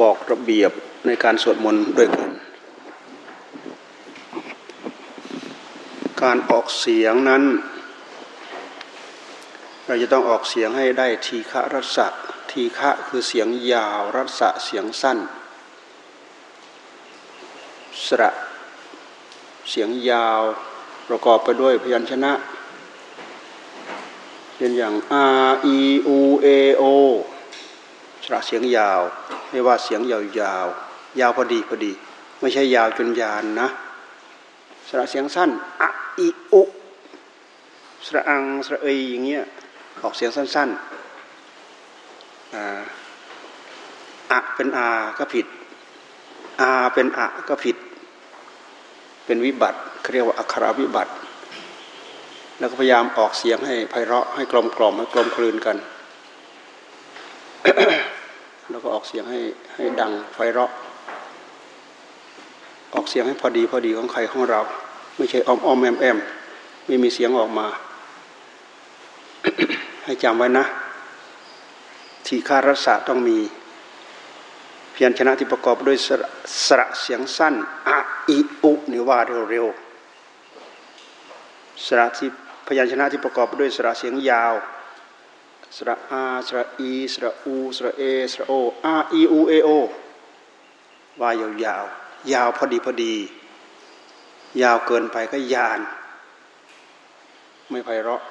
บอกระเบียบในการสวดมนต์ด้วยกัน การออกเสียงนั้น เราจะต้องออกเสียงให้ได้ทีฆะรัศะทีฆะคือเสียงยาวรัศะเสียงสั้น สระเสียงยาวประกอบไปด้วยพยัญชนะเช่นอย่าง R E U A O สระเสียงยาว เรียกว่าเสียงยาวยาวยาวพอดีพอดี ไม่ใช่ยาวจนยานนะสระเสียงสั้นอะอีอุสระอังสระเอยอย่างเงี้ยออกเสียงสั้นๆอะเป็นอาก็ผิดอาเป็นอะก็ผิด เป็นวิบัติเขาเรียกว่าอักขระวิบัติ แล้วก็พยายามออกเสียงให้ไพเราะให้กลมกล่อมให้กลมกลืนกัน ก็ออกเสียงให้ให้ดังไฟเราะ ออกเสียงให้พอดีพอดีของใครของเรา ไม่ใช่อ้อมอ้อมแอมแอมไม่มีเสียงออกมา ให้จำไว้นะทีฆารสะต้องมี เพียรชนะที่ประกอบด้วยสระสระเสียงสั้นอะอิอุนี่ว่าเร็วๆสระที่พยัญชนะที่ประกอบด้วยสระเสียงยาว สระอาสระอีสระอูสระเอสระโออาอีอูเอโอว่ายาวยาวยาวพอดีพอดี ยาวเกินไปก็ยาน ไม่ไพเราะ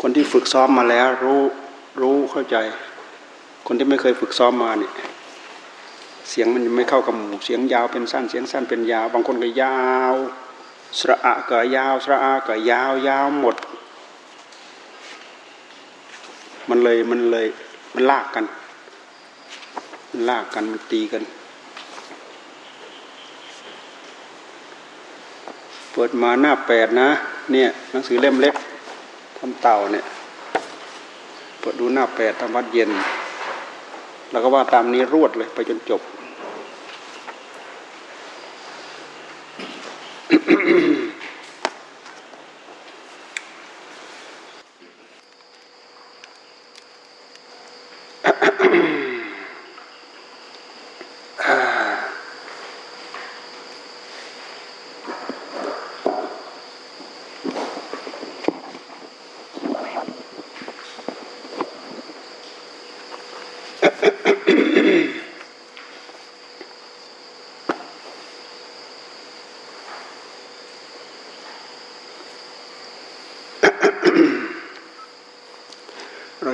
คนที่ฝึกซ้อมมาแล้วรู้รู้เข้าใจ คนที่ไม่เคยฝึกซ้อมมาเนี่ย เสียงมันไม่เข้ากับหมู่เสียงยาวเป็นสั้นเสียงสั้นเป็นยาว บางคนก็ยาวสระอะก็ยาวสระอาก็ยาวยาวหมด มันเลยมันเลยมันลากกันมันลากกันมันตีกัน เปิดมาหน้าแปดนะ เนี่ยหนังสือเล่มเล็กทำเต่าเนี่ยเปิดดูหน้าแปดทำวัดเย็น แล้วก็ว่าตามนี้รวดเลยไปจนจบ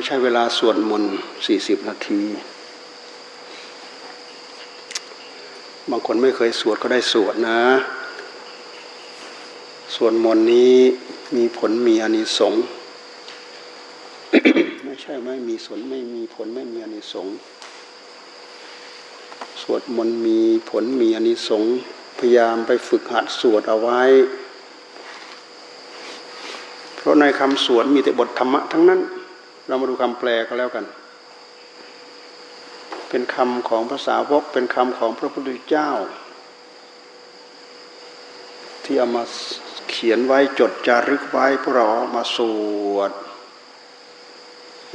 ใช้ เวลาสวดมนต์สี่สิบนาที บางคนไม่เคยสวดก็ได้สวดนะสวดมนต์นี้มีผลมีอานิสงส์ไม่ใช่ไม่มีสนไม่มีผลไม่มีอานิสงส์สวดมนต์มีผลมีอานิสงส์พยายามไปฝึกหัดสวดเอาไว้ เพราะในคำสวดมีแต่บทธรรมะทั้งนั้น เรามาดูคำแปลก็แล้วกัน เป็นคำของภาษาวกเป็นคำของพระพุทธเจ้า ที่เอามาเขียนไว้จดจารึกไว้พวกเรามาสวด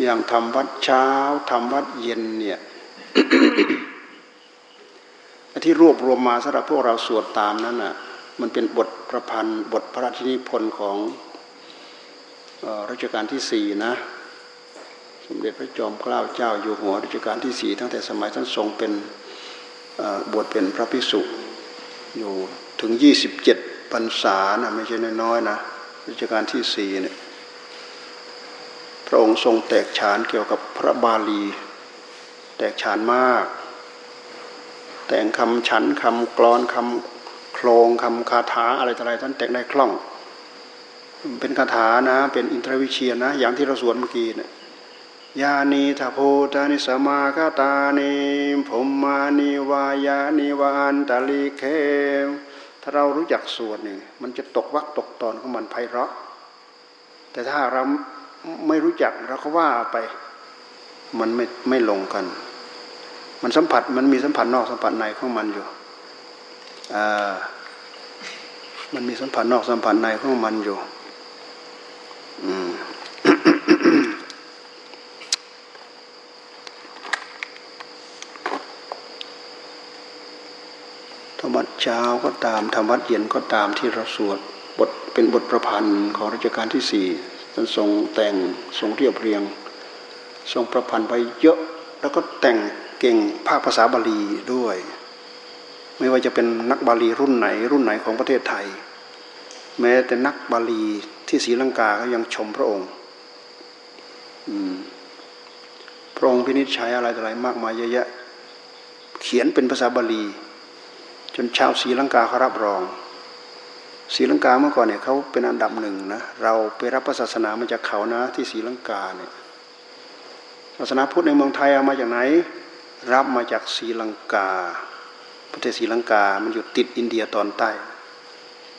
อย่างทำวัดเช้าทำวัดเย็นเนี่ยที่รวบรวมมาสำหรับพวกเราสวดตามนั้นน่ะมันเป็นบทประพันธ์บทพระราชนิพนธ์ของรัชกาลที่สี่นะ สมเด็จพระจอมเกล้าเจ้าอยู่หัวรัชกาลที่สี่ตั้งแต่สมัยท่านทรงเป็นบวชเป็นพระภิกษุอยู่ถึงยี่สิบเจ็ดพรรษานะไม่ใช่น้อยๆนะรัชกาลที่สี่เนี่ยพระองค์ทรงแตกฉานเกี่ยวกับพระบาลี แตกฉานมาก แต่งคำฉันคำกรอนคำโครงคำคาถาอะไรต่ออะไรท่านแต่งได้คล่อง เป็นคาถานะ เป็นอินทรวิเชียนะ อย่างที่เราสวดเมื่อกี้เนี่ย ยานีทาโพตานิสมาคตานิผมมานิวายานิวานตาลีเคถ้าเรารู้จักสวดนี่มันจะตกวักตกตอนของมันไพเราะ แต่ถ้าเราไม่รู้จักเราก็ว่าไป มันไม่ไม่ลงกัน มันสัมผัสมันมีสัมผัสนอกสัมผัสในของมันอยู่อ่ามันมีสัมผัสนอกสัมผัสในของมันอยู่ อืม ธรรมะเช้าก็ตามธรรมะเย็นก็ตามที่เราสวดบทเป็นบทประพันธ์ของรัชกาลที่สี่ท่านทรงแต่งทรงเรียบเรียง ทรงประพันธ์ไปเยอะ แล้วก็แต่งเก่งภาคภาษาบาลีด้วย ไม่ว่าจะเป็นนักบาลีรุ่นไหน รุ่นไหนของประเทศไทย แม้แต่นักบาลีที่ศรีลังกาก็ยังชมพระองค์พระองค์พินิจฉัยอะไรต่ออะไรมากมายเยอะแยะ เขียนเป็นภาษาบาลี จนชาวศรีลังกาเขารับรองศรีลังกาเมื่อก่อนเนี่ยเขาเป็นอันดับหนึ่งนะเราไปรับศาสนามาจากเขานะที่ศรีลังกาเนี่ยศาสนาพุทธในเมืองไทยเอามาจากไหน รับมาจากศรีลังกา ประเทศศรีลังกา มันอยู่ติดอินเดียตอนใต้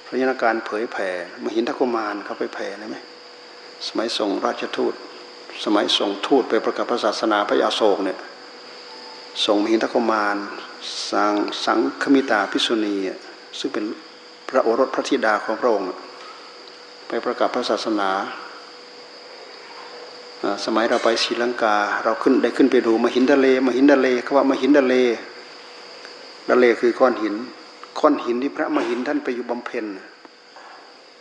พระยนาการเผยแผ่มหินทกุมารเขาไปแผ่ได้ไหมสมัยส่งราชทูต สมัยส่งทูตไปประกาศศาสนาพระยาโศกเนี่ยส่งมหินทกุมาร สังสังคมิตาพิษุณีซึ่งเป็นพระโอรสพระธิดาของพระองค์ ไปประกาศพระศาสนา สมัยเราไปศรีลังกา เราขึ้นได้ขึ้นไปดูมหินทะเลมหินทะเลเขาว่ามหินทะเลทะเลคือก้อนหินก้อนหินที่พระมหินท่านไปอยู่บำเพ็ญ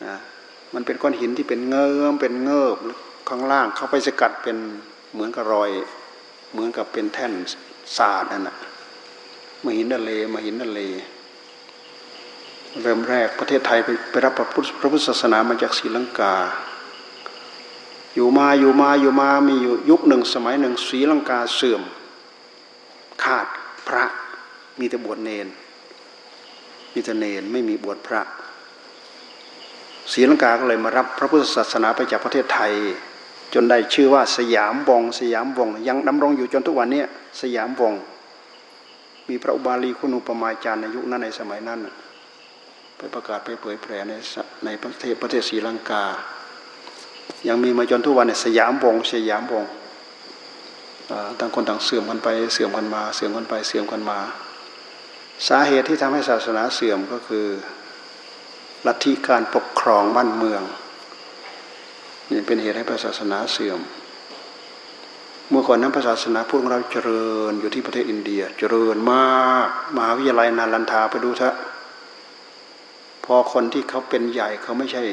นะมันเป็นก้อนหินที่เป็นเงิมเป็นเงิบข้างล่างเขาไปสกัดเป็นเหมือนกับรอย เหมือนกับเป็นแท่นศาสาดนั่นแหะ มหินทะเลมหินทะเล เริ่มแรกประเทศไทยไปรับพระพุทธศาสนามาจากศรีลังกา อยู่มาอยู่มาอยู่มามีอยู่ยุคหนึ่งสมัยหนึ่งศรีลังกาเสื่อม ขาดพระมีแต่บวชเนน มีแต่เนนไม่มีบวชพระศรีลังกาก็เลยมารับพระพุทธศาสนาไปจากประเทศไทย จนได้ชื่อว่าสยามวงสยามวงยังดำรงอยู่จนทุกวันนี้สยามวง มีพระอุบาลีคุณอุปมาจารย์ในยุคนั้นในสมัยนั้นไปประกาศไปเผยแผ่ในในประเทศประเทศศรีลังกา ยังมีมาจนทุกวันในสยามวงสยามวงต่างคนต่างเสื่อมกันไปเสื่อมกันมาเสื่อมกันไปเสื่อมกันมา สาเหตุที่ทำให้ศาสนาเสื่อมก็คือลัทธิการปกครองบ้านเมืองนี่เป็นเหตุให้ศาสนาเสื่อม เมื่อก่อนนั้นศาสนาพวกเราเจริญอยู่ที่ประเทศอินเดีย เจริญมากมหาวิทยาลัยนาลันทาไปดูเถอะพอคนที่เขาเป็นใหญ่เขาไม่ใช่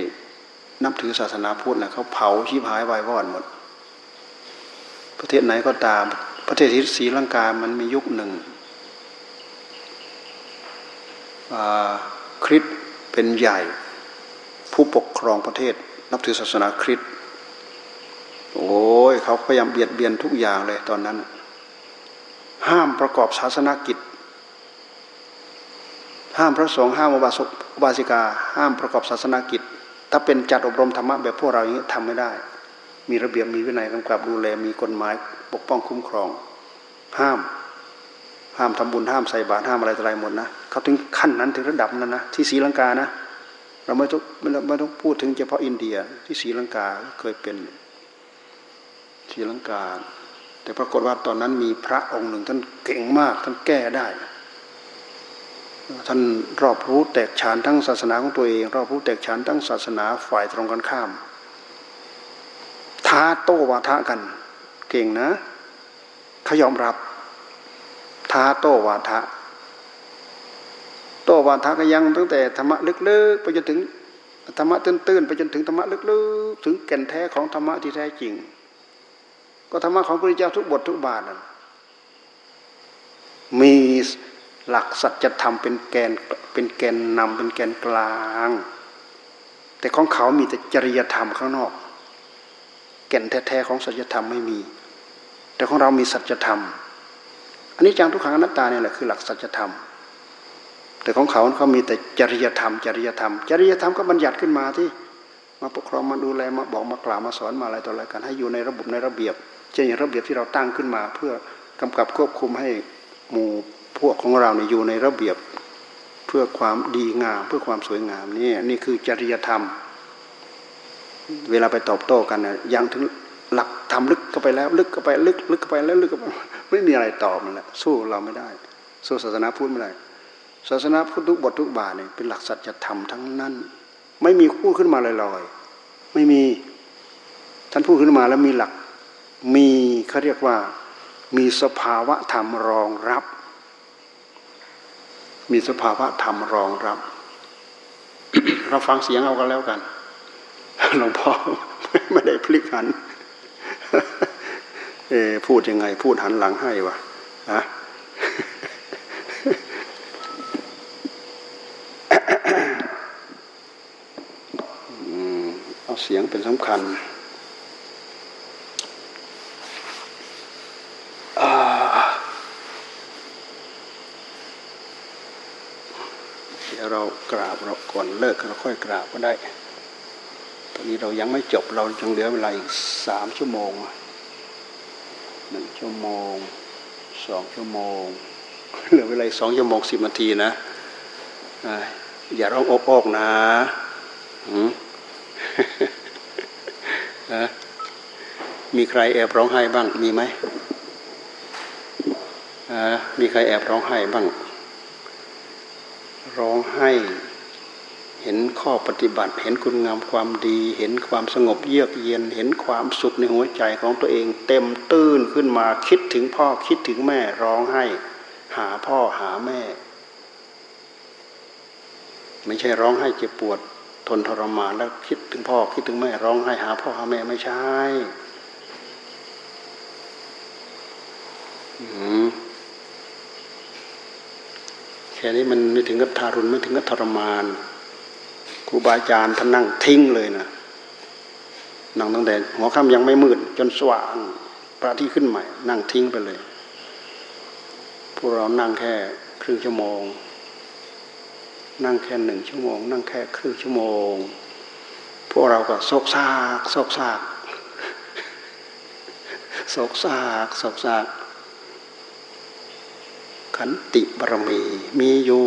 นับถือศาสนาพุทธนะเขาเผาชีพหายวายวอดหมด ประเทศไหนก็ตาม ประเทศที่ศรีลังกา มันมียุคหนึ่งคริสเป็นใหญ่ ผู้ปกครองประเทศ นับถือศาสนาคริส โอ้ยเขาพยายามเบียดเบียนทุกอย่างเลยตอนนั้น ห้ามประกอบศาสนากิจ ห้ามพระสงฆ์ห้ามอุบาสกอุบาสิกา ห้ามประกอบศาสนากิจ ถ้าเป็นจัดอบรมธรรมะแบบพวกเราอย่างนี้ทำไม่ได้ มีระเบียบมีวินัยกำกับดูแลมีกฎหมายปกป้องคุ้มครอง ห้าม ห้ามทำบุญห้ามใส่บาตรห้ามอะไรอะไรหมดนะเขาถึงขั้นนั้นถึงระดับนั้นนะที่ศรีลังกานะเราไม่ต้องไม่ต้องพูดถึงเฉพาะอินเดียที่ศรีลังกาเคยเป็น ศีลังกา แต่ปรากฏว่าตอนนั้นมีพระองค์หนึ่งท่านเก่งมากท่านแก้ได้ ท่านรอบรู้แตกฉานทั้งศาสนาของตัวเอง รอบรู้แตกฉานทั้งศาสนาฝ่ายตรงกันข้าม ท้าโต้วาทะกัน เก่งนะเขายอมรับ ท้าโต้วาทะโต้วาทะก็ยังตั้งแต่ธรรมะลึกๆไปจนถึงธรรมะตื้นๆไปจนถึงธรรมะลึกๆ ถึงแก่นแท้ของธรรมะที่แท้จริง ก็ธรรมะของพระพุทธเจ้าทุกบททุกบาทนั้นมีหลักสัจธรรมเป็นแกนเป็นแกนนำเป็นแกนกลาง แต่ของเขามีแต่จริยธรรมข้างนอก แก่นแท้ๆของสัจธรรมไม่มี แต่ของเรามีสัจธรรมอันนี้จังทุกขังอนัตตาเนี่ยแหละคือหลักสัจธรรม แต่ของเขาเขามีแต่จริยธรรม จริยธรรม จริยธรรมก็บัญญัติขึ้นมาที่มาปกครองมาดูแลมาบอกมากล่าวมาสอนมาอะไรต่ออะไรกันให้อยู่ในระบบในระเบียบ เช่นอย่างระเบียบที่เราตั้งขึ้นมา เพื่อกำกับควบคุมให้หมู่พวกของเราเนี่ยอยู่ในระเบียบเพื่อความดีงามเพื่อความสวยงามนี่นี่คือจริยธรรม เวลาไปตอบโต้กันเนี่ยยังถึงหลักทำลึกก็ไปแล้ว ลึกก็ไปลึกลึกก็ไปแล้วลึกก็ไม่มีอะไรตอบมันแหละสู้เราไม่ได้ สู้ศาสนาพุทธไม่ได้ศาสนาพุทธทุกบททุกบาทเนี่ยเป็นหลักสัจธรรมทั้งนั้น ไม่มีพูดขึ้นมาลอยๆไม่มีท่านพูดขึ้นมาแล้วมีหลัก มีเขาเรียกว่ามีสภาวะธรรมรองรับ มีสภาวะธรรมรองรับ เราฟังเสียงเอากันแล้วกันหลวงพ่อไม่ได้พลิกหันเอพูดยังไง พูดหันหลังให้วะอะเอาเสียงเป็นสำคัญเดี๋ยวเรา กราบเราก่อนเลิกเราค่อยกราบก็ได้ ตอนนี้เรายังไม่จบเรายังเหลือเวลาอีกสามชั่วโมงหนึ่งชั่วโมงสองชั่วโมง เหลือเวลาสองชั่วโมงสิบนาทีนะอย่าร้องอกอกนะมีใครแอบร้องไห้บ้างมีไหมมีใครแอบร้องไห้บ้าง ร้องไห้ เห็นข้อปฏิบัติ เห็นคุณงามความดี เห็นความสงบเยือกเย็น เห็นความสุขในหัวใจของตัวเอง เต็มตื้นขึ้นมาคิดถึงพ่อคิดถึงแม่ร้องไห้ หาพ่อหาแม่ ไม่ใช่ร้องไห้เจ็บปวด ทนทรมานแล้วคิดถึงพ่อคิดถึงแม่ร้องไห้หาพ่อหาแม่ไม่ใช่แค่นี้มันไม่ถึงกับทารุณไม่ถึงกับทรมานครูบาอาจารย์ท่านนั่งทิ้งเลยนะนั่งตั้งแต่หัวค่ำยังไม่มืดจนสว่างพระที่ขึ้นใหม่ นั่งทิ้งไปเลย พวกเรานั่งแค่ครึ่งชั่วโมง นั่งแค่หนึ่งชั่วโมง นั่งแค่ครึ่งชั่วโมง พวกเราก็โศกซากโศกซากโศกซากโศกซาก ขันติบารมี มีอยู่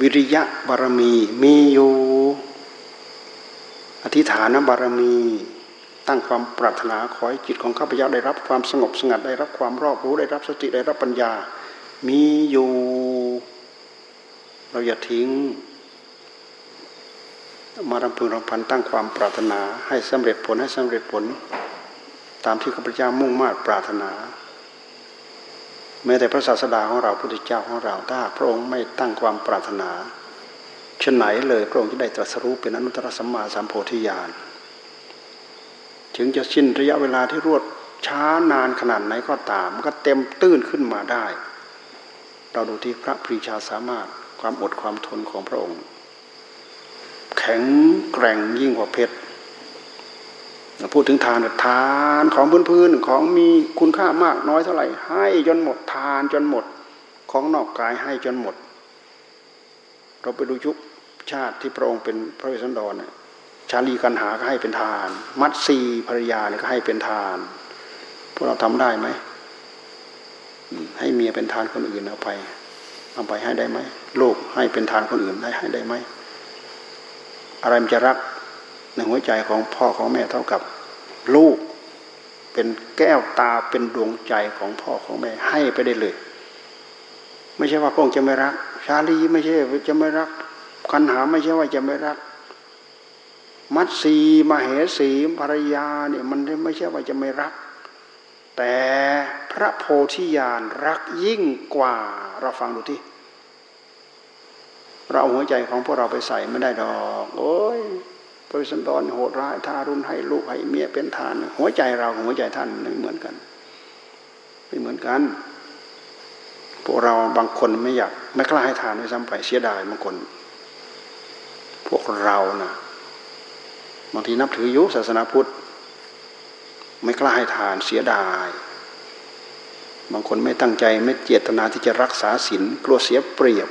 วิริยะบารมี มีอยู่ อธิฐานบารมี ตั้งความปรารถนาขอให้จิตของข้าพเจ้าได้รับความสงบสงัดได้รับความรอบรู้ได้รับสติได้รับปัญญา มีอยู่ เราอย่าทิ้งมารำพึงรำพันตั้งความปรารถนาให้สำเร็จผลให้สำเร็จผล ตามที่ข้าพเจ้ามุ่งมา่ปรารถนา แม้แต่พระศาสดาของเราพุทธเจ้าของเราถ้าพระองค์ไม่ตั้งความปรารถนาชนไหนเลยพระองค์จะได้ตรัสรู้เป็นอนุตตรสัมมาสัมโพธิญาณถึงจะสิ้นระยะเวลาที่รวดช้านานขนาดไหนก็ตามมันก็เต็มตื้นขึ้นมาได้ เราดูที่พระปรีชาสามารถความอดความทนของพระองค์ แข็งแกร่งยิ่งกว่าเพชร พูดถึงทานทานของพื้นๆของมีคุณค่ามากน้อยเท่าไหร่ ให้จนหมดทานจนหมด ของนอกกายให้จนหมด เราไปดูยุคชาติที่พระองค์เป็นพระเวสสันดรเนี่ยชาลีกันหาก็ให้เป็นทาน มัตสีภรรยาเนี่ยก็ให้เป็นทาน พวกเราทำได้ไหมให้เมียเป็นทานคนอื่นเอาไปเอาไปให้ได้ไหมลูกให้เป็นทานคนอื่นได้ให้ได้ไหมอะไรมันจะรัก ในหัวใจของพ่อของแม่เท่ากับลูก เป็นแก้วตาเป็นดวงใจของพ่อของแม่ให้ไปได้เลย ไม่ใช่ว่าพงจะไม่รัก ชาลีไม่ใช่จะไม่รักกันหาไม่ใช่ว่าจะไม่รัก มัตสีมาเหสีภรรยาเนี่ยมันไม่ใช่ว่าจะไม่รัก แต่พระโพธิญาณรักยิ่งกว่าเราฟังดูที่เราหัวใจของพวกเราไปใส่ไม่ได้ดอก โอ้ย พระสันดรโหดร้ายทารุณให้ลูกให้เมียเป็นทาน หัวใจเรากับหัวใจท่านไม่เหมือนกันไม่เหมือนกันพวกเราบางคนไม่อยากไม่กล้าให้ทานด้วยซ้ำไปเสียดายบางคน พวกเรานะ่ะบางทีนับถือยุศาสนาพุทธ ไม่กล้าให้ทานเสียดาย บางคนไม่ตั้งใจไม่เจตนาที่จะรักษาศีลกลัวเสียเปรียบ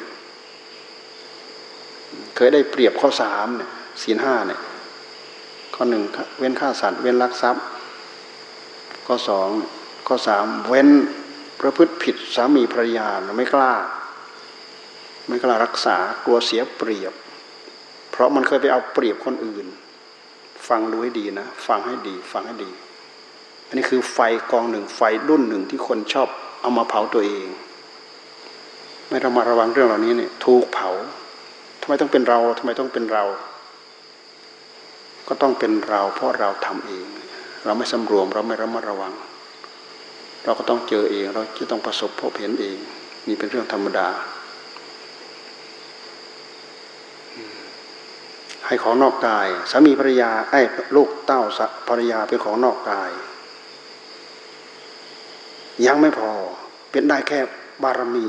เคยได้เปรียบข้อสามเนี่ยศีลห้าเนี่ย ข้อหนึ่งเว้นฆ่าสัตว์ เว้นลักทรัพย์ ข้อสองข้อสามเว้นประพฤติผิดสามีภรรยาไม่กล้า ไม่กล้ารักษากลัวเสียเปรียบ เพราะมันเคยไปเอาเปรียบคนอื่น ฟังดูให้ดีนะ ฟังให้ดี ฟังให้ดี อันนี้คือไฟกองหนึ่งไฟรุ่นหนึ่งที่คนชอบเอามาเผาตัวเอง ไม่ระมัดระวังเรื่องเหล่านี้เนี่ยถูกเผาทำไมต้องเป็นเราทำไมต้องเป็นเรา ก็ต้องเป็นเราเพราะเราทำเอง เราไม่สำรวมเราไม่ระมัดระวัง เราก็ต้องเจอเองเราจะต้องประสบพบเห็นเองนี่เป็นเรื่องธรรมดา ให้ของนอกกายสามีภรรยาไอ้ลูกเต้าภรรยาเป็นของนอกกาย ยังไม่พอเป็นได้แค่บารมี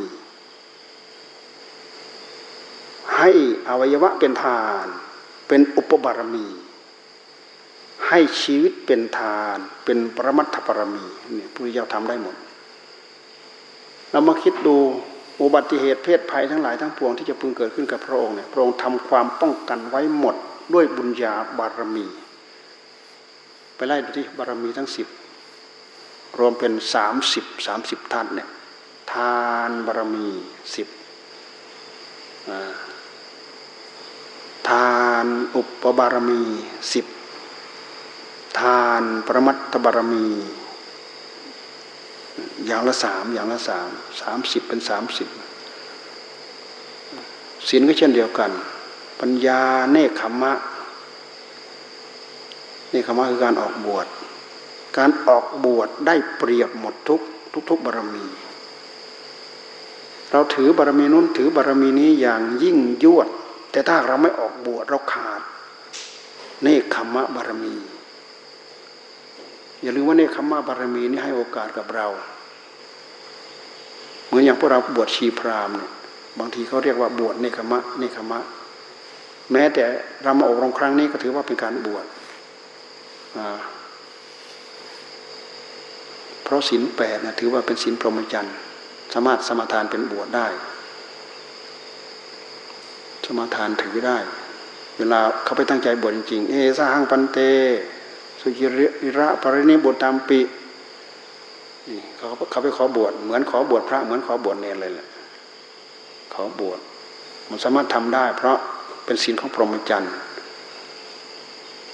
ให้อวัยวะเป็นทาน เป็นอุปบารมี ให้ชีวิตเป็นทาน เป็นปรมัตถบารมีนี่พระพุทธเจ้าทำได้หมด เรามาคิดดูอุบัติเหตุเพศภัยทั้งหลายทั้งปวงที่จะพึงเกิดขึ้นกับพระองค์เนี่ยพระองค์ทำความป้องกันไว้หมดด้วยบุญญาบารมี ไปไล่ดูที่บารมีทั้งสิบรวมเป็นสามสิบสามสิบท่านเนี่ยทานบารมีสิบทานอุปบารมีสิบ ทานปรมัตถบารมี อย่างละสามอย่างละสามสามสิบเป็นสามสิบศีลก็เช่นเดียวกัน ปัญญาเนคขมะเนคขมะคือการออกบวชการออกบวชได้เปรียบหมดทุกทุกทุกบารมี เราถือบารมีนู้นถือบารมีนี้อย่างยิ่งยวด แต่ถ้าเราไม่ออกบวชเราขาดเนคขมะบารมี อย่าลืมว่าเนคขมะบารมีนี้ให้โอกาสกับเรา เหมือนอย่างพวกเราบวชชีพราหมณ์เนี่ยบางทีเขาเรียกว่าบวชเนคขมะเนคขมะ แม้แต่เรามาอบรมครั้งนี้ก็ถือว่าเป็นการบวชเพราะศีลแปดนะถือว่าเป็นศีลพรหมจรรย์สามารถสมาทานเป็นบวชได้ สมาทานถือได้ เวลาเขาไปตั้งใจบวชจริง เอสหังปันเต สุจิริระปรินิบุตตามปิเขาเขาไปขอบวชเหมือนขอบวชพระ เหมือนขอบวชเนรเลยแหละขอบวชมันสามารถทำได้ เพราะเป็นศีลของพรหมจรรย์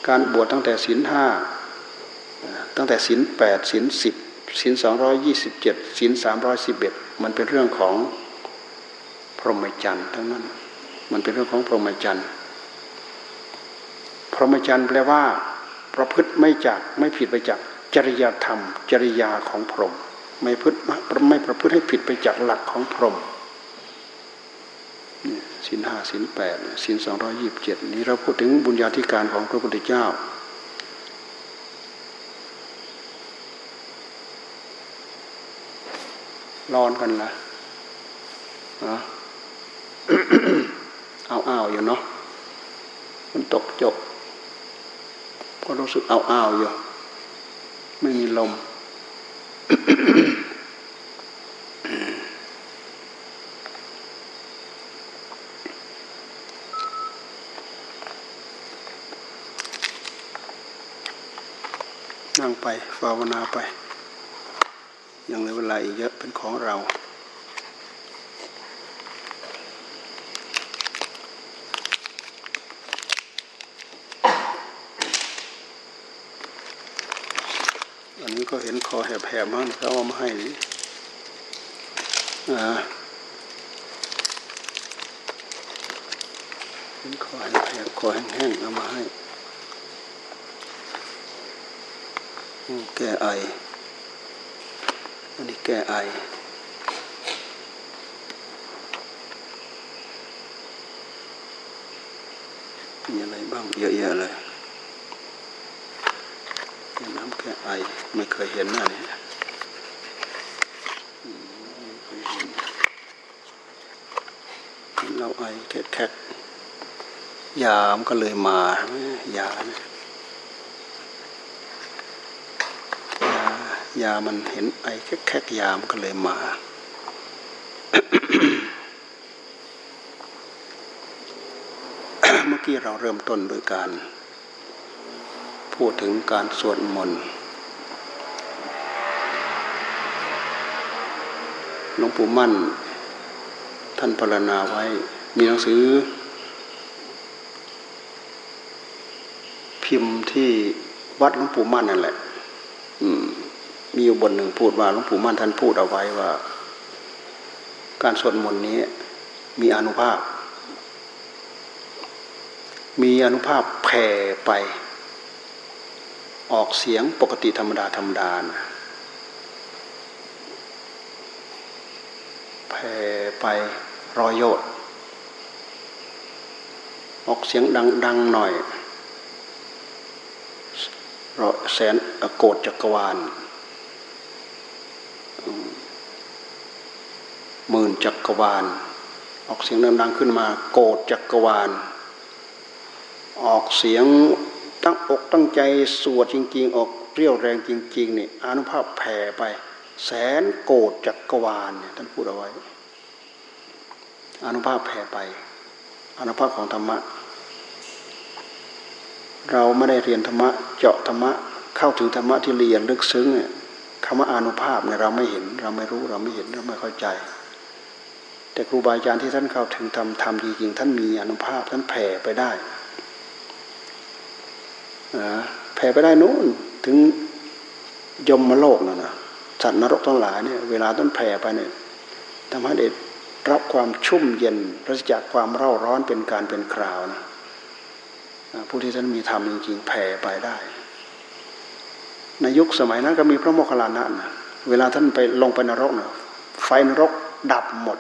การบวชตั้งแต่ศีลห้าตั้งแต่ศีลแปดศีลสิบศีลสองร้อยยี่สิบเจ็ดศีลสามร้อยสิบเอ็ดมันเป็นเรื่องของพรหมจรรย์ทั้งนั้น มันเป็นเรื่องของพรหมจรรย์พรหมจรรย์แปลว่า ประพฤติไม่จากไม่ผิดไปจากจริยธรรม จริยาของพรหมไม่พฤติไม่ประพฤติให้ผิดไปจากหลักของพรหมสินห้าสินแปดสินสองร้อยี่บเจ็ดนี้เราพูดถึงบุญญาธิการของพระพุทธเจ้า ร้อนกันละเอาอ้าวอยู่เนาะมันตกจบ ก็รู้สึกเอาอ้าวอยู่ ไม่มีลม นั่งไปภาวนาไป ยังเหลือเวลาอีกเยอะเป็นของเรา ก็เห็นคอแหบๆมั้งเขาเอามาให้นี่เห็นคอแหบๆคอแห้งๆเอามาให้แก้ไอ อันนี้แก้ไอมีอะไรบ้างเยอะแยะเลย ไอ้ไอไม่เคยเห็นหน้านี่เราไอแค่แคยามก็เลยมายายายามันเห็นไอแค่แคยามก็เลยมา เมื่อกี้เราเริ่มต้นโดยการ พูดถึงการสวดมนต์ หลวงปู่มั่น ท่านพรณนาไว้ มีหนังสือ พิมพ์ที่วัดหลวงปู่มั่นนั่นแหละมีอยู่บทหนึ่งพูดว่าหลวงปู่มั่นท่านพูดเอาไว้ว่า การสวดมนต์นี้ มีอนุภาพ มีอนุภาพแผ่ไป ออกเสียงปกติธรรมดาธรรมดานะแผ่ ไปรอยโยดออกเสียงดังๆหน่อยรอแสนโกดจักรวาลหมื่นจักรวาล ออกเสียงดังๆขึ้นมา โกดจักรวาล ออกเสียงตั้งอกตั้งใจสวดจริง ๆ ออกเรียวแรงจริงๆนี่อนุภาพแผ่ไป แสนโกดจักรวาลเนี่ยท่านพูดเอาไว้ อนุภาพแผ่ไป อนุภาพของธรรมะ เราไม่ได้เรียนธรรมะ เจาะธรรมะ เข้าถึงธรรมะที่ละเอียดลึกซึ้งเนี่ยคำว่าอนุภาพเนี่ยเราไม่เห็น เราไม่รู้เราไม่เห็นเราไม่เข้าใจ แต่ครูบาอาจารย์ที่ท่านเข้าถึงธรรมธรรมจริงๆท่านมีอนุภาพท่านแผ่ไปได้แผ่ไปได้นู้นถึงยมมโลกนั่นนะสัตว์นรกทั้งหลายเนี่ยเวลาต้นแผ่ไปเนี่ยทำให้เด็ด รับความชุ่มเย็นปราศจากความเร่าร้อนเป็นการเป็นคราวนะผู้ที่ท่านมีธรรมจริงๆแผ่ไปได้ ในยุคสมัยนั้นก็มีพระโมคคัลลานะนะเวลาท่านไปลงไปนรกนะไฟนรกดับหมด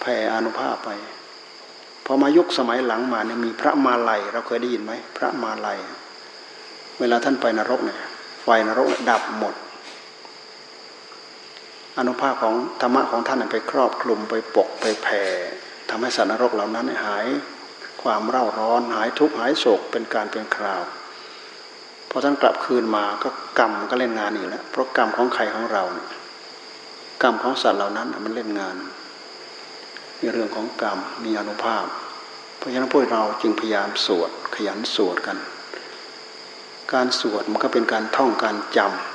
แผ่อนุภาพไปพอมายุคสมัยหลังมาเนี่ยมีพระมาลัย เราเคยได้ยินไหมพระมาลัย เวลาท่านไปนรกเนี่ยไฟนรกดับหมด อนุภาพของธรรมะของท่านไปครอบคลุมไปปกไปแผ่ทำให้สัตว์นรกเหล่านั้นหาย ความเร่าร้อนหายทุกข์หายโศกเป็นการเป็นคราวพอท่านกลับคืนมาก็กรรมก็เล่นงานอีกแล้วเพราะกรรมของใครของเราเนี่ยกรรมของสัตว์เหล่านั้นมันเล่นงานในเรื่องของกรรมมีอนุภาพ เพราะฉะนั้นพวกเราจึงพยายามสวดขยันสวดกัน การสวดมันก็เป็นการท่องการจำ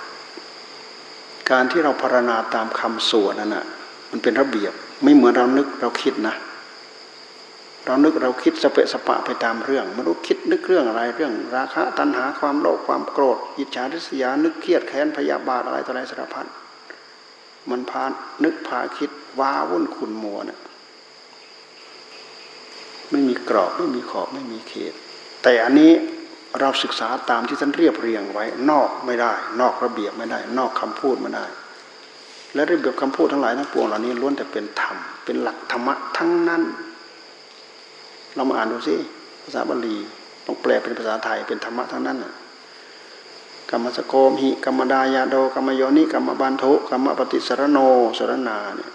การที่เราพารณาตามคำสวดนั่นน่ะมันเป็นระเบียบไม่เหมือนเรานึกเราคิดนะ เรานึกเราคิดสเปะสปะไปตามเรื่องไม่รู้คิดนึกเรื่องอะไรเรื่อง ราคะตัณหาความโลภความโกรธอิจฉาริษยา นึกเครียดแค้นพยาบาทอะไรต่ออะไรสารพัดมันพานึกพาคิดว้าวุ่นขุนมัวเนะี่ยไม่มีกรอบไม่มีขอบไม่มีเขต แต่อันนี้ เราศึกษาตามที่ท่านเรียบเรียงไว้ นอกไม่ได้ นอกระเบียบไม่ได้ นอกคำพูดไม่ได้ และระเบียบคำพูดทั้งหลายทั้งปวงเหล่านี้ล้วนแต่เป็นธรรมเป็นหลักธรรมะทั้งนั้น เรามาอ่านดูสิภาษาบาลีต้องแปลเป็นภาษาไทยเป็นธรรมะทั้งนั้นกรรมสโกมหิกรรมดายาโดกรรมโยนิกรรมบันทุกรรมปฏิสรโนสรนาเนี่ย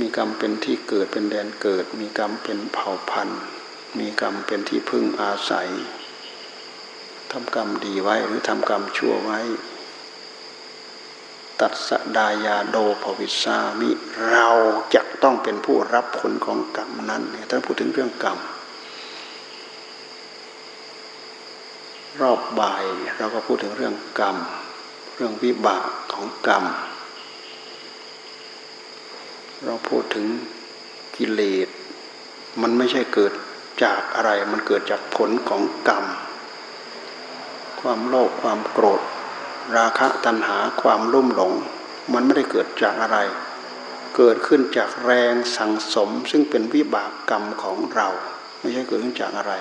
มีกรรมเป็นที่เกิดเป็นแดนเกิด มีกรรมเป็นเผ่าพันธุ์ มีกรรมเป็นที่พึ่งอาศัยทำกรรมดีไว้หรือทำกรรมชั่วไว้ ตัดสดายาโดภวิสามิ เราจะต้องเป็นผู้รับผลของกรรมนั้นเนี่ยท่านพูดถึงเรื่องกรรม รอบบ่ายเราก็พูดถึงเรื่องกรรม เรื่องวิบากของกรรม เราพูดถึงกิเลส มันไม่ใช่เกิดจากอะไร มันเกิดจากผลของกรรม ความโลภความโกรธ ราคะตัณหาความรุ่มหลง มันไม่ได้เกิดจากอะไร เกิดขึ้นจากแรงสังสม ซึ่งเป็นวิบากกรรมของเรา ไม่ใช่เกิดขึ้นจากอะไร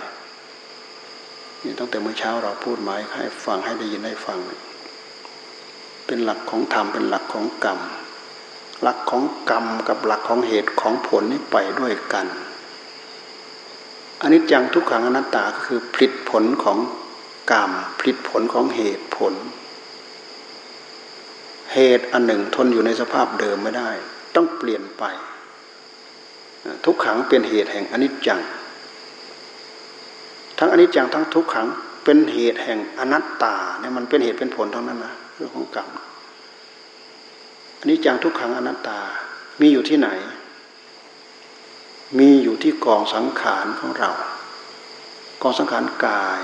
นี่ตั้งแต่เมื่อเช้าเราพูดหมายให้ฟังให้ได้ยินได้ฟัง เป็นหลักของธรรมเป็นหลักของกรรม หลักของกรรมกับหลักของเหตุของผลนี่ไปด้วยกันอันนี้จังทุกขังอนัตตาคือผลิตผลของกรรมผลิตผลของเหตุผล เหตุอันหนึ่งทนอยู่ในสภาพเดิมไม่ได้ ต้องเปลี่ยนไป ทุกขังเป็นเหตุแห่งอนิจจัง ทั้งอนิจจังทั้งทุกขังเป็นเหตุแห่งอนัตตาเนี่ยมันเป็นเหตุเป็นผลทั้งนั้นนะเรื่องของกรรม อันนี้จังทุกขังอนัตตา มีอยู่ที่ไหน มีอยู่ที่กองสังขารของเรา กองสังขารกาย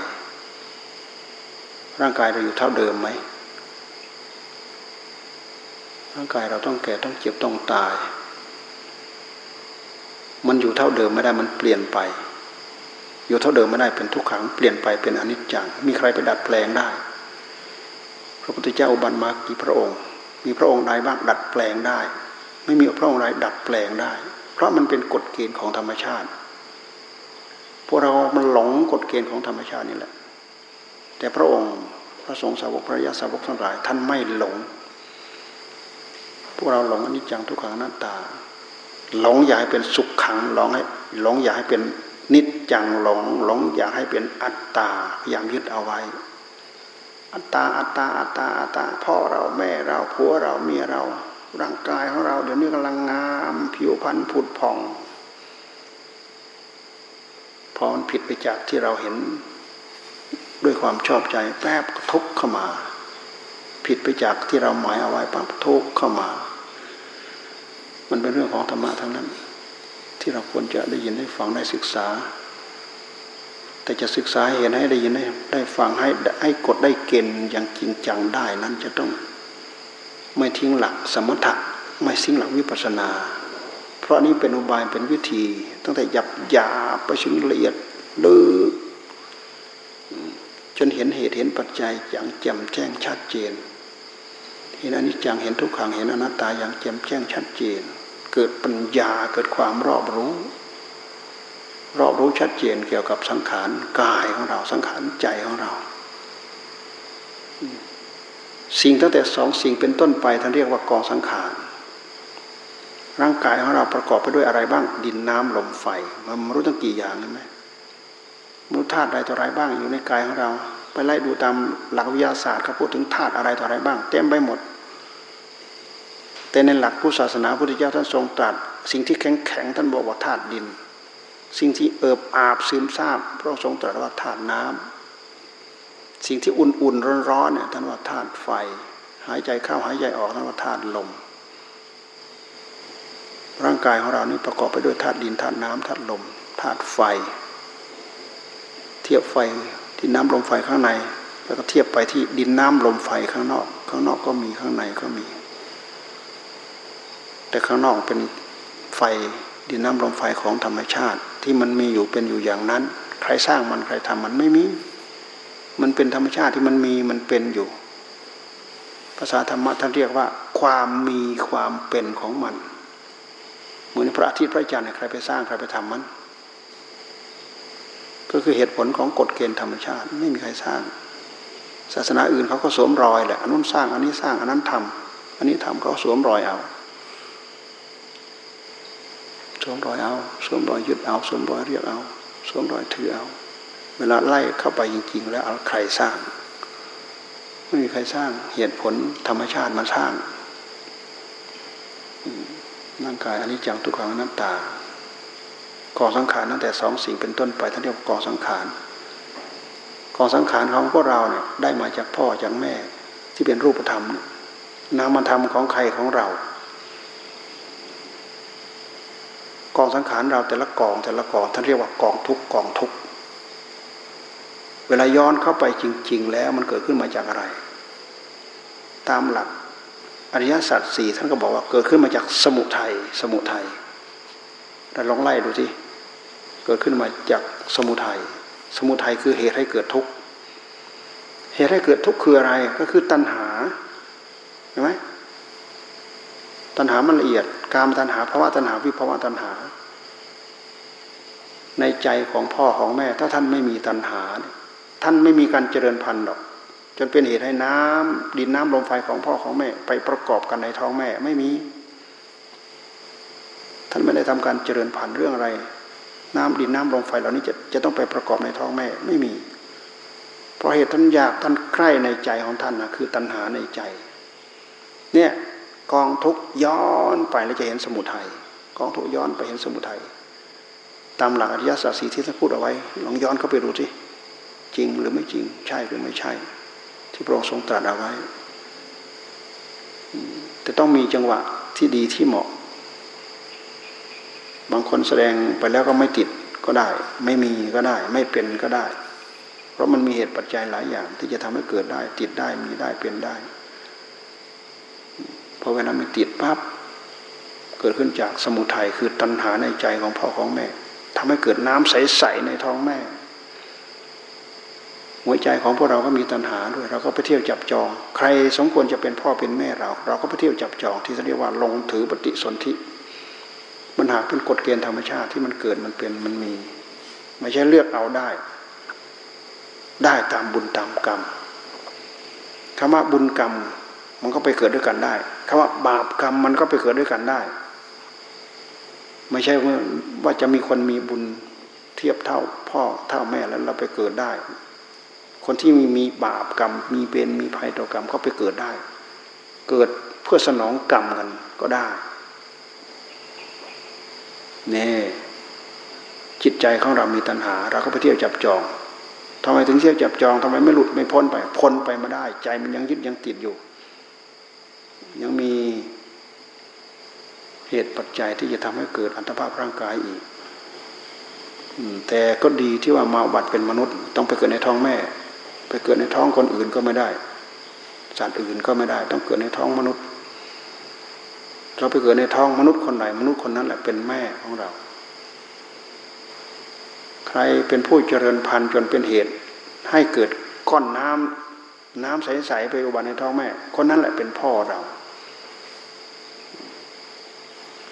ร่างกายเราอยู่เท่าเดิมไหม ร่างกายเราต้องแก่ต้องเจ็บต้องตาย มันอยู่เท่าเดิมไม่ได้มันเปลี่ยนไป อยู่เท่าเดิมไม่ได้เป็นทุกขัง เปลี่ยนไปเป็นอนิจจัง มีใครไปดัดแปลงได้ พระพุทธเจ้าอุบัติมากี่พระองค์ มีพระองค์ใดบ้างดัดแปลงได้ ไม่มีพระองค์ใดดัดแปลงได้ เพราะมันเป็นกฎเกณฑ์ของธรรมชาติ พวกเรา มันหลงกฎเกณฑ์ของธรรมชาตินี่แหละ แต่พระองค์พระสงฆ์สาวกพระยาสาวกทั้งหลาย ท่านไม่หลง พวกเราหลงอนิจจังทุกขังหน้าตา หลงอยากให้เป็นสุขขังหลงให้หลงอยากให้เป็นนิจจังหลงหลงอยากให้เป็นอัตตาพยายามยึดเอาไว้ อัตตาอัตตาอัตตาอัตตาพ่อเราแม่เราผัวเราเมียเรา ร่างกายของเรา เดี๋ยวนี้กำลังงามผิวพรรณผุดผ่องพอมันผิดไปจากที่เราเห็น ด้วยความชอบใจแป๊บกระทบเข้ามา ผิดไปจากที่เราหมายเอาไว้ปั๊บทุกเข้ามา มันเป็นเรื่องของธรรมะทั้งนั้น ที่เราควรจะได้ยินได้ฟังได้ศึกษา แต่จะศึกษาเห็นให้ได้ยินได้ได้ฟังให้ให้กดได้เกณฑ์อย่างจริงจังได้นั้นจะต้องไม่ทิ้งหลักสมถะไม่ทิ้งหลักวิปัสนา เพราะนี้เป็นอุบายเป็นวิธี ตั้งแต่หยับหยาไปถึงละเอียดลึกจนเห็นเหตุเห็นปัจจัยอย่างแจ่มแจ้งชัดเจน เห็นอนิจจังเห็นทุกขังเห็นอนัตตาอย่างแจ่มแจ้งชัดเจน เกิดปัญญาเกิดความรอบรู้ รอบรู้ชัดเจนเกี่ยวกับสังขารกายของเราสังขารใจของเรา สิ่งตั้งแต่สองสิ่งเป็นต้นไปท่านเรียกว่ากองสังขารร่างกายของเราประกอบไปด้วยอะไรบ้าง ดินน้ำลมไฟ มันรู้ตั้งกี่อย่างใช่ไหมรู้ธาตุอะไรต่ออะไรบ้างอยู่ในกายของเรา ไปไล่ดูตามหลักวิทยาศาสตร์เขาพูดถึงธาตุอะไรต่ออะไรบ้าง เต็มไปหมด แต่ในหลักพุทธศาสนาพุทธเจ้าท่านทรงตรัสสิ่งที่แข็งแข็งท่านบอกว่าธาตุดิน สิ่งที่เอิบอาบซึมซาบพระองค์ทรงตรัสว่าธาตุน้ำสิ่งที่อุ่นๆร้อนๆเนี่ยท่านว่าธาตุไฟ หายใจเข้าหายใจออกท่านว่าธาตุลม ร่างกายของเรานี่ประกอบไปด้วยธาตุดินธาตุน้ำธาตุลมธาตุไฟ เทียบไฟที่น้ำลมไฟข้างใน แล้วก็เทียบไปที่ดินน้ำลมไฟข้างนอก ข้างนอกก็มีข้างในก็มี แต่ข้างนอกเป็นไฟดินน้ำลมไฟของธรรมชาติ ที่มันมีอยู่เป็นอยู่อย่างนั้น ใครสร้างมันใครทำมันไม่มี มันเป็นธรรมชาติที่มันมีมันเป็นอยู่ ภาษาธรรมะท่านเรียกว่า ความมีความเป็นของมันเหมือนพระอาทิตย์พระจันทร์ใครไปสร้างใครไปทำมัน ก็คือเหตุผลของกฎเกณฑ์ธรรมชาติ ไม่มีใครสร้าง ศาสนาอื่นเขาก็สวมรอยแหละอันนู้นสร้างอันนี้สร้างอันนั้นทำอันนี้ทำเขาสวมรอยเอา สวมรอยเอาสวมรอยยึดเอาสวมรอยเรียกเอาสวมรอยถือเอา เวลาไล่เข้าไปจริง ๆ แล้วเอาใครสร้าง ไม่มีใครสร้างเหตุผลธรรมชาติมาสร้างร่างกายอันนี้จังทุกขังนัตตากองสังขารตั้งแต่สองสิ่งเป็นต้นไปท่านเรียกว่ากองสังขารกองสังขารของพวกเราเนี่ยได้มาจากพ่อจากแม่ที่เป็นรูปธรรมนามธรรมของใครของเรา ก องสังขารเราแต่ละกองแต่ละกองท่านเรียกว่ากองทุกกองทุกเวลาย้อนเข้าไปจริง ๆ แล้วมันเกิดขึ้นมาจากอะไร ตามหลักอริยสัจสี่ท่านก็บอกว่าเกิดขึ้นมาจากสมุทัยสมุทัยเราลองไล่ดูสิเกิดขึ้นมาจากสมุทัยสมุทัยคือเหตุให้เกิดทุกข์เหตุให้เกิดทุกข์คืออะไรก็คือตัณหาเห็นไหม ตัณหามันละเอียด กามตัณหาภาวะตัณหาวิภาวะตัณหา ในใจของพ่อของแม่ ถ้าท่านไม่มีตัณหา ท่านไม่มีการเจริญพันธุ์หรอก จนเป็นเหตุให้น้ำดินน้ำลมไฟของพ่อของแม่ ไปประกอบกันในท้องแม่ไม่มี ท่านไม่ได้ทำการเจริญพันธุ์เรื่องอะไร น้ำดินน้ำลมไฟเหล่านี้จะจะต้องไปประกอบในท้องแม่ไม่มีเพราะเหตุท่านอยากท่านใคร่ในใจของท่านนะคือตัณหาในใจ เนี่ย กองทุกย้อนไปแล้วจะเห็นสมุทัยกองทุกย้อนไปเห็นสมุทัยตามหลักอริยสัจสีที่ท่านพูดเอาไว้ ลองย้อนเข้าไปดูสิจริงหรือไม่จริงใช่หรือไม่ใช่ ที่พระองค์ทรงตรัสเอาไว้ แต่ต้องมีจังหวะที่ดีที่เหมาะ บางคนแสดงไปแล้วก็ไม่ติดก็ได้ ไม่มีก็ได้ ไม่เป็นก็ได้ เพราะมันมีเหตุปัจจัยหลายอย่าง ที่จะทำให้เกิดได้ ติดได้มีได้เป็นได้ พอเวลาไม่ติดปั๊บเกิดขึ้นจากสมุทัยคือตัณหาในใจของพ่อของแม่ทำให้เกิดน้ำใสๆในท้องแม่ หัวใจของพวกเราก็มีตัณหาด้วย เราก็ไปเที่ยวจับจอง ใครสมควรจะเป็นพ่อเป็นแม่เรา เราก็ไปเที่ยวจับจอง ที่เรียกว่าลงถือปฏิสนธิมันหาเป็นกฎเกณฑ์ธรรมชาติที่มันเกิดมันเป็นมันมี ไม่ใช่เลือกเอาได้ ได้ตามบุญตามกรรมคำว่าบุญกรรม มันก็ไปเกิดด้วยกันได้คำว่าบาปกรรมมันก็ไปเกิดด้วยกันได้ ไม่ใช่ว่าจะมีคนมีบุญเทียบเท่า พ่อเท่าแม่แล้วเราไปเกิดได้ คนที่มีมีบาปกรรม มีเบนมีภัยต่อกรรมก็ไปเกิดได้ เกิดเพื่อสนองกรรมกันก็ได้เนี่จิตใจของเรามีตัณหา เราก็ไปเที่ยวจับจองทำไมถึงเที่ยวจับจองทำไมไม่หลุดไม่พ้นไปพ้นไปมาได้ ใจมันยังยึดยังติดอยู่ ยังมีเหตุปัจจัยที่จะทำให้เกิดอัตภาพร่างกายอีกแต่ก็ดีที่ว่ามาบัตเป็นมนุษย์ ต้องไปเกิดในท้องแม่ ไปเกิดในท้องคนอื่นก็ไม่ได้ สัตว์อื่นก็ไม่ได้ ต้องเกิดในท้องมนุษย์ เราไปเกิดในท้องมนุษย์คนไหน มนุษย์คนนั้นแหละเป็นแม่ของเรา ใครเป็นผู้เจริญพันธุ์จนเป็นเหตุ ให้เกิดก้อนน้ำน้ำใสๆไปอุบัติในท้องแม่ คนนั้นแหละเป็นพ่อเรา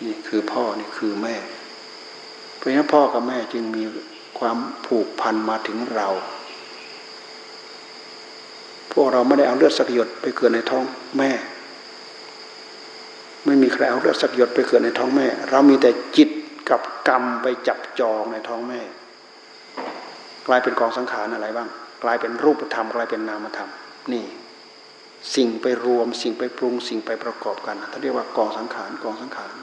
นี่คือพ่อนี่คือแม่ เพราะฉะนั้นพ่อกับแม่จึงมีความผูกพันมาถึงเรา พวกเราไม่ได้เอาเลือดสักหยดไปเกิดในท้องแม่ ไม่มีใครเอาเลือดสักหยดไปเกิดในท้องแม่ เรามีแต่จิตกับกรรมไปจับจองในท้องแม่ กลายเป็นกองสังขารอะไรบ้าง กลายเป็นรูปธรรมกลายเป็นนามธรรม นี่ สิ่งไปรวม สิ่งไปปรุง สิ่งไปประกอบกันท่าเรียกว่ากองสังขารกองสังขาร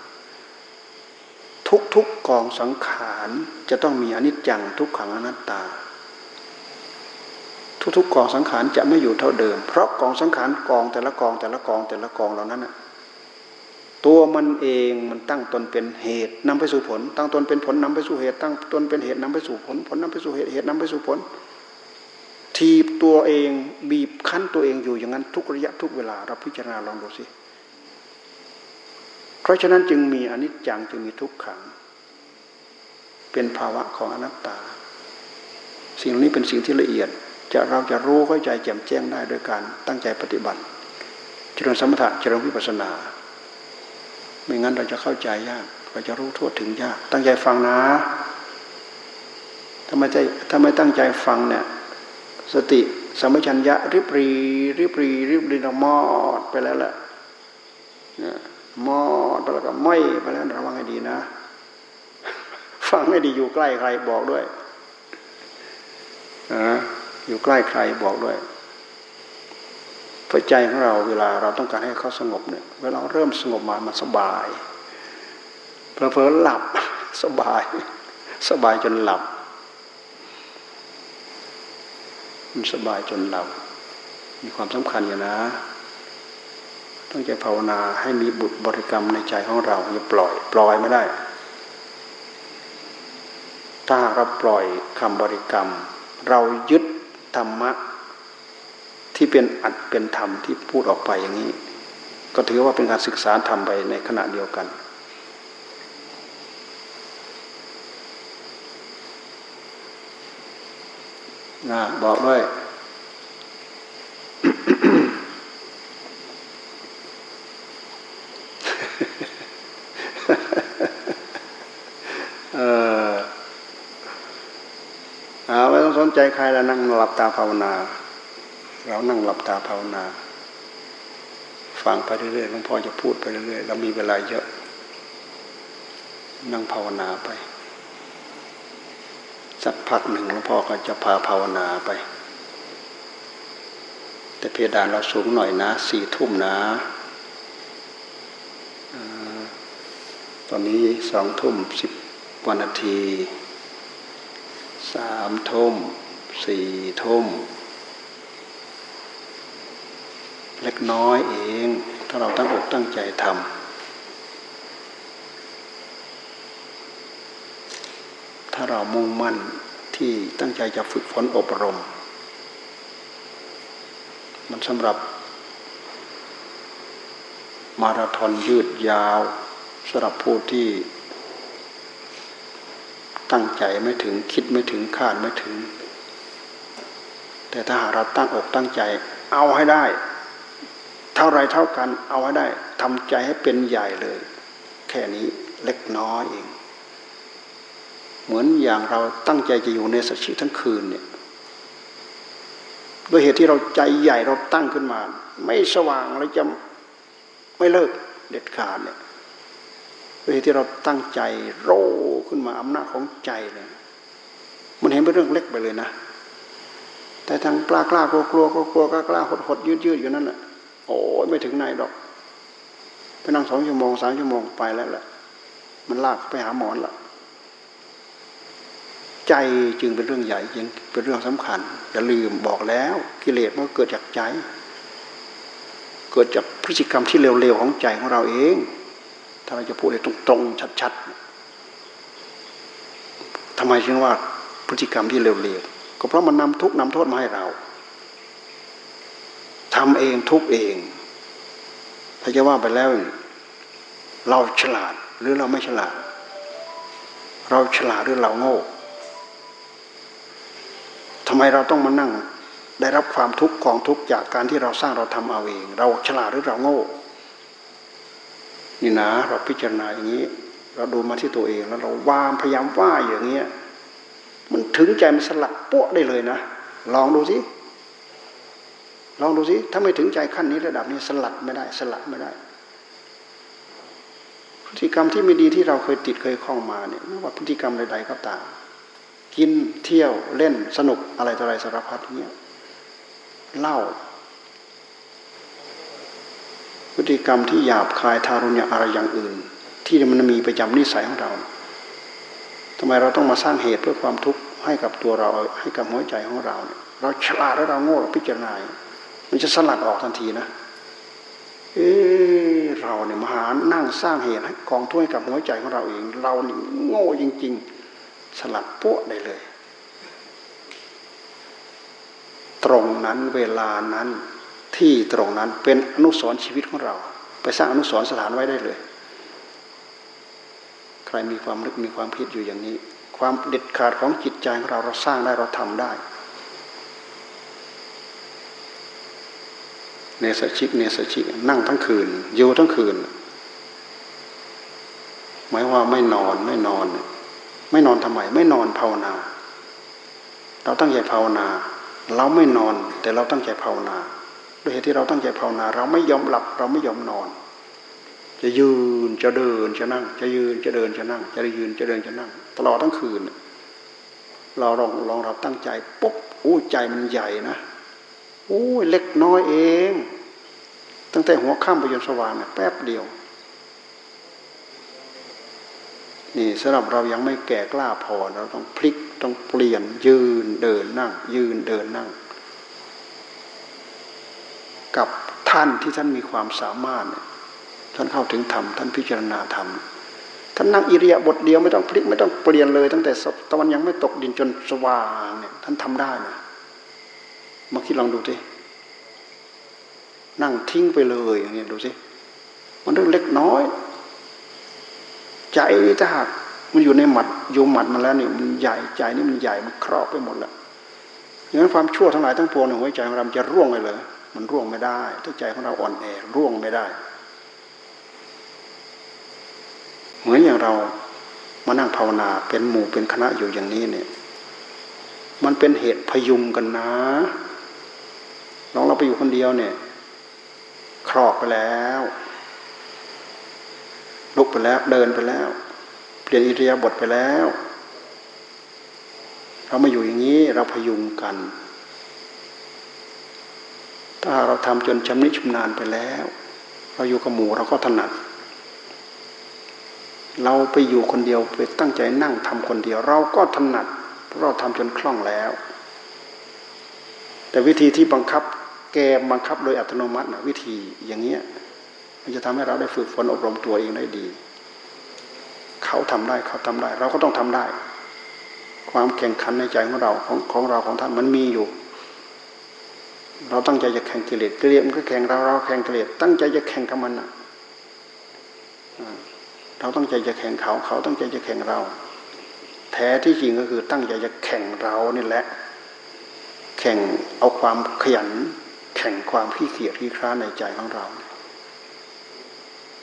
ทุกๆกองสังขารจะต้องมีอนิจจังทุกขังอนัตตา ทุกๆกองสังขารจะไม่อยู่เท่าเดิม เพราะกองสังขารกองแต่ละกองแต่ละกองแต่ละกองเหล่านั้นนะตัวมันเองมันตั้งตนเป็นเหตุนำไปสู่ผล ตั้งตนเป็นผลนำไปสู่เหตุตั้งตนเป็นเหตุนำไปสู่ผล ผลนำไปสู่เหตุเหตุนำไปสู่ผล ทีบตัวเองบีบคั้นตัวเองอยู่อย่างนั้นทุกระยะทุกเวลาเราพิจารณาลองดูสิ เพราะฉะนั้นจึงมีอนิจจังจึงมีทุกขัง เป็นภาวะของอนัตตา สิ่งนี้เป็นสิ่งที่ละเอียด จะเราจะรู้เข้าใจแจ่มแจ้งได้โดยการตั้งใจปฏิบัติ เจริญสมถะเจริญวิปัสนา ไม่งั้นเราจะเข้าใจยากเราจะรู้ทั่วถึงยาก ตั้งใจฟังนะถ้าไม่ใจถ้าไม่ตั้งใจฟังเนี่ยสติสมัชัญญะริบรีริบรีริบรีละมอดไปแล้วแหละ มอดไปแล้วก็ไม่ไปแล้วระวังให้ดีนะ ฟังให้ดีอยู่ใกล้ใครบอกด้วยนะอยู่ใกล้ใครบอกด้วยเพราะใจของเราเวลาเราต้องการให้เขาสงบเนี่ยเวลาเริ่มสงบมามันสบายเพลอๆหลับสบาย สบายจนหลับมันสบายจนหลับมีความสำคัญอยู่นะ ต้องใจภาวนาให้มีบุตรบริกรรมในใจของเราอย่าปล่อย ปล่อยไม่ได้ ถ้าเราปล่อยคำบริกรรม เรายึดธรรมะ ที่เป็นอัดเป็นธรรมที่พูดออกไปอย่างนี้ ก็ถือว่าเป็นการศึกษาธรรมไปในขณะเดียวกันนะบอกด้วย หาไม่ต้องสนใจใครแล้วนั่งหลับตาภาวนา เรานั่งหลับตาภาวนา ฟังไปเรื่อยๆหลวงพ่อจะพูดไปเรื่อยๆเรามีเวลาเยอะ นั่งภาวนาไป สักพักหนึ่งหลวงพ่อก็จะพาภาวนาไป แต่เพดานเราสูงหน่อยนะสี่ทุ่มนะ ตอนนี้สองทุ่มสิบวันนาทีสามทุ่มสี่ทุ่มเล็กน้อยเอง ถ้าเราตั้งอกตั้งใจทำถ้าเรามุ่งมั่นที่ตั้งใจจะฝึกฝนอบรม มันสำหรับ มาราธอนยืดยาว สำหรับผู้ที่ตั้งใจไม่ถึงคิดไม่ถึงคาดไม่ถึง แต่ถ้าเราตั้งอกตั้งใจ เอาให้ได้ เท่าไรเท่ากันเอาให้ได้ทำใจให้เป็นใหญ่เลย แค่นี้เล็กน้อยเอง เหมือนอย่างเราตั้งใจจะอยู่ในสัจฉิทั้งคืนเนี่ยด้วยเหตุที่เราใจใหญ่เราตั้งขึ้นมา ไม่สว่างเราจะไม่เลิกเด็ดขาดเนี่ย ด้วยเหตุที่เราตั้งใจโร่ขึ้นมาอำนาจของใจเนี่ยมันเห็นเป็นเรื่องเล็กไปเลยนะ แต่ทางกล้ากล้ากลัวกลัวกลัวกลัวกล้ากล้าหดหดยืดยืดอยู่นั่นแหละโอ้ยไม่ถึงไหนดอกไปนั่งสองชั่วโมงสามชั่วโมงไปแล้วแหละมันลากไปหาหมอนละใจจึงเป็นเรื่องใหญ่จึงเป็นเรื่องสำคัญ อย่าลืมบอกแล้วกิเลสมันเกิดจากใจ เกิดจากพฤติกรรมที่เร็วๆของใจของเราเอง ถ้าเราจะพูดให้ตรงๆชัดๆทำไมจึงว่าพฤติกรรมที่เร็วๆ ก็เพราะมันนำทุกนำโทษมาให้เราทำเองทุกเอง ถ้าจะว่าไปแล้ว เราฉลาดหรือเราไม่ฉลาด เราฉลาดหรือเราโง่ทำไมเราต้องมานั่ง ได้รับความทุกข์ของทุกข์จากการที่เราสร้างเราทำเอาเอง เราฉลาดหรือเราโง่ นี่นะเราพิจารณาอย่างนี้ เราดูมาที่ตัวเองแล้วเราวางพยายามว่าอย่างเงี้ยมันถึงใจมันสลัดปุ๊ได้เลยนะ ลองดูสิลองดูสิถ้าไม่ถึงใจขั้นนี้ระดับนี้สลัดไม่ได้สลัดไม่ได้พฤติกรรมที่ไม่ดีที่เราเคยติดเคยคล้องมาเนี่ยไม่ว่าพฤติกรรมใดๆก็ตามกินเที่ยวเล่นสนุกอะไรต่ออะไรสารพัดเนี้ยเล่า พฤติกรรมที่หยาบคายทารุณอะไรอย่างอื่น ที่มันมีประจำนิสัยของเราทำไมเราต้องมาสร้างเหตุเพื่อความทุกข์ให้กับตัวเราให้กับหัวใจของเราเนี่ยเราฉลาดแล้วเราโง่เราพิจารณามันจะสลัดออกทันทีนะเออเราเนี่ยมหานั่งสร้างเหตุให้กองถ้วยกับหัวใจของเราเอง เรานี่โง่จริง ๆ สลัดปุ๊ได้เลย ตรงนั้นเวลานั้น ที่ตรงนั้นเป็นอนุสรชีวิตของเรา ไปสร้างอนุสรสถานไว้ได้เลย ใครมีความลึกมีความพิดอยู่อย่างนี้ ความเด็ดขาดของจิตใจของเราเราสร้างได้เราทำได้ เนสชิกเนสชิกนั่งทั้งคืนอยู่ทั้งคืนหมายว่าไม่นอนไม่นอน ไม่นอนทำไมไม่นอนภาวนา เราตั้งใจภาวนา เราไม่นอนแต่เราตั้งใจภาวนา ด้วยเหตุที่เราตั้งใจภาวนา เราไม่ยอมหลับเราไม่ยอมนอน จะยืนจะเดินจะนั่ง จะยืนจะเดินจะนั่ง จะยืนจะเดินจะนั่ง ตลอดทั้งคืน เราลองลองเราตั้งใจปุ๊บอู้ใจมันใหญ่นะอู้เล็กน้อยเอง ตั้งแต่หัวค่ำไปจนสว่างเนี่ยแป๊บเดียวนี่สำหรับเรายังไม่แก่กล้าพอเราต้องพลิกต้องเปลี่ยนยืนเดินนั่ง ยืนเดินนั่ง กับท่านที่ท่านมีความสามารถ ท่านเข้าถึงธรรมท่านพิจารณาธรรมท่านนั่งอิริยาบถเดียวไม่ต้องพลิกไม่ต้องเปลี่ยนเลย ตั้งแต่ตะวันยังไม่ตกดินจนสว่างเนี่ยท่านทำได้นะมาคิดลองดูสินั่งทิ้งไปเลยอย่างนี้ดูสิมันเรื่องเล็กน้อย ใจถ้าหากมันอยู่ในหมัดโยมหมัดมาแล้วนี่มันใหญ่ใจนี่มันใหญ่มันครอบไปหมดแล้วอย่างนั้นความชั่วทั้งหลายทั้งปวงในหัวใจของเราจะร่วงไปเลย มันร่วงไม่ได้ถ้าใจของเราอ่อนแอร่วงไม่ได้ เหมือนอย่างเรามานั่งภาวนาเป็นหมู่เป็นคณะอยู่อย่างนี้เนี่ยมันเป็นเหตุพยุงกันนะลองเราไปอยู่คนเดียวเนี่ย ครอบไปแล้วลุกไปแล้วเดินไปแล้ว เปลี่ยนอิริยาบถไปแล้ว เรามาอยู่อย่างนี้เราพยุงกัน ถ้าเราทำจนชำนิชำนาญไปแล้ว เราอยู่กับหมู่เราก็ถนัด เราไปอยู่คนเดียวไปตั้งใจนั่งทำคนเดียว เราก็ถนัดเพราะเราทำจนคล่องแล้ว แต่วิธีที่บังคับแกบังคับโดยอัตโนมัตินะวิธีอย่างเนี้ยมันจะทำให้เราได้ฝึกฝนอบรมตัวเองได้ดี เขาทำได้เขาทำได้ เราก็ต้องทำได้ ความแข่งขันในใจของเราของของเราของท่านมันมีอยู่ เราตั้งใจจะแข่งกิเลสกิเลสมันก็แข่งเราเราแข่งกิเลสตั้งใจจะแข่งกับมันนะเราตั้งใจจะแข่งเขาเขาตั้งใจจะแข่งเรา แท้ที่จริงก็คือตั้งใจจะแข่งเรานี่แหละ แข่งเอาความขยัน แข่งความขี้เกียจขี้คร้านในใจของเรา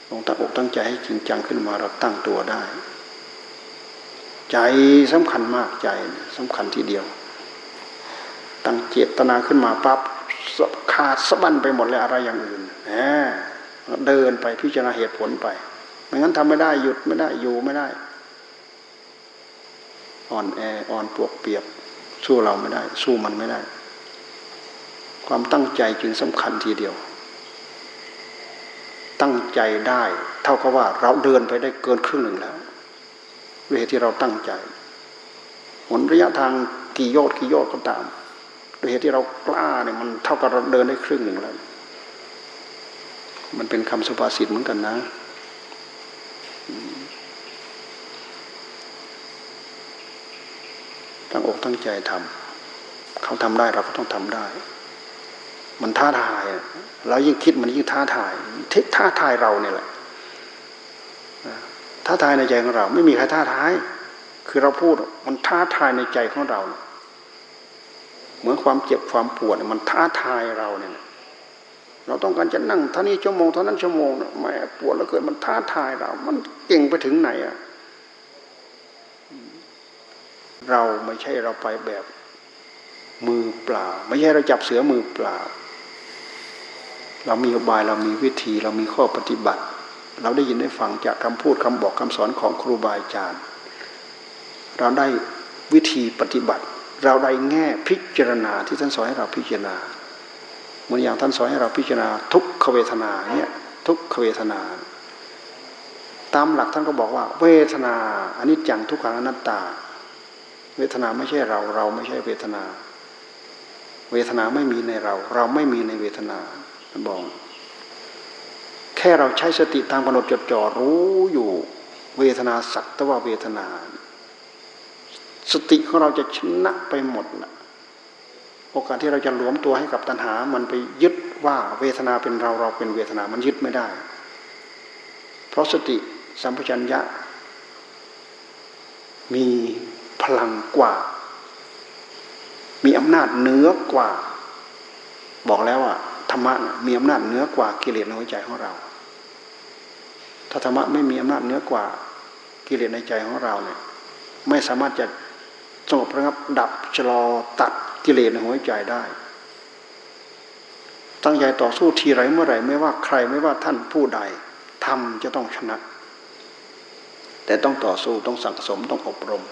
ลงตั้งอกตั้งใจให้จริงจังขึ้นมาเราตั้งตัวได้ ใจสำคัญมากใจสำคัญทีเดียว ตั้งเจตนาขึ้นมาปั๊บ ขาดสะบั้นไปหมดเลยอะไรอย่างอื่นเดินไปพิจารณาเหตุผลไปไม่งั้นทำไม่ได้หยุดไม่ได้อยู่ไม่ได้ อ่อนแออ่อนปวกเปียก สู้เราไม่ได้ สู้มันไม่ได้ ความตั้งใจจึงสำคัญทีเดียว ตั้งใจได้ เท่ากับว่าเราเดินไปได้เกินครึ่งหนึ่งแล้วด้วยเหตุที่เราตั้งใจหนระยะทางกี่โยชน์กี่โยชน์ก็ตาม ด้วยเหตุที่เรากล้าเนี่ยมันเท่ากับเราเดินได้ครึ่งหนึ่งแล้ว มันเป็นคำสุภาษิตเหมือนกันนะ ตั้งอกตั้งใจทำเขาทำได้เราก็ต้องทำได้ มันท้าทายเรายิ่งคิดมันยิ่งท้าทายทิศท้าทายเราเนี่ยแหละท้าทายในใจของเรา ไม่มีใครท้าทาย คือเราพูดมันท้าทายในใจของเรา เหมือนความเจ็บความปวดมันท้าทายเราเนี่ยเราต้องการจะนั่งเท่านี้ชั่วโมงเท่านั้นชั่วโมงแม่ปวดแล้วเกิดมันท้าทายเรา มันเก่งไปถึงไหนอะเราไม่ใช่เราไปแบบมือเปล่า ไม่ใช่เราจับเสือมือเปล่า เรามีอบายเรามีวิธีเรามีข้อปฏิบัติ เราได้ยินได้ฟังจากคำพูดคำบอกคำสอนของครูบาอาจารย์ เราได้วิธีปฏิบัติ เราได้แง่พิจารณาที่ท่านสอนให้เราพิจารณาเหมือนอย่างท่านสอนให้เราพิจารณาทุกขเวทนาเนี่ยทุกขเวทนา ตามหลักท่านก็บอกว่า เวทนาอันนี้จังทุกขังอนัตตา เวทนาไม่ใช่เราเราไม่ใช่เวทนา เวทนาไม่มีในเรา เราไม่มีในเวทนาท่านบอกแค่เราใช้สติตามกำหนดจดจ่อรู้อยู่เวทนาสักตว่าเวทนา สติของเราจะชนะไปหมดนะโอกาสที่เราจะหลวมตัวให้กับตัณหา มันไปยึดว่าเวทนาเป็นเราเราเป็นเวทนา มันยึดไม่ได้ เพราะสติสัมปชัญญะ มีพลังกว่า มีอำนาจเหนือกว่า บอกแล้วว่าธรรมะมีอำนาจเหนือกว่ากิเลสในหัวใจของเรา ถ้าธรรมะไม่มีอำนาจเหนือกว่ากิเลสในใจของเราเนี่ยไม่สามารถจะ สงบระงับดับชะลอตัดกิเลสในหัวใจได้ ตั้งใจต่อสู้ทีไรเมื่อไหร่ไม่ว่าใครไม่ว่าท่านผู้ใดทำจะต้องชนะ แต่ต้องต่อสู้ต้องสั่งสมต้องอบรม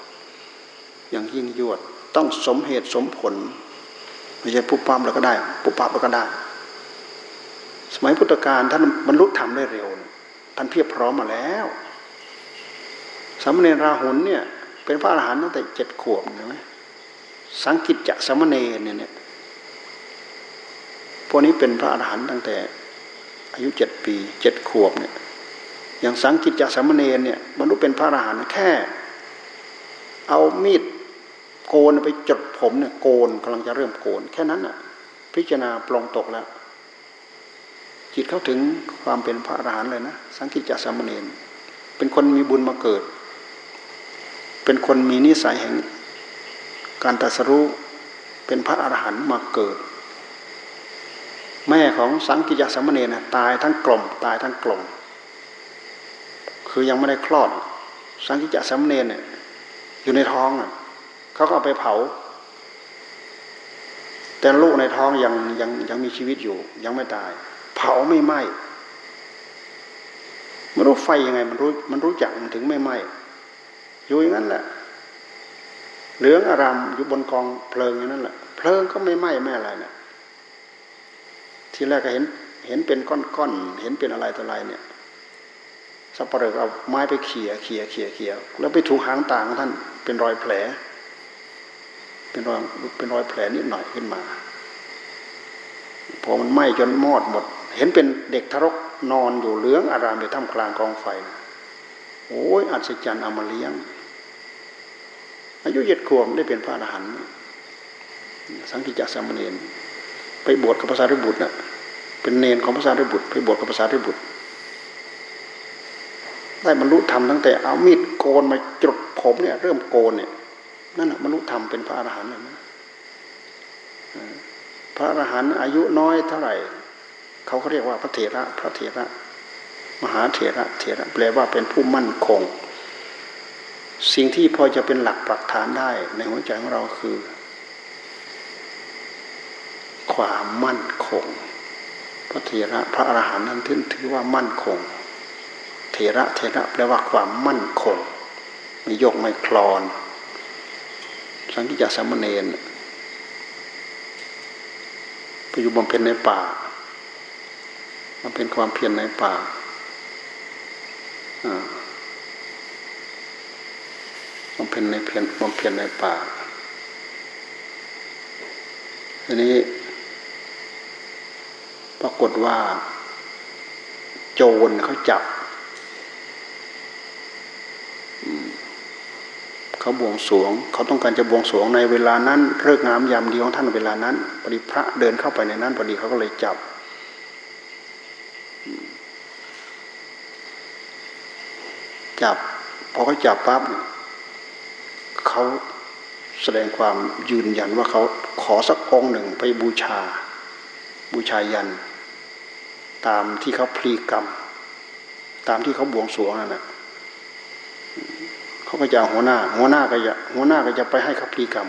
อย่างยิ่งยวดต้องสมเหตุสมผล ไม่ใช่ปุ๊บปั๊บแล้วก็ได้ปุ๊บปั๊บแล้วก็ได้ สมัยพุทธกาลท่านบรรลุธรรมได้เร็วท่านเพียบพร้อมมาแล้วสามเณรราหุลเนี่ย เป็นพระอรหันต์ตั้งแต่เจ็ดขวบเห็นไหมสังกิจจะสามเณรเนี่ยพวกนี้เป็นพระอรหันต์ตั้งแต่อายุเจ็ดปีเจ็ดขวบเนี่ยอย่างสังกิจจะสามเณรเนี่ยบรรลุเป็นพระอรหันต์แค่ เอามีดโกนไปจดผมเนี่ยโกนกำลังจะเริ่มโกน แค่นั้นน่ะ พิจารณาปลงตกแล้ว จิตเข้าถึงความเป็นพระอรหันต์เลยนะ สังกิจจสามเณรเป็นคนมีบุญมาเกิด เป็นคนมีนิสัยแห่ง การตรัสรู้เป็นพระอรหันต์มาเกิด แม่ของสังกิจสามเณรนะตายทั้งกลมตายทั้งกลมคือยังไม่ได้คลอด สังกิจสามเณรเนี่ยอยู่ในท้องเขาก็เอาไปเผา แต่ลูกในท้องยังยังยังมีชีวิตอยู่ ยังไม่ตาย เผาไม่ไหม้ไม่รู้ไฟยังไงมันรู้มันรู้จักมันถึงไม่ไหม้ อยู่อย่างนั้นแหละ เหลืองอารามอยู่บนกองเพลิงอย่างนั้นแหละ เพลิงก็ไม่ไหม้ไม่อะไรเนี่ยทีแรกก็เห็นเห็นเป็นก้อนๆเห็นเป็นอะไรต่ออะไรเนี่ยสับปะเลอเอาไม้ไปเขี่ยเขี่ยเขี่ยเขี่ยแล้วไปถูกหางต่างท่านเป็นรอยแผล เป็นรอยเป็นรอยแผลนิดหน่อยขึ้นมาพอมันไหม้จนมอดหมด เห็นเป็นเด็กทารกนอนอยู่เหลืองอารามอยู่ท่ามกลางกองไฟนะ โอ้ยอัศจรรย์เอามาเลี้ยง อายุเจ็ดขวบได้เป็นพระอรหันต์สังกิจสามเณรไปบวชกับพระสารีบุตรนะ่ะเป็นเนนของพระสารีบุตร ไปบวชกับพระสารีบุตร ได้บรรลุธรรมตั้งแต่เอามีดโกนมาจุดผมเนี่ย เริ่มโกนเนี่ยนั่นแหะมนุษย์ธรรมเป็นพระอรหันต์เลยนะพระอรหันต์อายุน้อยเท่าไหร่ เขาเขาเรียกว่าพระเถระ พระเถระ มหาเถระเถระแปลว่าเป็นผู้มั่นคง สิ่งที่พอจะเป็นหลักปักฐานได้ ในหัวใจของเราคือ ความมั่นคงพระเถระพระอรหันต์นั้นถือถือว่ามั่นคง เถระเถระแปลว่าความมั่นคงไม่ยกไม่คลอน สังกิจสามเณรไปอยู่บำเพ็ญในป่ามันเป็นความเพียรในป่า บำเพ็ญในเพียรบำเพ็ญในป่าทีนี้ ปรากฏว่า โจรเขาจับ เขาบวงสวง เขาต้องการจะบวงสวงในเวลานั้นเลิกงามยามดีของท่านเวลานั้นพอดีพระเดินเข้าไปในนั้นพอดีเขาก็เลยจับ จับ พอเขาจับปั๊บเขาแสดงความยืนยันว่าเขาขอสักองหนึ่งไปบูชา บูชายัน ตามที่เขาพลีกรรม ตามที่เขาบวงสรวงนั่นแหละเขาก็จะหัวหน้า หัวหน้าก็จะหัวหน้าก็จะไปให้เขับพีกรรม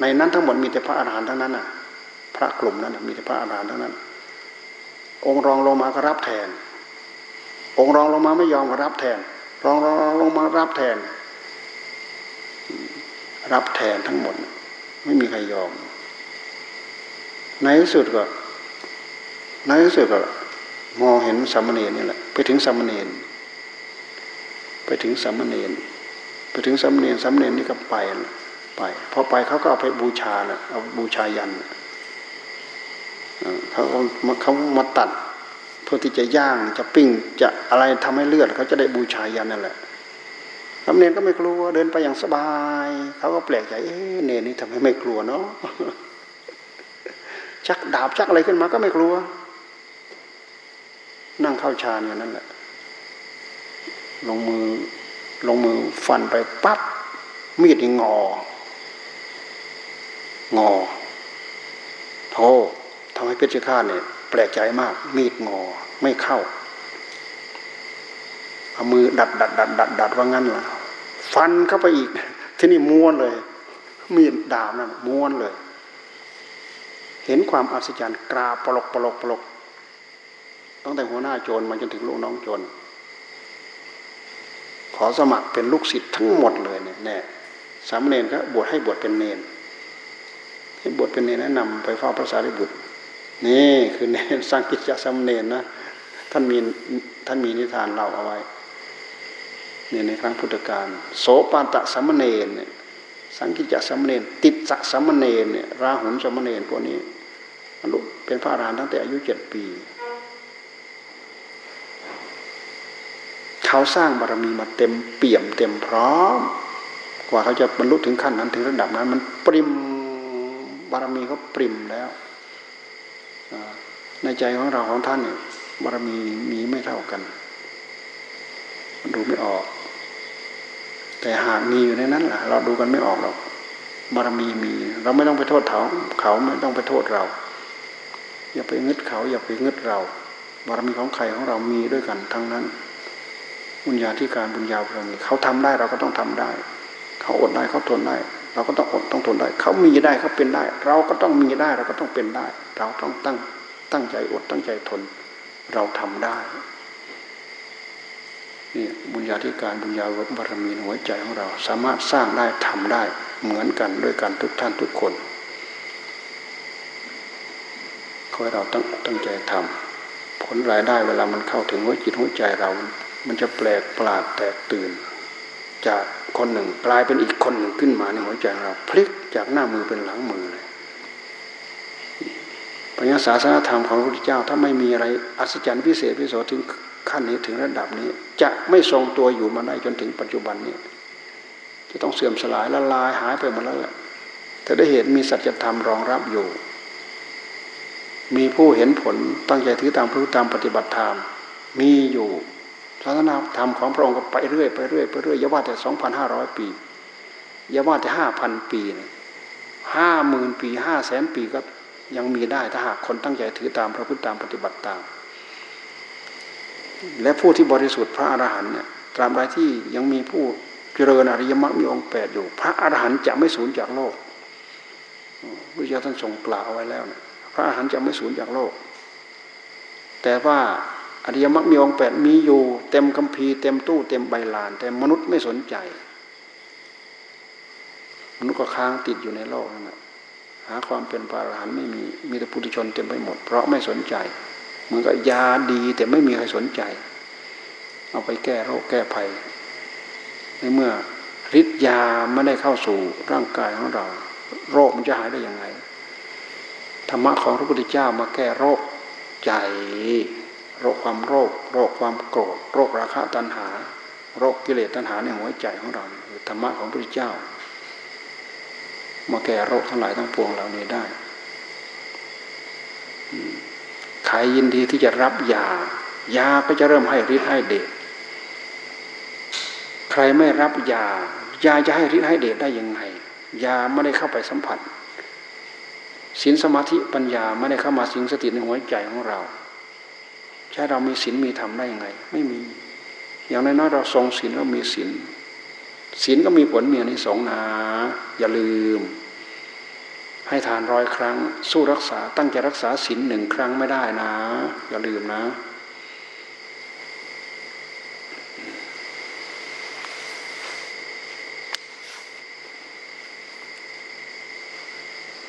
ในนั้นทั้งหมดมีแต่พระอาหารหันต์ทั้งนั้นน่ะ พระกลุ่มนั้นมีแต่พระอาหารหันต์ทั้งนั้น องค์รองลงมาก็รับแทน องค์รองลงมาไม่ยอมก็รับแทน รองรองลงมารับแทน รับแทนทั้งหมด ไม่มีใครยอม ในที่สุดก็ในที่สุดก็มองเห็นสามเณรนี่แหละ ไปถึงสามเณรไปถึงสามเณรไปถึงสำเนียนสำเนียนนี่ก็ไปไปพอไปเขาก็เอาไปบูชาแหละเอาบูชายันเขาเขามาตัด พื่อที่จะย่างจะปิ้งจะอะไรทำให้เลือดเขาจะได้บูชายันนั่นแหละสำเนียนก็ไม่กลัวเดินไปอย่างสบาย เขาก็แปลกใจเอ๊ะเนนี่ทำไมไม่กลัวเนาะชักดาบชักอะไรขึ้นมาก็ไม่กลัว นั่งเข้าฌานอย่างนั้นแหละ ลงมือลงมือฟันไปปั๊บมีดงอ งอโธ่ทำให้เพชฌฆาตเนี่ย แปลกใจมาก มีดงอไม่เข้า เอามือดัดดัดดัดดัดดัดว่างั้นล่ะ ฟันเข้าไปอีก ที่นี่ม้วนเลย มีดดาบนั่นม้วนเลย เห็นความอัศจรรย์กราปลกปลกปลกตั้งแต่หัวหน้าโจรมาจนถึงลูกน้องโจรขอสมัครเป็นลูกศิษย์ทั้งหมดเลยเนี่ยแน่สามเณรก็บวชให้บวชเป็นเนรให้บวชเป็นเนรแนะนำไปเฝ้าพระสารีบุตร นี่คือเนรสร้างกิจจสมเณรนะท่านมีท่านมีนิทานเล่าเอาไว้เนี่ยในครั้งพุทธกาลโสปานตะสมเณรเนี่ยสังกิจจสมเณรติดสักสมเณรเนี่ยราหุลสมเณรพวกนี้บรรลุเป็นพระอรหันต์ตั้งแต่อายุเจ็ดปี เขาสร้างบารมีมาเต็มเปี่ยมเต็มพร้อม กว่าเขาจะบรรลุถึงขั้นนั้นถึงระดับนั้น มันปริมบารมีเขาปริมแล้ว ในใจของเราของท่านเนี่ยบารมีมีไม่เท่ากันมันดูไม่ออก แต่หากมีอยู่ในนั้นล่ะ เราดูกันไม่ออกหรอกบารมีมี เราไม่ต้องไปโทษเขาเขาไม่ต้องไปโทษเรา อย่าไปงึดเขา อย่าไปงึดเรา บารมีของใครของเรามีด้วยกันทั้งนั้น บุญญาธิการบุญญาบารมีเขาทำได้เราก็ต้องทำได้ เขาอดได้เขาทนได้ เราก็ต้องอดต้องทนได้ เขามีได้เขาเป็นได้ เราก็ต้องมีได้เราก็ต้องเป็นได้ เราต้องตั้งตั้งใจอดตั้งใจทน เราทำได้นี่บุญญาธิการบุญญาบารมีหัวใจของเรา สามารถสร้างได้ทำได้เหมือนกันด้วยกันทุกท่านทุกคนขอให้เราตั้งตั้งใจทำผลรายได้เวลามันเข้าถึงหัวจิตหัวใจเรา มันจะแปลกประหลาดแตกตื่นจาก คนหนึ่ง กลายเป็นอีกคนหนึ่งขึ้นมาในหัวใจเราพลิกจากหน้ามือเป็นหลังมือเลยปัญญาศาสนาธรรมของพระพุทธเจ้าถ้าไม่มีอะไรอัศจรรย์พิเศษพิโสถึงขั้นนี้ถึงระดับนี้ จะไม่ทรงตัวอยู่มาได้จนถึงปัจจุบันนี้ จะต้องเสื่อมสลายละลายหายไปหมดแล้วแหละแต่ได้เหตุมีสัจธรรมรองรับอยู่ มีผู้เห็นผลตั้งใจถือตามพระตามปฏิบัติธรรมมีอยู่ ศาสนาธรรมของพระองค์ก็ไปเรื่อยไปเรื่อยไปเรื่อยอย่าว่าแต่สองพันห้าร้อยปีอย่าว่าแต่ห้าพันปีห้าหมื่นปีห้าแสนปีก็ยังมีได้ถ้าหากคนตั้งใจถือตามพระพุทธตามปฏิบัติตาม และผู้ที่บริสุทธิ์พระอรหันต์เนี่ยตราบใดที่ยังมีผู้เจริญอริยมรรคมีองค์แปดอยู่ พระอรหันต์จะไม่สูญจากโลกพระเจ้าท่านทรงกล่าวไว้แล้วนะพระอรหันต์จะไม่สูญจากโลก แต่ว่า อริยมรรคมีองค์แปดมีอยู่ เต็มคัมภีร์เต็มตู้เต็มใบลาน แต่มนุษย์ไม่สนใจ มนุษย์ก็ค้างติดอยู่ในโลกนั่นแหละหาความเป็นพระอรหันไม่มีมีแต่ปุถุชนเต็มไปหมด เพราะไม่สนใจเหมือนกับยาดีแต่ไม่มีใครสนใจ เอาไปแก้โรคแก้ภัย ในเมื่อฤทธิ์ยาไม่ได้เข้าสู่ร่างกายของเรา โรคมันจะหายได้ยังไงธรรมะของพระพุทธเจ้ามาแก้โรคใจ โรคความโรค โรคความโกรธ โรคราคะตัณหา โรคกิเลสตัณหาในหัวใจของเราคือธรรมะของพระพุทธเจ้า มาแก้โรคทั้งหลายทั้งปวงเหล่านี้ได้ใครยินดีที่จะรับยายาก็จะเริ่มให้ฤทธิ์ให้เดชใครไม่รับยายาจะให้ฤทธิ์ให้เดชได้ยังไงยาไม่ได้เข้าไปสัมผัสศีลสมาธิปัญญาไม่ได้เข้ามาสิงสถิตในหัวใจของเรา ใช่เรามีศีลมีธรรมได้ยังไง ไม่มี อย่างน้อยๆเราทรงศีลเรามีศีลศีลก็มีผลมีอนิสงส์นะอย่าลืม ให้ทานร้อยครั้ง สู้รักษาตั้งใจรักษาศีลหนึ่งครั้งไม่ได้นะ อย่าลืมนะ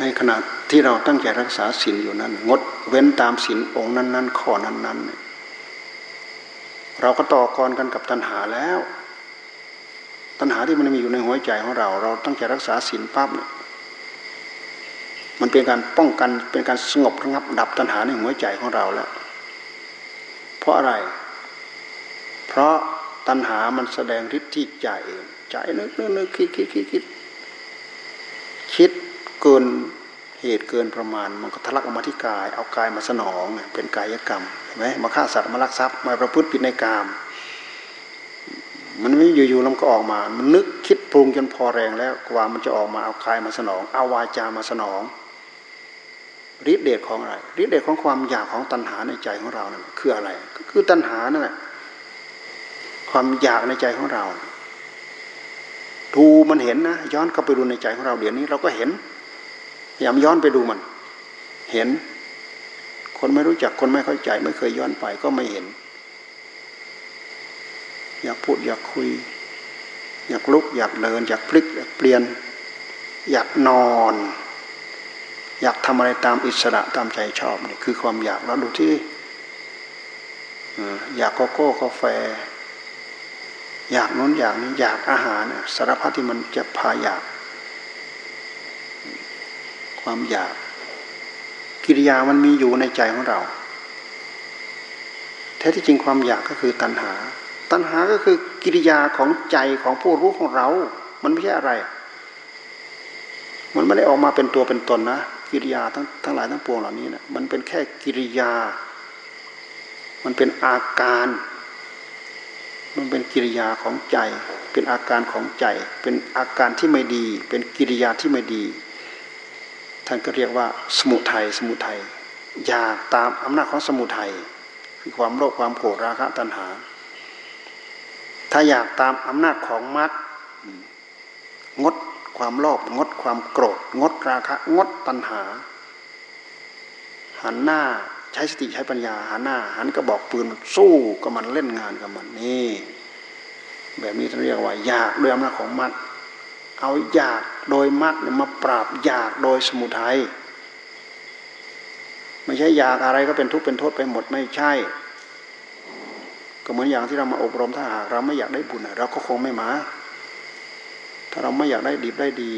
ในขณะที่เราตั้งใจรักษาศีลอยู่นั้น งดเว้นตามศีลองค์นั้น ๆ ข้อนั้นๆ เราก็ต่อกรกันกับตัณหาแล้ว ตัณหาที่มันมีอยู่ในหัวใจของเรา เราตั้งใจรักษาศีลปั๊บเนี่ยมันเป็นการป้องกันเป็นการสงบระงับดับตัณหาในหัวใจของเราแล้ว เพราะอะไร เพราะตัณหามันแสดงฤทธิ์ที่ใจใจนึกนึกนึกคิดคิดคิดคิดคิด เกินเหตุเกินประมาณ มันก็ทะลักออกมาที่กาย เอากายมาสนองเป็นกายกรรมเห็นไหมมาฆ่าสัตว์มาลักทรัพย์มาประพฤติผิดในกาม มันไม่อยู่ๆแล้วก็ออกมา มันนึกคิดปรุงจนพอแรงแล้วกว่ามันจะออกมาเอากายมาสนอง เอาวาจามาสนองฤทธิเดชของอะไรฤทธิเดชของความอยากของตัณหาในใจของเรานั่นคืออะไร ก็คือตัณหานั่นแหละความอยากในใจของเราดูมันเห็นนะย้อนกลับไปดูในใจของเราเดี๋ยวนี้เราก็เห็น ยายามย้อนไปดูมัน เห็น คนไม่รู้จักคนไม่เข้าใจ ไม่เคยย้อนไปก็ไม่เห็น อยากพูดอยากคุย อยากลุก อยากเดิน อยากพลิก อยากเปลี่ยน อยากนอน อยากทำอะไรตามอิสระตามใจชอบนี่คือความอยากเราดูที่อยากโกโก้กาแฟ อยากน้นอยากนี้อยากอาหารสารพัดที่มันจะพาอยาก ความอยาก กิริยามันมีอยู่ในใจของเรา แท้ที่จริงความอยากก็คือตัณหา ตัณหาก็คือกิริยาของใจของผู้รู้ของเรา มันไม่ใช่อะไร มันไม่ได้ออกมาเป็นตัวเป็นตนนะกิริยาทั้งทั้งหลายทั้งปวงเหล่านี้นะมันเป็นแค่กิริยา มันเป็นอาการ มันเป็นกิริยาของใจ เป็นอาการของใจ เป็นอาการที่ไม่ดี เป็นกิริยาที่ไม่ดี ท่านก็เรียกว่าสมุทัยสมุทัยอยากตามอำนาจของสมุทัยคือความโลภความโกรธราคะตัณหา ถ้าอยากตามอำนาจของมรรคงดความโลภงดความโกรธ งดราคะ งดตัณหา หันหน้าใช้สติใช้ปัญญาหันหน้า หันกระบอกปืนสู้กับมันเล่นงานกับมันนี่ แบบนี้เรียกว่า อยากด้วยอำนาจของมัดเอาอยากโดยมัดมาปราบอยากโดยสมุทัยไม่ใช่อยากอะไรก็เป็นทุกข์เป็นโทษไปหมดไม่ใช่ ก็เหมือนอย่างที่เรามาอบรมถ้าหากเราไม่อยากได้บุญเราก็คงไม่มา ถ้าเราไม่อยากได้ดีได้ดี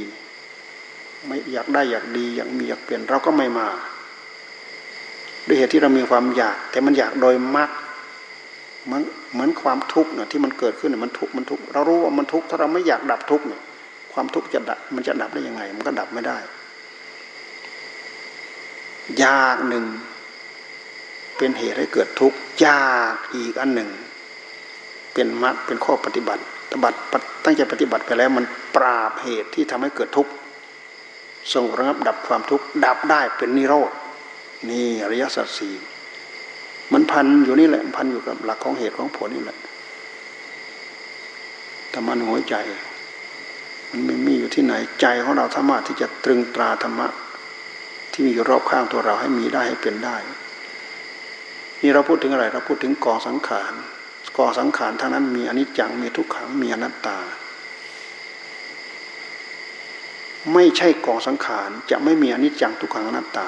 ไม่อยากได้อยากดีอยากมีอยากเปลี่ยนเราก็ไม่มา ด้วยเหตุที่เรามีความอยาก แต่มันอยากโดยมัดเหมือนเหมือนความทุกข์เนี่ยที่มันเกิดขึ้นเนี่ยมันทุกข์มันทุกข์เรารู้ว่ามันทุกข์ถ้าเราไม่อยากดับทุกข์เนี่ย ความทุกข์จะดับมันจะดับได้ยังไง มันก็ดับไม่ได้ ยากหนึ่ง เป็นเหตุให้เกิดทุกข์ยากอีกอันหนึ่ง เป็นมัดเป็นข้อปฏิบัติปฏิบัติตั้งใจปฏิบัติไปแล้ว มันปราบเหตุที่ทำให้เกิดทุกข์ทรงระงับดับความทุกข์ดับได้เป็นนิโรธนี่อริยสัจสี่มันพันอยู่นี่แหละพันอยู่กับหลักของเหตุของผลนี่แหละธรรมะในหัวใจ มันไม่มีอยู่ที่ไหนใจของเราสามารถที่จะตรึงตราธรรมะ ที่มีอยู่รอบข้างตัวเราให้มีได้ให้เป็นได้ นี่เราพูดถึงอะไร เราพูดถึงกองสังขารกองสังขารทั้งนั้นมีอนิจจังมีทุกขังมีอนัตตา ไม่ใช่กองสังขารจะไม่มีอนิจจังทุกขังอนัตตา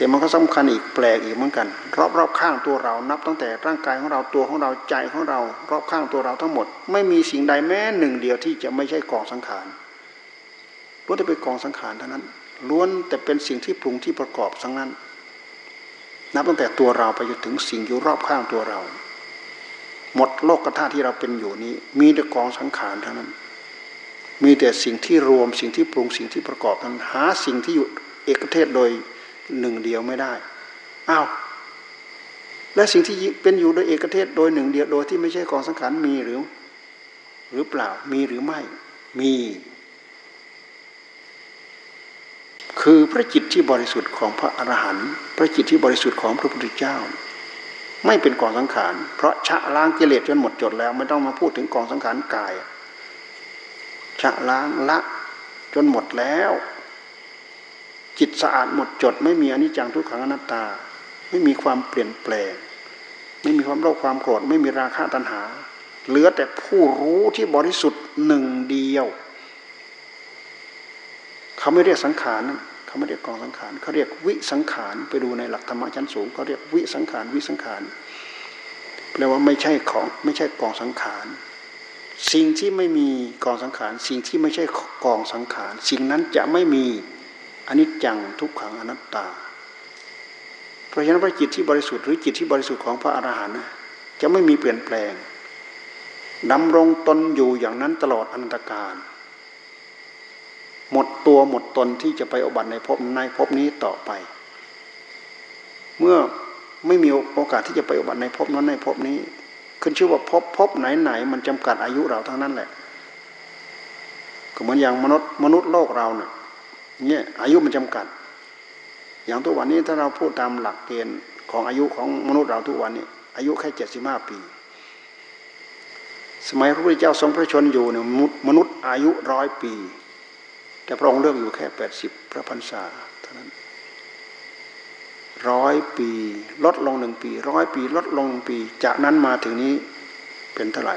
แต่มันก็สำคัญอีกแปลกอีกเหมือนกัน รอบรอบข้างตัวเรานับตั้งแต่ร่างกายของเราตัวของเราใจของเรา รอบข้างตัวเราทั้งหมด ไม่มีสิ่งใดแม้หนึ่งเดียวที่จะไม่ใช่กองสังขารล้วนแต่เป็นกองสังขารเท่านั้น ล้วนแต่เป็นสิ่งที่ปรุงที่ประกอบทั้งนั้น นับตั้งแต่ตัวเราไปจนถึงสิ่งอยู่รอบข้างตัวเรา หมดโลกธาตุที่เราเป็นอยู่นี้ มีแต่กองสังขารเท่านั้น มีแต่สิ่งที่รวมสิ่งที่ปรุงสิ่งที่ประกอบนั้นหาสิ่งที่อยู่เอกเทศโดย หนึ่งเดียวไม่ได้อ้าวและสิ่งที่เป็นอยู่โดยเอกเทศโดยหนึ่งเดียวโดยที่ไม่ใช่กองสังขารมีหรือ หรือเปล่ามีหรือไม่มี คือพระจิตที่บริสุทธิ์ของพระอรหันต์พระจิตที่บริสุทธิ์ของพระพุทธเจ้า ไม่เป็นกองสังขารเพราะชะล้างกิเลสจนหมดจดแล้วไม่ต้องมาพูดถึงกองสังขารกายชะล้างละจนหมดแล้ว จิตสะอาดหมดจด ไม่มีอนิจจังทุกขังอนัตตา ไม่มีความเปลี่ยนแปลง ไม่มีความโลภความโกรธไม่มีราคะตัณหา เหลือแต่ผู้รู้ที่บริสุทธิ์หนึ่งเดียว เขาไม่เรียกสังขารเขาไม่เรียกกองสังขารเขาเรียกวิสังขารไปดูในหลักธรรมะชั้นสูงเขาเรียกวิสังขารวิสังขารแปลว่าไม่ใช่ของไม่ใช่กองสังขารสิ่งที่ไม่มีกองสังขาร สิ่งที่ไม่ใช่กองสังขาร สิ่งนั้นจะไม่มี อนิจจังทุกขังอนัตตา เพราะฉะนั้นพระจิตที่บริสุทธิ์หรือจิตที่บริสุทธิ์ของพระอรหันต์จะไม่มีเปลี่ยนแปลงดำรงตนอยู่อย่างนั้นตลอดอนันตการหมดตัวหมดตนที่จะไปอบัติในภพในภพนี้ต่อไป เมื่อไม่มีโอกาสที่จะไปอบัติในภพนั้นในภพนี้ ขึ้นชื่อว่าภพภพไหนไหนมันจำกัดอายุเราทั้งนั้นแหละก็เหมือนอย่างมนุษย์มนุษย์โลกเราเนี่ย เนี่ยอายุมันจำกัด อย่างทุกวันนี้ถ้าเราพูดตามหลักเกณฑ์ของอายุของมนุษย์เราทุกวันนี้ อายุแค่เจ็ดสิบห้าปี สมัยพระพุทธเจ้าทรงพระชนอยู่เนี่ยมนุษย์อายุร้อยปี แต่พระองค์เลือกอยู่แค่แปดสิบพระพรรษาเท่านั้นร้อยปี ลดลงหนึ่งปีร้อยปี ลดลงหนึ่งปี จากนั้นมาถึงนี้เป็นเท่าไหร่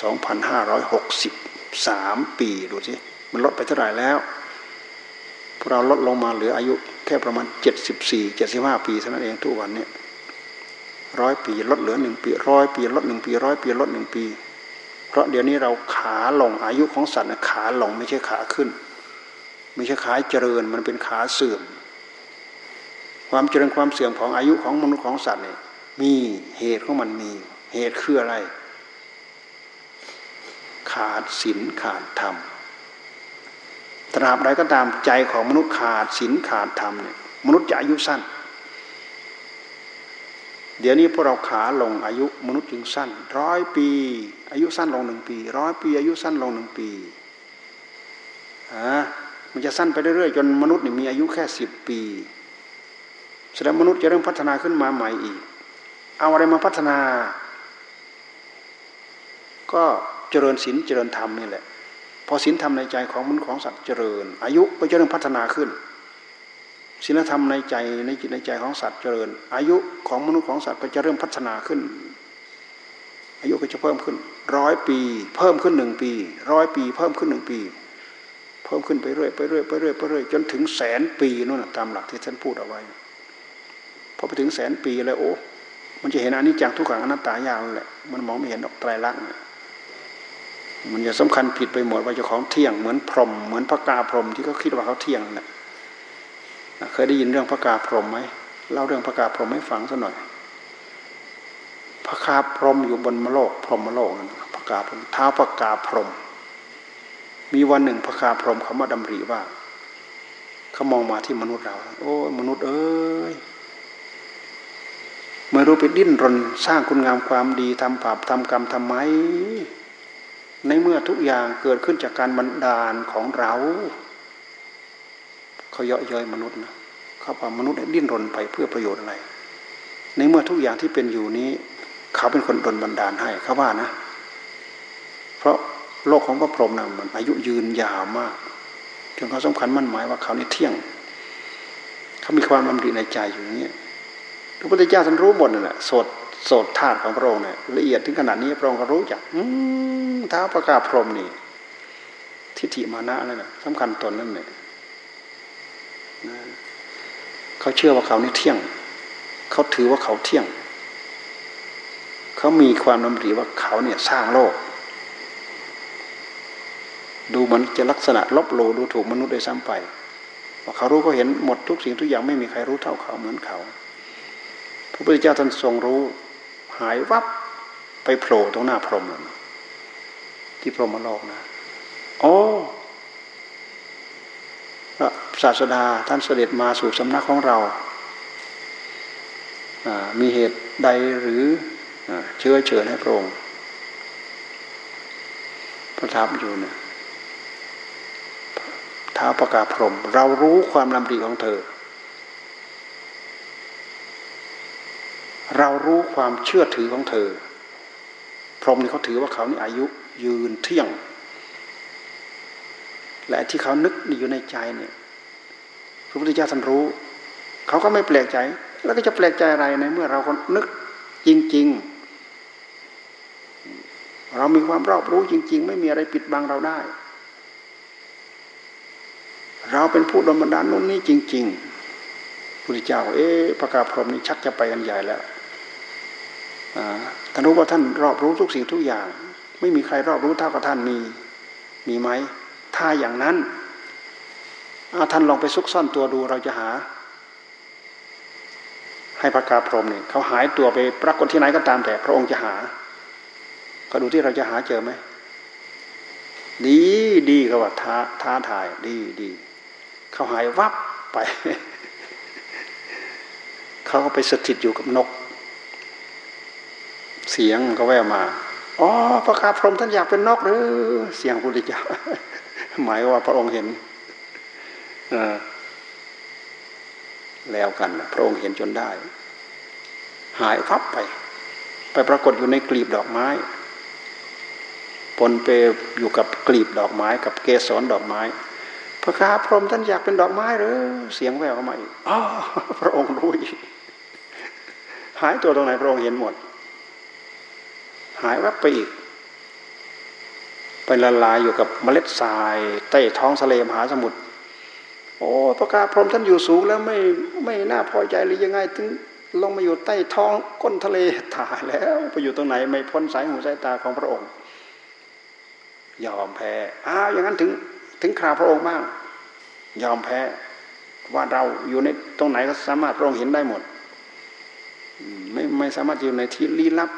สองพันห้าร้อยหกสิบสามปีดูสิมันลดไปเท่าไหร่แล้ว พวกเราลดลงมาเหลืออายุแค่ประมาณเจ็ดสิบสี่เจ็ดสิบห้าปีเท่านั้นเองทุกวันนี้ร้อยปีลดเหลือหนึ่งปีร้อยปีลดหนึ่งปีร้อยปีลดหนึ่งปี เพราะเดี๋ยวนี้เราขาลงอายุของสัตว์ขาลงไม่ใช่ขาขึ้น ไม่ใช่ขาเจริญมันเป็นขาเสื่อม ความเจริญความเสื่อมของอายุของมนุษย์ของสัตว์เนี่ยมีเหตุของมันมีเหตุคืออะไร ขาดศีลขาดธรรม ตราบใดก็ตามใจของมนุษย์ขาดศีลขาดธรรมเนี่ยมนุษย์จะอายุสั้น เดี๋ยวนี้พวกเราขาลงอายุมนุษย์จึงสั้นร้อยปี อายุสั้นลงหนึ่งปีร้อยปี อายุสั้นลงหนึ่งปีอ่ามันจะสั้นไปเรื่อยๆจนมนุษย์นี่มีอายุแค่สิบปีแสดงมนุษย์จะเริ่มพัฒนาขึ้นมาใหม่อีก เอาอะไรมาพัฒนา ก็เจริญศีลเจริญธรรมนี่แหละ พอศีลธรรมในใจของมนุษย์ของสัตว์เจริญ อายุก็จะเริ่มพัฒนาขึ้นศีลธรรมในใจในจิตในใจของสัตว์เจริญ อายุของมนุษย์ของสัตว์ก็จะเริ่มพัฒนาขึ้น อายุก็จะเพิ่มขึ้นร้อยปี เพิ่มขึ้นหนึ่งปีร้อยปี เพิ่มขึ้นหนึ่งปี เพิ่มขึ้นไปเรื่อยไปเรื่อยไปเรื่อยไปเรื่อยจนถึงแสนปีนู่นตามหลักที่ท่านพูดเอาไว้พอไปถึงแสนปีแล้วโอ้มันจะเห็นอนิจจังทุกขังอนัตตายาวแหละมันมองไม่เห็นออกไตรลักษณ์ มันจะสำคัญผิดไปหมดว่าเจ้าของเที่ยงเหมือนพรหมเหมือนพระกาพรหมที่เขาคิดว่าเขาเที่ยงนั่นเคยได้ยินเรื่องพระกาพรหมไหมเล่าเรื่องพระกาพรหมให้ฟังสักหน่อยพระกาพรหมอยู่บนมโลก พรหมโลกนั่นพระกาพรหมเท้าพระกาพรหมมีวันหนึ่งพระกาพรหมเขามาดำริว่าเขามองมาที่มนุษย์เรา โอ้มนุษย์เอ้ยไม่รู้ไปดิ้นรนสร้างคุณงามความดีทำบาปทำกรรมทำไม ในเมื่อทุกอย่างเกิดขึ้นจากการบันดาลของเราเขาเยาะเย้ยมนุษย์นะเขาพามนุษย์ดิ้นรนไปเพื่อประโยชน์อะไร ในเมื่อทุกอย่างที่เป็นอยู่นี้ เขาเป็นคนดลบันดาลให้เขาว่านะ เพราะโลกของพระพรหมนะมันอายุยืนยาวมากจนเขาสำคัญมั่นหมายว่าเขานี่เที่ยง เขามีความลำดีในใจอยู่อย่างนี้พระพุทธเจ้าท่านรู้หมดนั่นแหละสด โสดธาตุของพระองค์เนี่ยละเอียดถึงขนาดนี้พระองค์ก็รู้จักท้าประกาศพรหมนี่ ทิฏฐิมานะนั่นแหละสำคัญตนนั่นแหละเขาเชื่อว่าเขานี่เที่ยง เขาถือว่าเขาเที่ยง เขามีความนำรีว่าเขาเนี่ยสร้างโลก ดูเหมันจะลักษณะลบโลดูถูกมนุษย์ได้ซ้ำไปว่าเขารู้เขาเห็นหมดทุกสิ่งทุกอย่างไม่มีใครรู้เท่าเขาเหมือนเขา พระพุทธเจ้าท่านทรงรู้ หายวับไปโผล่ตรงหน้าพรหมเลยที่พรหมโลกนะโอ้ศาสดาท่านเสด็จมาสู่สำนักของเรา มีเหตุใดหรือเชื้อเชิญให้พระองค์ประทับอยู่เนี่ยท้าประกาศพรม เรารู้ความลำดีของเธอ เรารู้ความเชื่อถือของเธอ พรหมนี่เขาถือว่าเขานี่อายุยืนเที่ยง และที่เขานึกอยู่ในใจเนี่ยพระพุทธเจ้าท่านรู้ เขาก็ไม่แปลกใจ แล้วก็จะแปลกใจอะไรในเมื่อเราก็นึกจริง ๆ เรามีความรอบรู้จริง ๆ ไม่มีอะไรปิดบังเราได้ เราเป็นผู้ดลบันดาลนู่นนี่จริง ๆ พุทธเจ้า เอ๊ะประกาศพรหมนี้ชักจะไปกันใหญ่แล้ว ท่านรู้ว่าท่านรอบรู้ทุกสิ่งทุกอย่าง ไม่มีใครรอบรู้เท่ากับท่านมีมีไหมถ้าอย่างนั้นท่านลองไปซุกซ่อนตัวดูเราจะหา ให้พระกาพรหมเนี่ยเขาหายตัวไปปรากฏที่ไหนก็ตามแต่ พระองค์จะหา ก็ดูที่เราจะหาเจอไหมดีดีเขาว่าท้าท้าทาย ดีดีเขาหายวับไป เขาก็ไปสถิตอยู่กับนก เสียงก็แววมา อ๋อ พระกาพรหมท่านอยากเป็นนกหรือ เสียงพุทธเจ้าหมายว่าพระองค์เห็นแล้วกันพระองค์เห็นจนได้ หายพับไป ไปปรากฏอยู่ในกลีบดอกไม้ปนเปอยู่กับกลีบดอกไม้ กับเกสรดอกไม้ พระคาพรหมท่านอยากเป็นดอกไม้หรือเสียงแววเข้ามาอีกอ๋อพระองค์รู้อีกหายตัวตรงไหนพระองค์เห็นหมด หายวับไปอีก ไปละลายอยู่กับเมล็ดทราย ใต้ท้องทะเลมหาสมุทรโอ้พระกาพรหมท่านอยู่สูงแล้วไม่ไม่น่าพอใจหรือยังไงถึงลงมาอยู่ใต้ท้องก้นทะเลตายแล้วไปอยู่ตรงไหนไม่พ้นสายหูสายตาของพระองค์ ยอมแพ้อ้าวอย่างนั้นถึงถึงคราวพระองค์บ้างยอมแพ้ว่าเราอยู่ในตรงไหนก็สามารถพระองค์เห็นได้หมด ไม่ไม่สามารถอยู่ในที่ลี้ลับ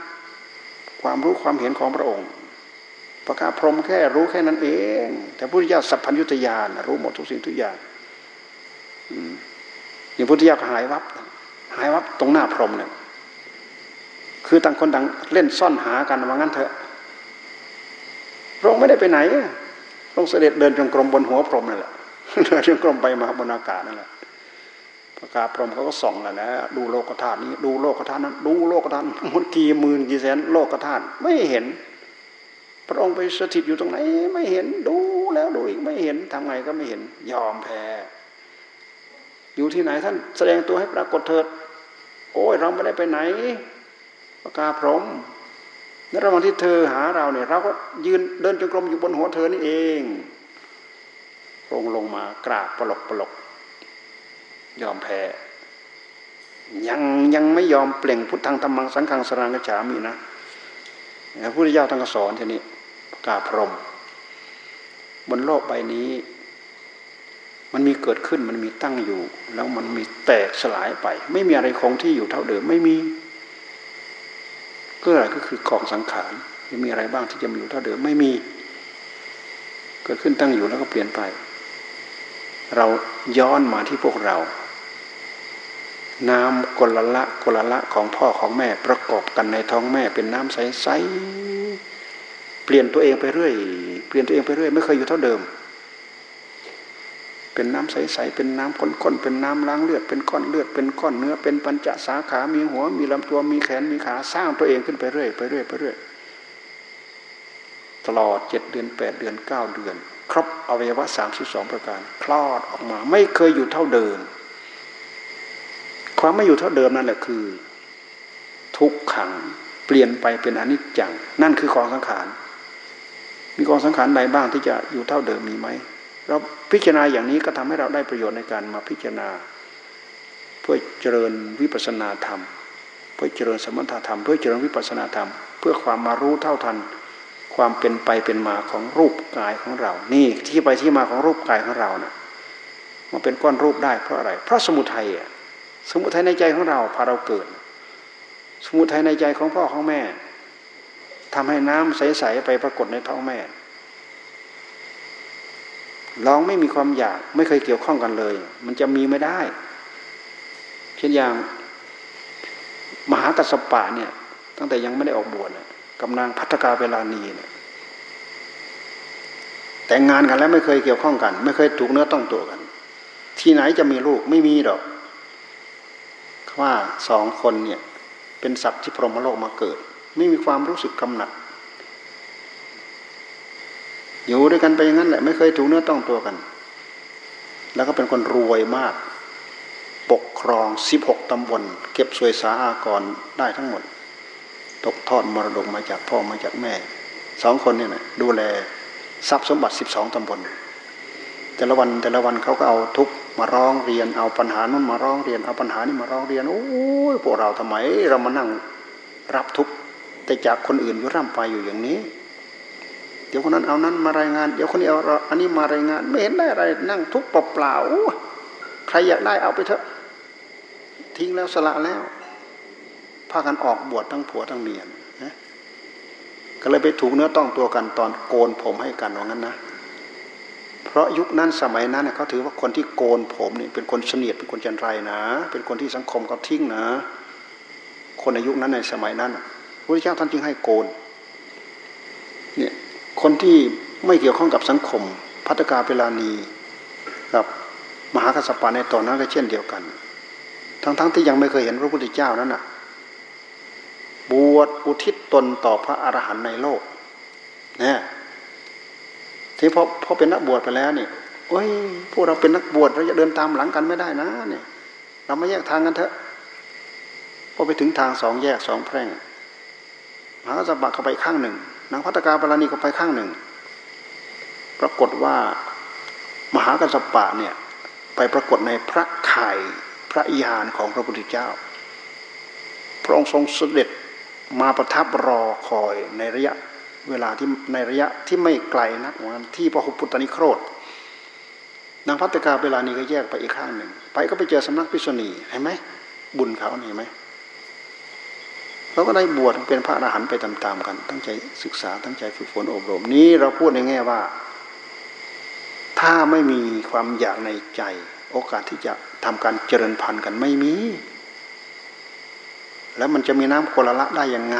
ความรู้ความเห็นของพระองค์ประกาศพรมแค่รู้แค่นั้นเอง แต่พุทธิยถาสัพพัญญุตยานรู้หมดทุกสิ่งทุกอย่างอย่างพุทธิยถาหายวับ หายวับตรงหน้าพรหมเนี่ยคือต่างคนต่างเล่นซ่อนหากันว่างั้นเถอะพระองค์ไม่ได้ไปไหนพระองค์เสด็จเดินจงกรมบนหัวพรหมนั่นแหละเดินจงกรมไปมาบนอากาศนั่นแหละ ประกาศพรหมเขาก็ส่องแหละนะดูโลกธาตุนี้ดูโลกธาตุนั้นดูโลกธาตุมันกี่หมื่นกี่แสนโลกธาตุไม่เห็น พระองค์ไปสถิตอยู่ตรงไหนไม่เห็นดูแล้วดูอีกไม่เห็นทำไงก็ไม่เห็น ยอมแพ้อยู่ที่ไหนท่านแสดงตัวให้ปรากฏเถิด โอ้ยเราไม่ได้ไปไหน ประกาพรมในระหว่างที่เธอหาเราเนี่ยเราก็ยืนเดินจงกรมอยู่บนหัวเธอนี่เองลงลงมากราบปลกปลก ยอมแพ้ยังยังไม่ยอมเปล่งพุทธังธรรมังสังฆังสรังกฉามีนะพระพุทธเจ้าท่านก็สอนทีนี้กาพรมบนโลกใบนี้ มันมีเกิดขึ้นมันมีตั้งอยู่ แล้วมันมีแตกสลายไป ไม่มีอะไรคงที่อยู่เท่าเดิมไม่มีก็อะไรก็คือกองสังขารจะมีอะไรบ้างที่จะมีอยู่เท่าเดิมไม่มี เกิดขึ้นตั้งอยู่แล้วก็เปลี่ยนไป เราย้อนมาที่พวกเรา น้ำกลละกลละของพ่อของแม่ประกอบกันในท้องแม่เป็นน้ำใสๆเปลี่ยนตัวเองไปเรื่อยเปลี่ยนตัวเองไปเรื่อยไม่เคยอยู่เท่าเดิม เป็นน้ำใสๆเป็นน้ำข้นๆเป็นน้ำล้างเลือดเป็นก้อนเลือดเป็นก้อนเนื้อเป็นปัญจสาขา มีหัว มีลำตัวมีแขนมีขาสร้างตัวเองขึ้นไปเรื่อยไปเรื่อยไปเรื่อยตลอดเจ็ดเดือนแปดเดือนเก้าเดือน ครบอวัยวะสามสิบสองประการ คลอดออกมาไม่เคยอยู่เท่าเดิม ความไม่อยู่เท่าเดิมนั่นแหละคือ ทุกขังเปลี่ยนไปเป็นอนิจจัง นั่นคือกองสังขาร มีกองสังขารใดบ้างที่จะอยู่เท่าเดิมมีไหมเราพิจารณาอย่างนี้ก็ทำให้เราได้ประโยชน์ในการมาพิจารณา เพื่อเจริญวิปัสนาธรรม เพื่อเจริญสมถธรรม เพื่อเจริญวิปัสนาธรรม เพื่อความมารู้เท่าทัน ความเป็นไปเป็นมาของรูปกายของเรา นี่ที่ไปที่มาของรูปกายของเรานะ่ะมันเป็นก้อนรูปได้เพราะอะไร เพราะสมุทัยอะ สมุทัยในใจของเราพาเราเกิด สมุทัยในใจของพ่อของแม่ทำให้น้ำใสๆไปปรากฏในท้องแม่ลองไม่มีความอยากไม่เคยเกี่ยวข้องกันเลย มันจะมีไม่ได้ เช่นอย่าง มหากัสปะเนี่ย ตั้งแต่ยังไม่ได้ออกบวชกำลังพัฒกาเวลานีเนี่ยแต่งงานกันแล้วไม่เคยเกี่ยวข้องกัน ไม่เคยถูกเนื้อต้องตัวกัน ที่ไหนจะมีลูกไม่มีดอก ว่าสองคนเนี่ยเป็นสัตว์ที่พรหมโลกมาเกิด ไม่มีความรู้สึกกำหนัด อยู่ด้วยกันไปอย่างนั้นแหละ ไม่เคยถูกเนื้อต้องตัวกัน แล้วก็เป็นคนรวยมาก ปกครองสิบหกตำบล เก็บสวยสาอากรได้ทั้งหมด ตกทอดมรดกมาจากพ่อมาจากแม่สองคนเนี่ยนะดูแลทรัพย์สมบัติสิบสองตำบล แต่ละวันแต่ละวันเขาก็เอาทุกมาร้องเรียน เอาปัญหานู้นมาร้องเรียน เอาปัญหานี้มาร้องเรียน โอ้ยพวกเราทำไม เรามานั่งรับทุกแต่จากคนอื่นอยู่ร่ำไปอยู่อย่างนี้ เดี๋ยวคนนั้นเอานั้นมารายงาน เดี๋ยวคนนี้เอาอันนี้มารายงาน ไม่เห็นได้อะไรนั่งทุกเปล่าๆใครอยากได้เอาไปเถอะ ทิ้งแล้วสละแล้วพากันออกบวชทั้งผัวทั้งเมียนะก็เลยไปถูกเนื้อต้องตัวกันตอนโกนผมให้กันว่างั้นนะ เพราะยุคนั้นสมัยนั้นเขาถือว่าคนที่โกนผมเนี่ยเป็นคนเสนียดเป็นคนจันไรนะ เป็นคนที่สังคมเขาทิ้งนะ คนในยุคนั้นในสมัยนั้นพระเจ้าท่านจึงให้โกนเนี่ยคนที่ไม่เกี่ยวข้องกับสังคม พัฒกาเปลานีกับมหากัสปะในตอนนั้นก็เช่นเดียวกัน ทั้งๆทที่ยังไม่เคยเห็นพระพุทธเจ้านั้นน่ะ บวชอุทิศตนต่อพระอรหันต์ในโลกนะ ที่พอพอเป็นนักบวชไปแล้วนี่โอ้ยพวกเราเป็นนักบวชเราจะเดินตามหลังกันไม่ได้นะเนี่ยเรามาแยกทางกันเถอะพอไปถึงทางสองแยกสองแพร่งมหากัสปะเข้าไปข้างหนึ่งนางพัตกาปราณีก็ไปข้างหนึ่ง ปรากฏว่ามหากัสปะเนี่ยไปปรากฏในพระไข่พระยานของพระพุทธเจ้า พระองค์ทรงเสด็จมาประทับรอคอยในระยะ เวลาที่ในระยะที่ไม่ไกลนักวันที่พระหุปุตตนิโครธนางพัตกาเวลานี้ก็แยกไปอีกข้างหนึ่ง ไปก็ไปเจอสำนักพิษณีเห็นไหมบุญเขาเห็นไหมเราก็ได้บวชเป็นพระอรหันต์ไปตามๆกัน ตั้งใจศึกษาตั้งใจฝึกฝนอบรม นี้เราพูดในแง่ว่า ถ้าไม่มีความอยากในใจ โอกาสที่จะทำการเจริญพันธุ์กันไม่มี แล้วมันจะมีน้ำโคละละได้ยังไง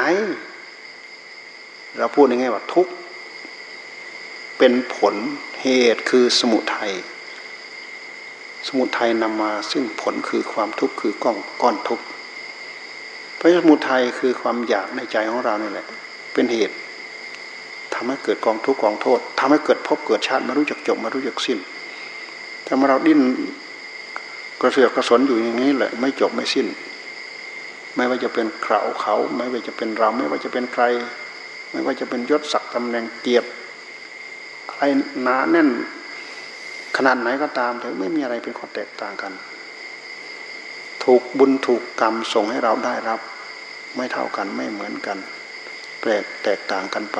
เราพูดในแง่ว่าทุกเป็นผลเหตุคือสมุทัยสมุทัยนำมาซึ่งผลคือความทุกข์คือก้อนก้อนทุกข์พราะสมุทัยคือความอยากในใจของเรานี่แหละ เป็นเหตุทำให้เกิดกองทุกข์กองโทษทำให้เกิดพบเกิดชาติไม่รู้จักจบไม่รู้จักสิ้นถ้ามาเราดิ้นกระเสือกกระสนอยู่อย่างนี้แหละไม่จบไม่สิ้น ไม่ว่าจะเป็นเขาเขา ไม่ว่าจะเป็นเราไม่ว่าจะเป็นใคร ไม่ว่าจะเป็นยศศักดิ์ตำแหน่งเกียรติอะไรหนาแน่นขนาดไหนก็ตามเถอะไม่มีอะไรเป็นข้อแตกต่างกัน ถูกบุญถูกกรรมส่งให้เราได้รับ ไม่เท่ากันไม่เหมือนกัน แปลกแตกต่างกันไป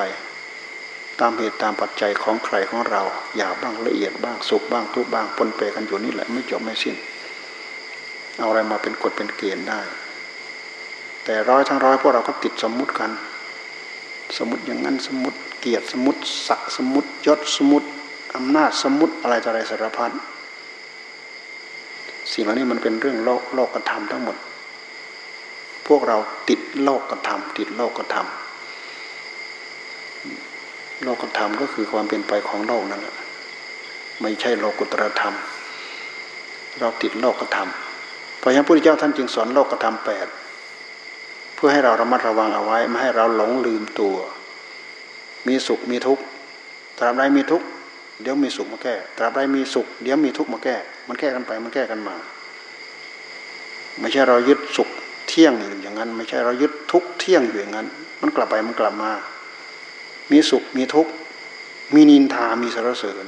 ตามเหตุตามปัจจัยของใครของเราหยาบบ้างละเอียดบ้างสุขบ้างทุกบ้างปนเปกันอยู่นี่แหละไม่จบไม่สิ้น เอาอะไรมาเป็นกฎเป็นเกณฑ์ได้ แต่ร้อยทั้งร้อยพวกเราก็ติดสมมุติกัน สมมติอย่างนั้นสมมติเกียรติสมมติศักสมมติยศสมมติอำนาจสมมติอะไรต่ออะไรสารพัดสิ่งเหล่านี้มันเป็นเรื่องโลกโลกธรรมทั้งหมด พวกเราติดโลกธรรมติดโลกธรรมโลกธรรมก็คือความเป็นไปของโลกนั่นแหละไม่ใช่โลกุตรธรรม เราติดโลกธรรมเพราะฉะนั้นพระพุทธเจ้าท่านจึงสอนโลกธรรมแปด เพื่อให้เราระมัดระวังเอาไว้ ไม่ให้เราหลงลืมตัว มีสุขมีทุกข์ตราบใดมีทุกข์เดี๋ยวมีสุขมาแก้ตราบใดมีสุข เดี๋ยวมีทุกข์มาแก้ มันแก้กันไปมันแก้กันมา ไม่ใช่เรายึดสุขเที่ยงอยู่อย่างนั้น ไม่ใช่เรายึดทุกข์เที่ยงอยู่อย่างนั้น มันกลับไปมันกลับมา มีสุขมีทุกข์มีนินทามีสรรเสริญ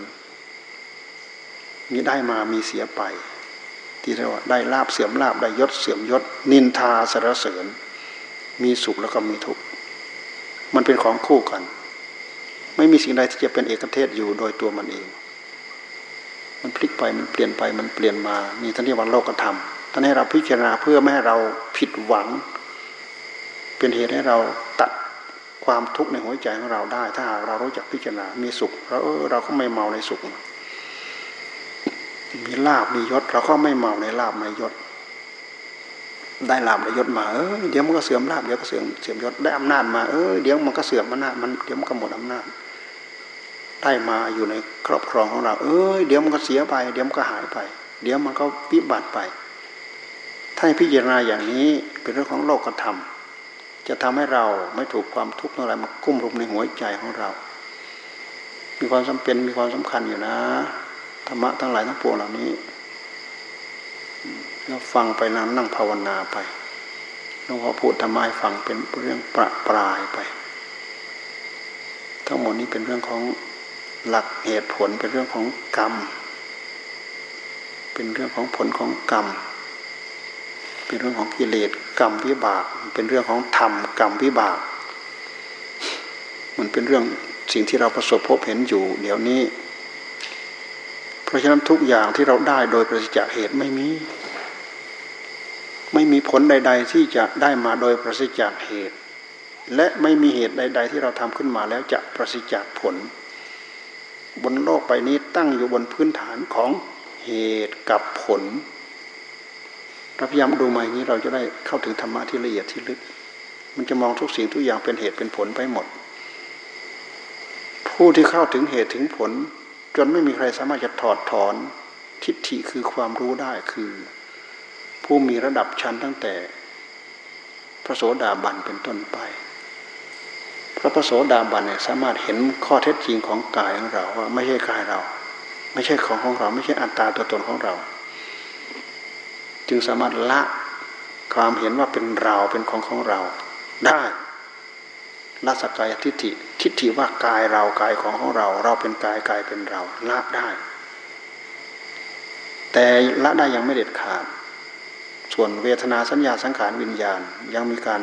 มีได้มามีเสียไป ที่เรียกว่าได้ลาบเสื่อมลาบได้ยศเสื่อมยศ นินทาสรรเสริญ มีสุขแล้วก็มีทุกข์มันเป็นของคู่กัน ไม่มีสิ่งใดที่จะเป็นเอกเทศอยู่โดยตัวมันเอง มันพลิกไปมันเปลี่ยนไปมันเปลี่ยนมานี่ท่านเรียกว่าโลกธรรมท่านให้เราพิจารณาเพื่อไม่ให้เราผิดหวัง เป็นเหตุให้เราตัดความทุกข์ในหัวใจของเราได้ ถ้าหากเรารู้จักพิจารณา มีสุขเราเออเราก็ไม่เมาในสุข มีลาบมียศเราก็ไม่เมาในลาบในยศ ได้ลาบได้ยศมาเออเดี๋ยวมันก็เสื่อมลาบเดี๋ยวก็เสื่อมเสื่อมยศได้อำนาจมาเออเดี๋ยวมันก็เสื่อมอำนาจมันเดี๋ยวมันก็หมดอำนาจ ได้มาอยู่ในครอบครองของเรา เออเดี๋ยวมันก็เสียไป เดี๋ยวมันก็หายไป เดี๋ยวมันก็วิบัติไป ถ้าพิจารณาอย่างนี้เป็นเรื่องของโลกธรรมจะทำให้เราไม่ถูกความทุกข์อะไรมากุ้มรุมในหัวใจของเรา มีความจำเป็นมีความสำคัญอยู่นะธรรมะทั้งหลายทั้งปวงเหล่านี้ เราฟังไปนั่งนั่งภาวนาไปหลวงพ่อพูดธรรมฟังเป็นเรื่องประปรายไป ทั้งหมดนี้เป็นเรื่องของหลักเหตุผลเป็นเรื่องของกรรม เป็นเรื่องของผลของกรรม เป็นเรื่องของกิเลสกรรมวิบาก เป็นเรื่องของธรรมกรรมวิบาก มันเป็นเรื่องสิ่งที่เราประสบพบเห็นอยู่ เดี๋ยวนี้ เพราะฉะนั้นทุกอย่างที่เราได้โดยประสิทธิเหตุไม่มี ไม่มีผลใด ๆ ที่จะได้มาโดยประสิทธิ์จากเหตุ และไม่มีเหตุใด ๆ ที่เราทำขึ้นมาแล้วจะประสิทธิ์จากผล บนโลกใบนี้ตั้งอยู่บนพื้นฐานของเหตุกับผลเราพยายามดูมาอย่างนี้เราจะได้เข้าถึงธรรมะที่ละเอียดที่ลึก มันจะมองทุกสิ่งทุกอย่างเป็นเหตุเป็นผลไปหมด ผู้ที่เข้าถึงเหตุถึงผล จนไม่มีใครสามารถจะถอดถอนทิฏฐิคือความรู้ได้คือ ผู้มีระดับชั้นตั้งแต่ พระโสดาบันเป็นต้นไป พระพระโสดาบันเนี่ยสามารถเห็นข้อเท็จจริงของกายของเราว่าไม่ใช่กายเรา ไม่ใช่ของของเราไม่ใช่อัตตาตัวตนของเรา จึงสามารถละความเห็นว่าเป็นเราเป็นของของเราได้ละสกายทิฏฐิทิฏฐิว่ากายเรากายของของเรา เราเป็นกายกายเป็นเราละได้ แต่ละได้ยังไม่เด็ดขาด ส่วนเวทนาสัญญาสังขารวิญญาณ ยังมีการ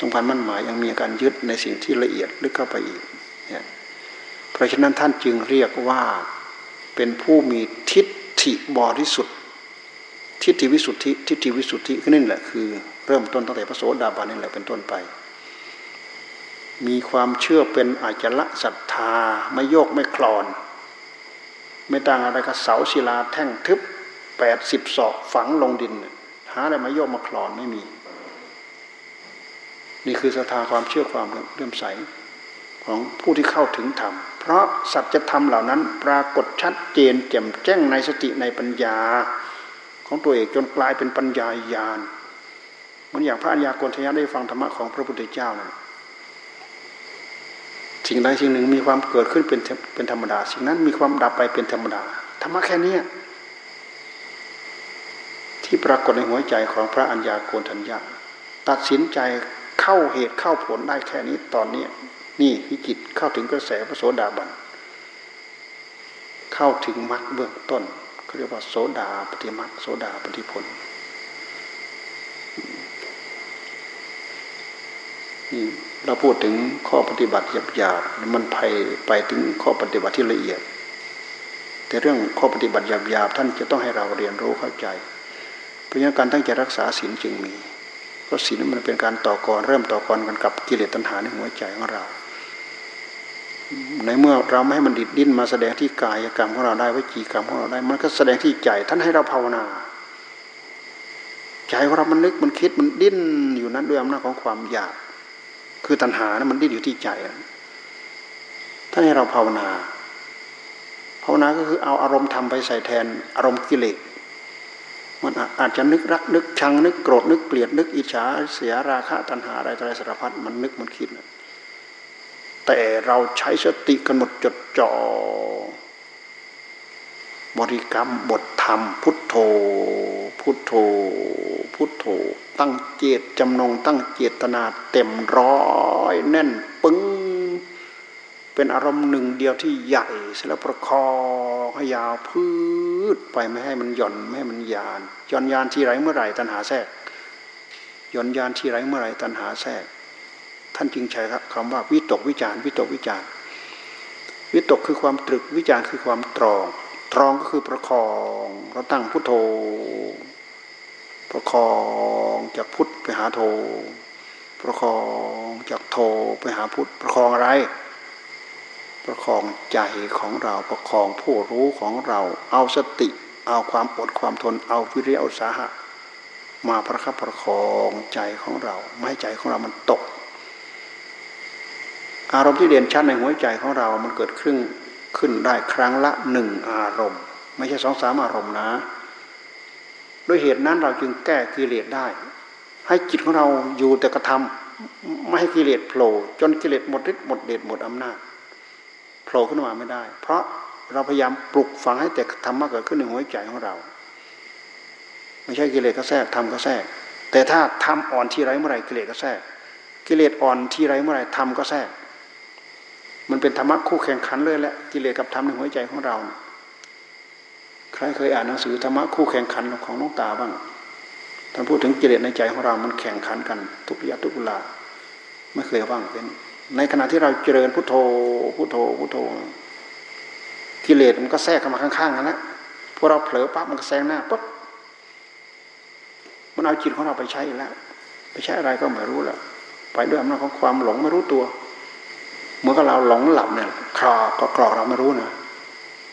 สงพันมั่นหมาย ยังมีการยึดในสิ่งที่ละเอียดลึกเข้าไปอีกเนี่ยเพราะฉะนั้นท่านจึงเรียกว่าเป็นผู้มีทิฏฐิบริสุทธิ์ทิฏฐิวิสุทธิทิฏฐิวิสุทธิก็นี่แหละคือเริ่มต้นตั้งแต่พระโสดาบันนี่แหละเป็นต้นไป มีความเชื่อเป็นอาจละศรัทธาไม่โยกไม่คลอน ไม่ต่างอะไรกับเสาศิลาแท่งทึบแปดสิบศอกฝังลงดิน หาอะไรมาโยกมาคลอนไม่มี นี่คือศรัทธาความเชื่อความเลื่อมใสของผู้ที่เข้าถึงธรรม เพราะสัจธรรมเหล่านั้นปรากฏชัดเจนแจ่มแจ้งในสติในปัญญา ของตัวเองจนกลายเป็นปัญญาญาณเหมือนอย่างพระอัญญาโกณทยะได้ฟังธรรมะของพระพุทธเจ้านะสิ่งใดสิ่งหนึ่งมีความเกิดขึ้นเป็นเป็นธรรมดา สิ่งนั้นมีความดับไปเป็นธรรมดาธรรมะแค่นี้ ที่ปรากฏในหัวใจของพระอัญญาโกณทัญญาตัดสินใจเข้าเหตุเข้าผลได้แค่นี้ตอนนี้นี่พิจิตเข้าถึงกระแสพระโสดาบันเข้าถึงมรรคเบื้องต้นเขาเรียกว่าโสดาปฏิมักโสดาปฏิผลนี่เราพูดถึงข้อปฏิบัติหยาบๆมันไปไปถึงข้อปฏิบัติที่ละเอียด แต่เรื่องข้อปฏิบัติหยาบๆท่านจะต้องให้เราเรียนรู้เข้าใจ ราะฉะนั้นการตั้งใจรักษาศีลจึงมี เพราะศีลมันเป็นการต่อกรเริ่มต่อกรกันกับกิเลสตัณหาในหัวใจของเรา ในเมื่อเราไม่ให้มันดิดดิ้นมาแสดงที่กายกรรมของเราได้วิจีกรรมของเราได้ มันก็แสดงที่ใจท่านให้เราภาวนาใจของเรามันนึกมันคิดมันดิ้นอยู่นั้นด้วยอำนาจของความอยาก คือตัณหานะมันดิ้นอยู่ที่ใจท่านให้เราภาวนาภาวนาก็คือเอาอารมณ์ทำไปใส่แทนอารมณ์กิเลส มันอาจจะนึกรักนึกชังนึกโกรธนึกเกลียดนึกอิจฉาเสียราคะตัณหาอะไรอะไรสารพัดมันนึกมันคิดนะแต่เราใช้สติกันหมดจดจ่อบริกรรมบทธรรม พุทโธ พุทโธ พุทโธ ตั้งเจตจำนง ตั้งเจตนาเต็มร้อยแน่นปึ้งเป็นอารมณ์หนึ่งเดียวที่ใหญ่เสร็จแล้วประคองให้ยาวพื้น ชไปไม่ให้มันหย่อนไม่ให้มันยานหย่อนยานที่ไรเมื่อไหร่ตัณหาแทรกหย่อนยานที่ไรเมื่อไหร่ตัณหาแทรก ท่านจึงใช้คำว่าวิตกวิจารวิตกวิจารวิตกคือความตรึกวิจารคือความตรอง ตรองก็คือประคองเราตั้งพุทโธ ประคองจากพุทธไปหาโธประคองจากโธไปหาพุทธประคองอะไร ประคองใจของเราประคองผู้รู้ของเรา เอาสติ เอาความอดความทน เอาวิริยะอุตสาหะ มาประคับประคองใจของเรา ไม่ให้ใจของเรามันตก อารมณ์ที่เด่นชัดในหัวใจของเรา มันเกิดขึ้นขึ้นได้ครั้งละหนึ่งอารมณ์ ไม่ใช่สองสามอารมณ์นะด้วยเหตุนั้นเราจึงแก้กิเลสได้ ให้จิตของเราอยู่แต่กระทำไม่ให้กิเลสโผล่จนกิเลสหมดฤทธิ์หมดเดชหมดอำนาจ โผล่ขึ้นมาไม่ได้ เพราะเราพยายามปลุกฝังให้แต่ธรรมะเกิดขึ้นในหัวใจของเรา ไม่ใช่กิเลสก็แทรกทำก็แทรก แต่ถ้าทำอ่อนที่ไรเมื่อไรกิเลสก็แทรก กิเลสอ่อนที่ไรเมื่อไรทำก็แทรก มันเป็นธรรมะคู่แข่งขันเลยแหละกิเลสกับธรรมในหัวใจของเรา ใครเคยอ่านหนังสือธรรมะคู่แข่งขันของน้องตาบ้างท่านพูดถึงกิเลสในใจของเรา มันแข่งขันกัน ทุกยะทุกเวลาไม่เคยว่างเป็น ในขณะที่เราเจริญพุทโธพุทโธพุทโธกิเลสมันก็แทรกเข้ามาข้างๆนั่นแหละพอเราเผลอปั๊บมันก็แซงหน้าปั๊บมันเอาจิตของเราไปใช้แล้ว ไปใช้อะไรก็ไม่รู้แล้วไปด้วยอำนาจของความหลงไม่รู้ตัวเมื่อเราหลงหลับเนี่ยคลอก็กรอกเราไม่รู้นะ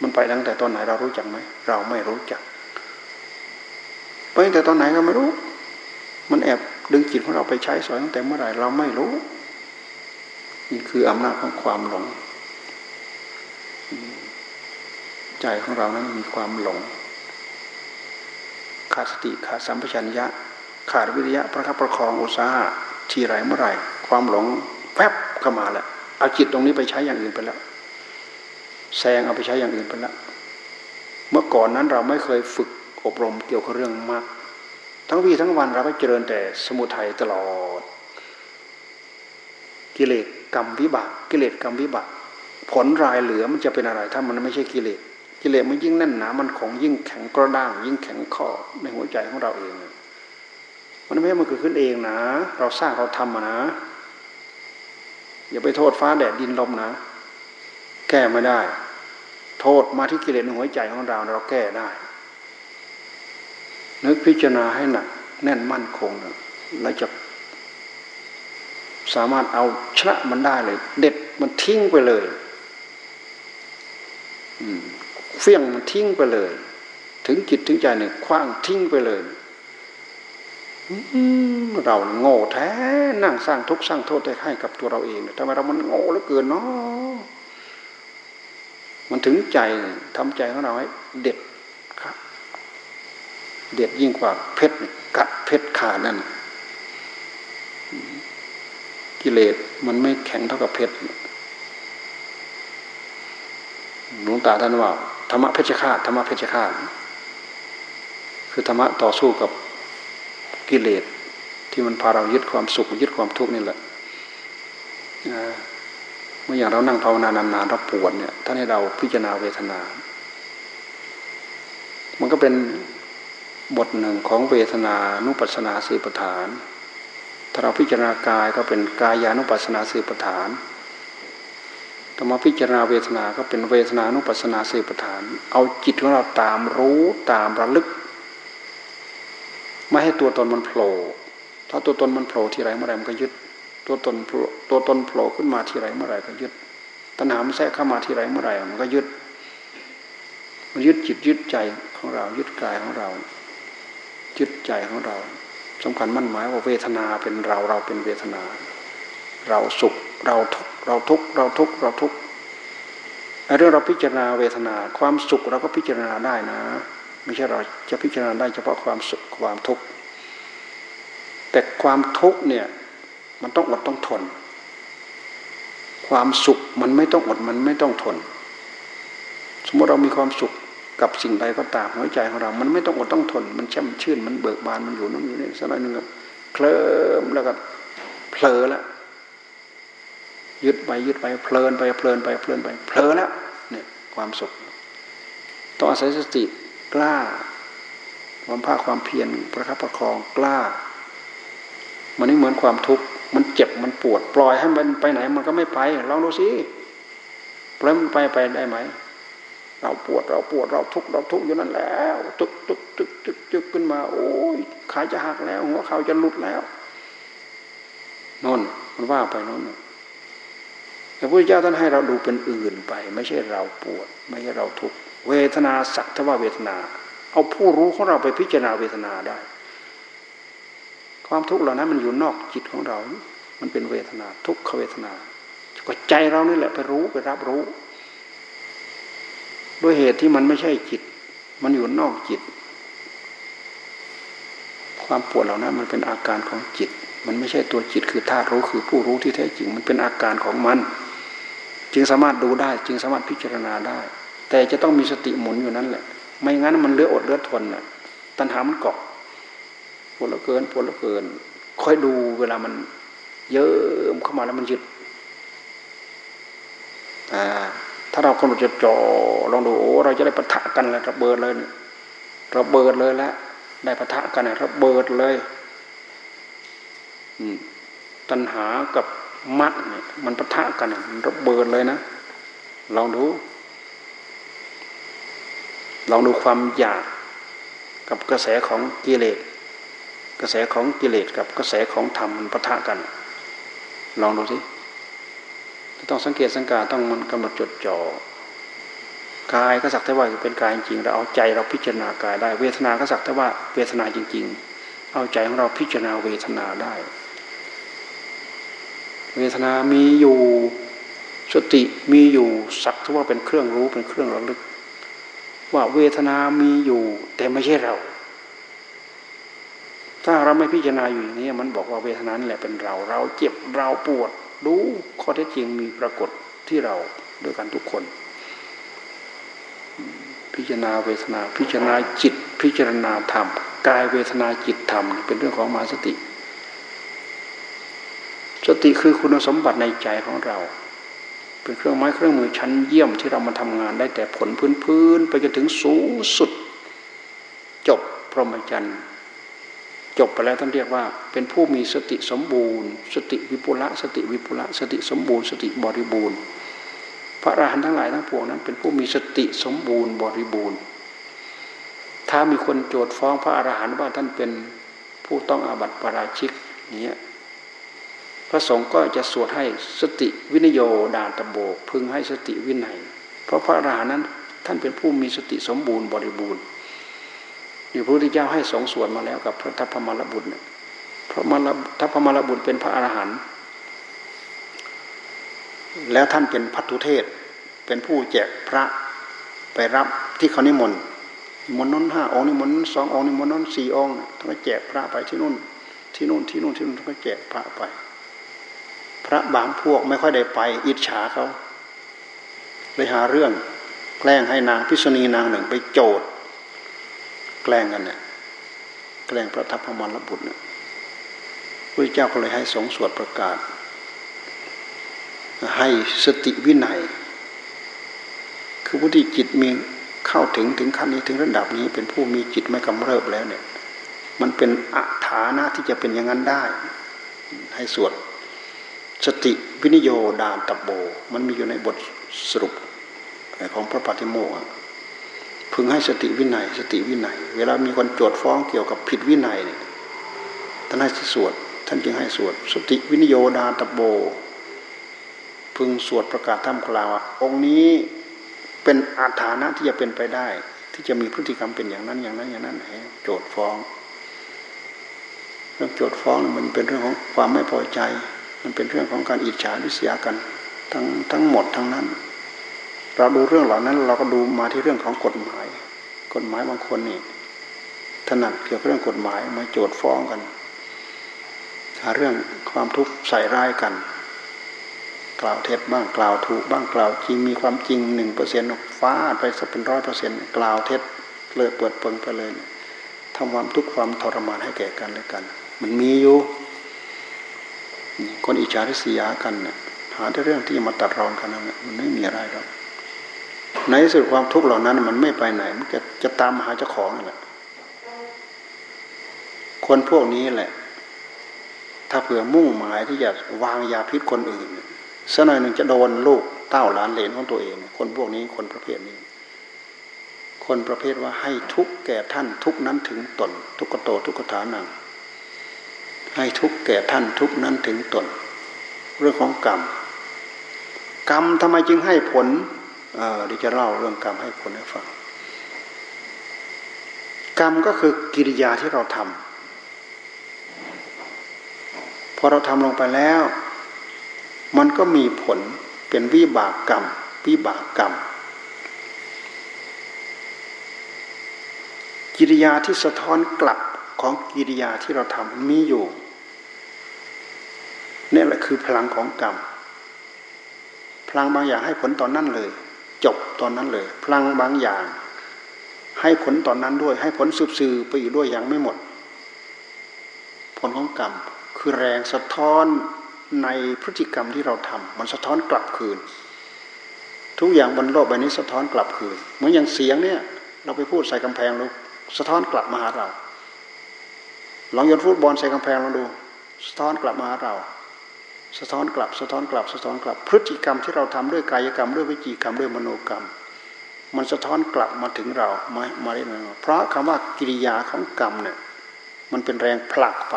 มันไปตั้งแต่ตอนไหนเรารู้จักไหมเราไม่รู้จักไปแต่ตอนไหนก็ไม่รู้ มันแอบดึงจิตของเราไปใช้สอยตั้งแต่เมื่อไหร่เราไม่รู้ นี่คืออำนาจของความหลง ใจของเรานั้นมีความหลง ขาดสติขาดสัมปชัญญะ ขาดวิริยะประคับประคองอุตสาหะทีไรเมื่อไรความหลงแวบเข้ามาแหละเอาจิตตรงนี้ไปใช้อย่างอื่นไปแล้วแซงเอาไปใช้อย่างอื่นไปแล้วเมื่อก่อนนั้นเราไม่เคยฝึกอบรมเกี่ยวกับเรื่องมากทั้งวีทั้งวันเราก็เจริญแต่สมุทัยตลอด กิเลส กรรมวิบาก กิเลสกรรมวิบาก ผลรายเหลือมันจะเป็นอะไร ถ้ามันไม่ใช่กิเลสกิเลสมันยิ่งแน่นหนามันของยิ่งแข็งกระด้าง ยิ่งแข็งข้อในหัวใจของเราเอง มันไม่ใช่มันเกิดขึ้นเองนะ เราสร้างเราทำนะ อย่าไปโทษฟ้าแดดดินลมนะ แก้ไม่ได้ โทษมาที่กิเลสในหัวใจของเราเราแก้ได้ นึกพิจารณาให้หนักแน่นมั่นคงแล้วจะ สามารถเอาชนะมันได้เลย เด็ดมันทิ้งไปเลยเฟี้ยงมันทิ้งไปเลย ถึงจิตถึงใจเนี่ยคว้างทิ้งไปเลยเราโง่แท้นั่งสร้างทุกข์สร้างโทษให้กับตัวเราเองทำไมเรามันโง่เหลือเกินเนาะมันถึงใจทำใจของเราให้เด็ดครับ เด็ดยิ่งกว่าเพชรกัดเพชรขาดนั่น กิเลสมันไม่แข็งเท่ากับเพชรหลวงตาท่านว่าธรรมะเพชฌฆาตธรรมะเพชฌฆาตคือธรรมะต่อสู้กับกิเลสที่มันพาเรายึดความสุขยึดความทุกข์นี่แหละเมื่ออย่างเรานั่งภาวนานานๆเราปวดเนี่ยท่านให้เราพิจารณาเวทนา มันก็เป็นบทหนึ่งของเวทนานุปัสนาสืปฐาน ถ้าเราพิจารณากายก็เป็นกายานุปัสนาสืปฐานถ้ามาพิจารณาเวทนา ก็เป็นเวทนานุปัสนาสืปฐาน เอาจิตของเราตามรู้ตามระลึก ไม่ให้ตัวตนมันโผล่ ถ้าตัวตนมันโผล่ที่ไรเมื่อไรมันก็ยึด ตัวตนตัวตนโผล่ขึ้นมาที่ไรเมื่อไรก็ยึด ตัณหามันแทรกเข้ามาที่ไรเมื่อไรมันก็ยึด มันยึดจิตยึดใจของเรา ยึดกายของเรายึดใจของเรา สำคัญมั่นหมายว่าเวทนาเป็นเราเราเป็นเวทนา เราสุขเราทุกเราทุกเราทุกเราทุกเรื่องเราพิจารณาเวทนา ความสุขเราก็พิจารณาได้นะ ไม่ใช่เราจะพิจารณาได้เฉพาะความสุขความทุกข์แต่ความทุกข์เนี่ยมันต้องอดต้องทน ความสุขมันไม่ต้องอดมันไม่ต้องทน สมมติเรามีความสุข กับสิ่งใดก็ตามหัวใจของเรา มันไม่ต้องอดต้องทน มันช่ำชื่น มันเบิกบาน มันอยู่นั่นอยู่นี่สักหน่อยหนึ่งก็เคลิ้มแล้วก็เผลอล้วยึดไปยึดไปเพลินไปเพลินไปเพลินไปเพลินแล้วเนี่ยความสุขต้องอาศัยสติกล้า ความภาคความเพียรประคับประคองกล้า มันไม่เหมือนความทุกข์มันเจ็บมันปวด ปล่อยให้มันไปไหน มันก็ไม่ไปลองดูสิปล่อยมันไปไปได้ไหม เราปวดเราปวดเราทุกข์เราทุกข์อยู่นั่นแล้วตึกตึกตึกตึกตึกขึ้นมา โอ้ยขาจะหักแล้วหัวเข่าจะหลุดแล้วนนมันว่าไปนนแต่พระเจ้าท่านให้เราดูเป็นอื่นไป ไม่ใช่เราปวด ไม่ใช่เราทุกข์เวทนาสักทว่าเวทนา เอาผู้รู้ของเราไปพิจารณาเวทนาได้ ความทุกข์เหล่านั้นมันอยู่นอกจิตของเรา มันเป็นเวทนา ทุกขเวทนาก็ใจเรานี่แหละไปรู้ไปรับรู้ ด้วยเหตุที่มันไม่ใช่จิต มันอยู่นอกจิต ความปวดเหล่านั้นมันเป็นอาการของจิต มันไม่ใช่ตัวจิตคือธาตุรู้คือผู้รู้ที่แท้จริง มันเป็นอาการของมัน จึงสามารถดูได้ จึงสามารถพิจารณาได้ แต่จะต้องมีสติหมุนอยู่นั้นแหละ ไม่งั้นมันเลืออดเลือทนน่ะ ตัณหามันเกาะปวดละเกินปวดละเกิน ค่อยดูเวลามันเยิ้มเข้ามาแล้วมันยึดอ่า ถ้าเรากำหนดจะจ่อลองดูโอ้เราจะได้ปะทะกันแล้วระเบิดเลยระเบิดเลยแล้วได้ปะทะกันระเบิดเลยตัณหากับมัดเนี่ยมันปะทะกันมันระเบิดเลยนะลองดูลองดูความอยากกับกระแสของกิเลสกระแสของกิเลสกับกระแสของธรรมมันปะทะกัน ลองดูสิ ต้องสังเกตสังการต้องมันกำหนดจดจ่อกายก็สักแต่ว่าเป็นกายจริงเราเอาใจเราพิจารณากายได้ เวทนาก็สักแต่ว่าเวทนาจริง ๆ เอาใจของเราพิจารณาเวทนาได้ เวทนามีอยู่สติมีอยู่สักแต่ว่าเป็นเครื่องรู้เป็นเครื่องระลึก ว่าเวทนามีอยู่ แต่ไม่ใช่เรา ถ้าเราไม่พิจารณาอยู่อย่างนี้มันบอกว่าเวทนานี่แหละเป็นเรา เราเจ็บเราปวด รู้ข้อเท็จจริงมีปรากฏที่เราด้วยกันทุกคน พิจารณาเวทนา พิจารณาจิต พิจารณาธรรมกายเวทนาจิตธรรมเป็นเรื่องของมาสติ สติคือคุณสมบัติในใจของเรา เป็นเครื่องไม้เครื่องมือชั้นเยี่ยมที่เรามาทำงานได้แต่ผลพื้นๆไปจนถึงสูงสุด จบพรหมจรรย์ จบไปแล้วท่านเรียกว่า เป็นผู้มีสติสมบูรณ์ สติเวปุลละ สติเวปุลละ สติสมบูรณ์ สติบริบูรณ์ พระอรหันต์ทั้งหลายทั้งปวงนั้น เป็นผู้มีสติสมบูรณ์บริบูรณ์ ถ้ามีคนโจทย์ฟ้องพระอรหันต์ว่าท่านเป็นผู้ต้องอาบัติปาราชิกเนี้ยพระสงฆ์ก็จะสวดให้สติวินโย ทาตัพโพ พึงให้สติวินัย เพราะพระอรหันต์นั้นท่านเป็นผู้มีสติสมบูรณ์บริบูรณ์ นี่พระพุทธเจ้าให้สองส่วนมาแล้วกับพระทัพพมรบุตรเนี่ยพระมรทัพพมรบุตรเป็นพระอรหันต์แล้วท่านเป็นพัทุเทศ เป็นผู้แจกพระไปรับที่เขานิมนต์มนต์นั้นห้าองค์นิมนต์สององค์นิมนต์นั้นสี่องค์ท่านก็แจกพระไปที่นู่น ที่นู่นที่นู่นที่นู่นท่านก็แจกพระไป พระบางพวกไม่ค่อยได้ไป อิจฉาเขาเลยหาเรื่องแกล้งให้นางพิษณีนางหนึ่งไปโจด แกล้งกันเนี่ยแกล้งพระทัพพมรบุตรเนี่ยพระเจ้าก็เลยให้สงสวดประกาศ ให้สติวินัย คือผู้ที่จิตมีเข้าถึงถึงขั้นนี้ถึงระดับนี้ เป็นผู้มีจิตไม่กำเริบแล้วเนี่ย มันเป็นอัฐานะที่จะเป็นอย่างนั้นได้ ให้สวดสติวินโย ทาตัพโพ มันมีอยู่ในบทสรุปของพระปาติโมกข์ พึงให้สติวินัย สติวินัย เวลามีคนโจทฟ้องเกี่ยวกับผิดวินัยเนี่ยท่านให้สวดท่านจึงให้สวด สติวินโย ทาตัพโพ พึงสวดประกาศท่ามกลางว่าองค์นี้เป็นอฐานะที่จะเป็นไปได้ ที่จะมีพฤติกรรมเป็นอย่างนั้นอย่างนั้นอย่างนั้นโจทฟ้องเรื่องโจทฟ้องมันเป็นเรื่องของความไม่พอใจ มันเป็นเรื่องของการอิจฉาริษยากัน ทั้งทั้งหมดทั้งนั้น เราดูเรื่องเหล่านั้น เราก็ดูมาที่เรื่องของกฎหมาย กฎหมายบางคนนี่ถนัดเกี่ยวกับเรื่องกฎหมายมาโจทฟ้องกัน หาเรื่องความทุกข์ใส่ร้ายกัน กล่าวเท็จบ้างกล่าวถูกบ้างกล่าวจริงมีความจริงหนึ่งเปอร์เซ็นต์ฟ้าไปสักเป็นร้อยเปอร์เซ็นต์กล่าวเท็จเลยเปิดเปิงไปเลยทำความทุกข์ความทรมานให้แก่กันและกัน มันมีอยู่คนอิจฉาริษยากันเนี่ยหาแต่เรื่องที่มาตัดรอนกันนั่นมันไม่มีอะไรหรอก ในสุดความทุกข์เหล่านั้น มันไม่ไปไหน มันจะจะตามหาเจ้าของนั่นแหละคนพวกนี้แหละ ถ้าเผื่อมุ่งหมายที่จะวางยาพิษคนอื่นสักหน่อยหนึ่งจะโดนลูกเต้าหลานเหลนของตัวเอง คนพวกนี้คนประเภทนี้ คนประเภทว่าให้ทุกแก่ท่านทุกนั้นถึงตน ทุกโตทุกฐานังให้ทุกแก่ท่านทุกนั้นถึงตน เรื่องของกรรม กรรมทำไมจึงให้ผล เดี๋ยวจะเล่าเรื่องกรรมให้ผลให้ฟัง กรรมก็คือกิริยาที่เราทำพอเราทำลงไปแล้ว มันก็มีผลเป็นวิบากกรรม วิบากกรรม กิริยาที่สะท้อนกลับของกิริยาที่เราทำมีอยู่นี่แหละคือพลังของกรรม พลังบางอย่างให้ผลตอนนั้นเลย จบตอนนั้นเลย พลังบางอย่าง ให้ผลตอนนั้นด้วย ให้ผลสืบสื่อไปอีกด้วยย่างไม่หมด ผลของกรรมคือแรงสะท้อนในพฤติกรรมที่เราทำมันสะท้อนกลับคืน ทุกอย่างบนโลกใบนี้สะท้อนกลับคืน เหมือนอย่างเสียงเนี่ย เราไปพูดใส่กำแพงลูกสะท้อนกลับมาหาเราลองโยนฟุตบอลใส่กำแพงลองดู สะท้อนกลับมาหาเรา สะท้อนกลับ สะท้อนกลับ สะท้อนกลับ พฤติกรรมที่เราทำด้วยกายกรรมด้วยวิจีกรรมด้วยมโนกรรม มันสะท้อนกลับมาถึงเรามามาเรื่อยๆเพราะคำว่ากิริยาของกรรมเนี่ยมันเป็นแรงผลักไป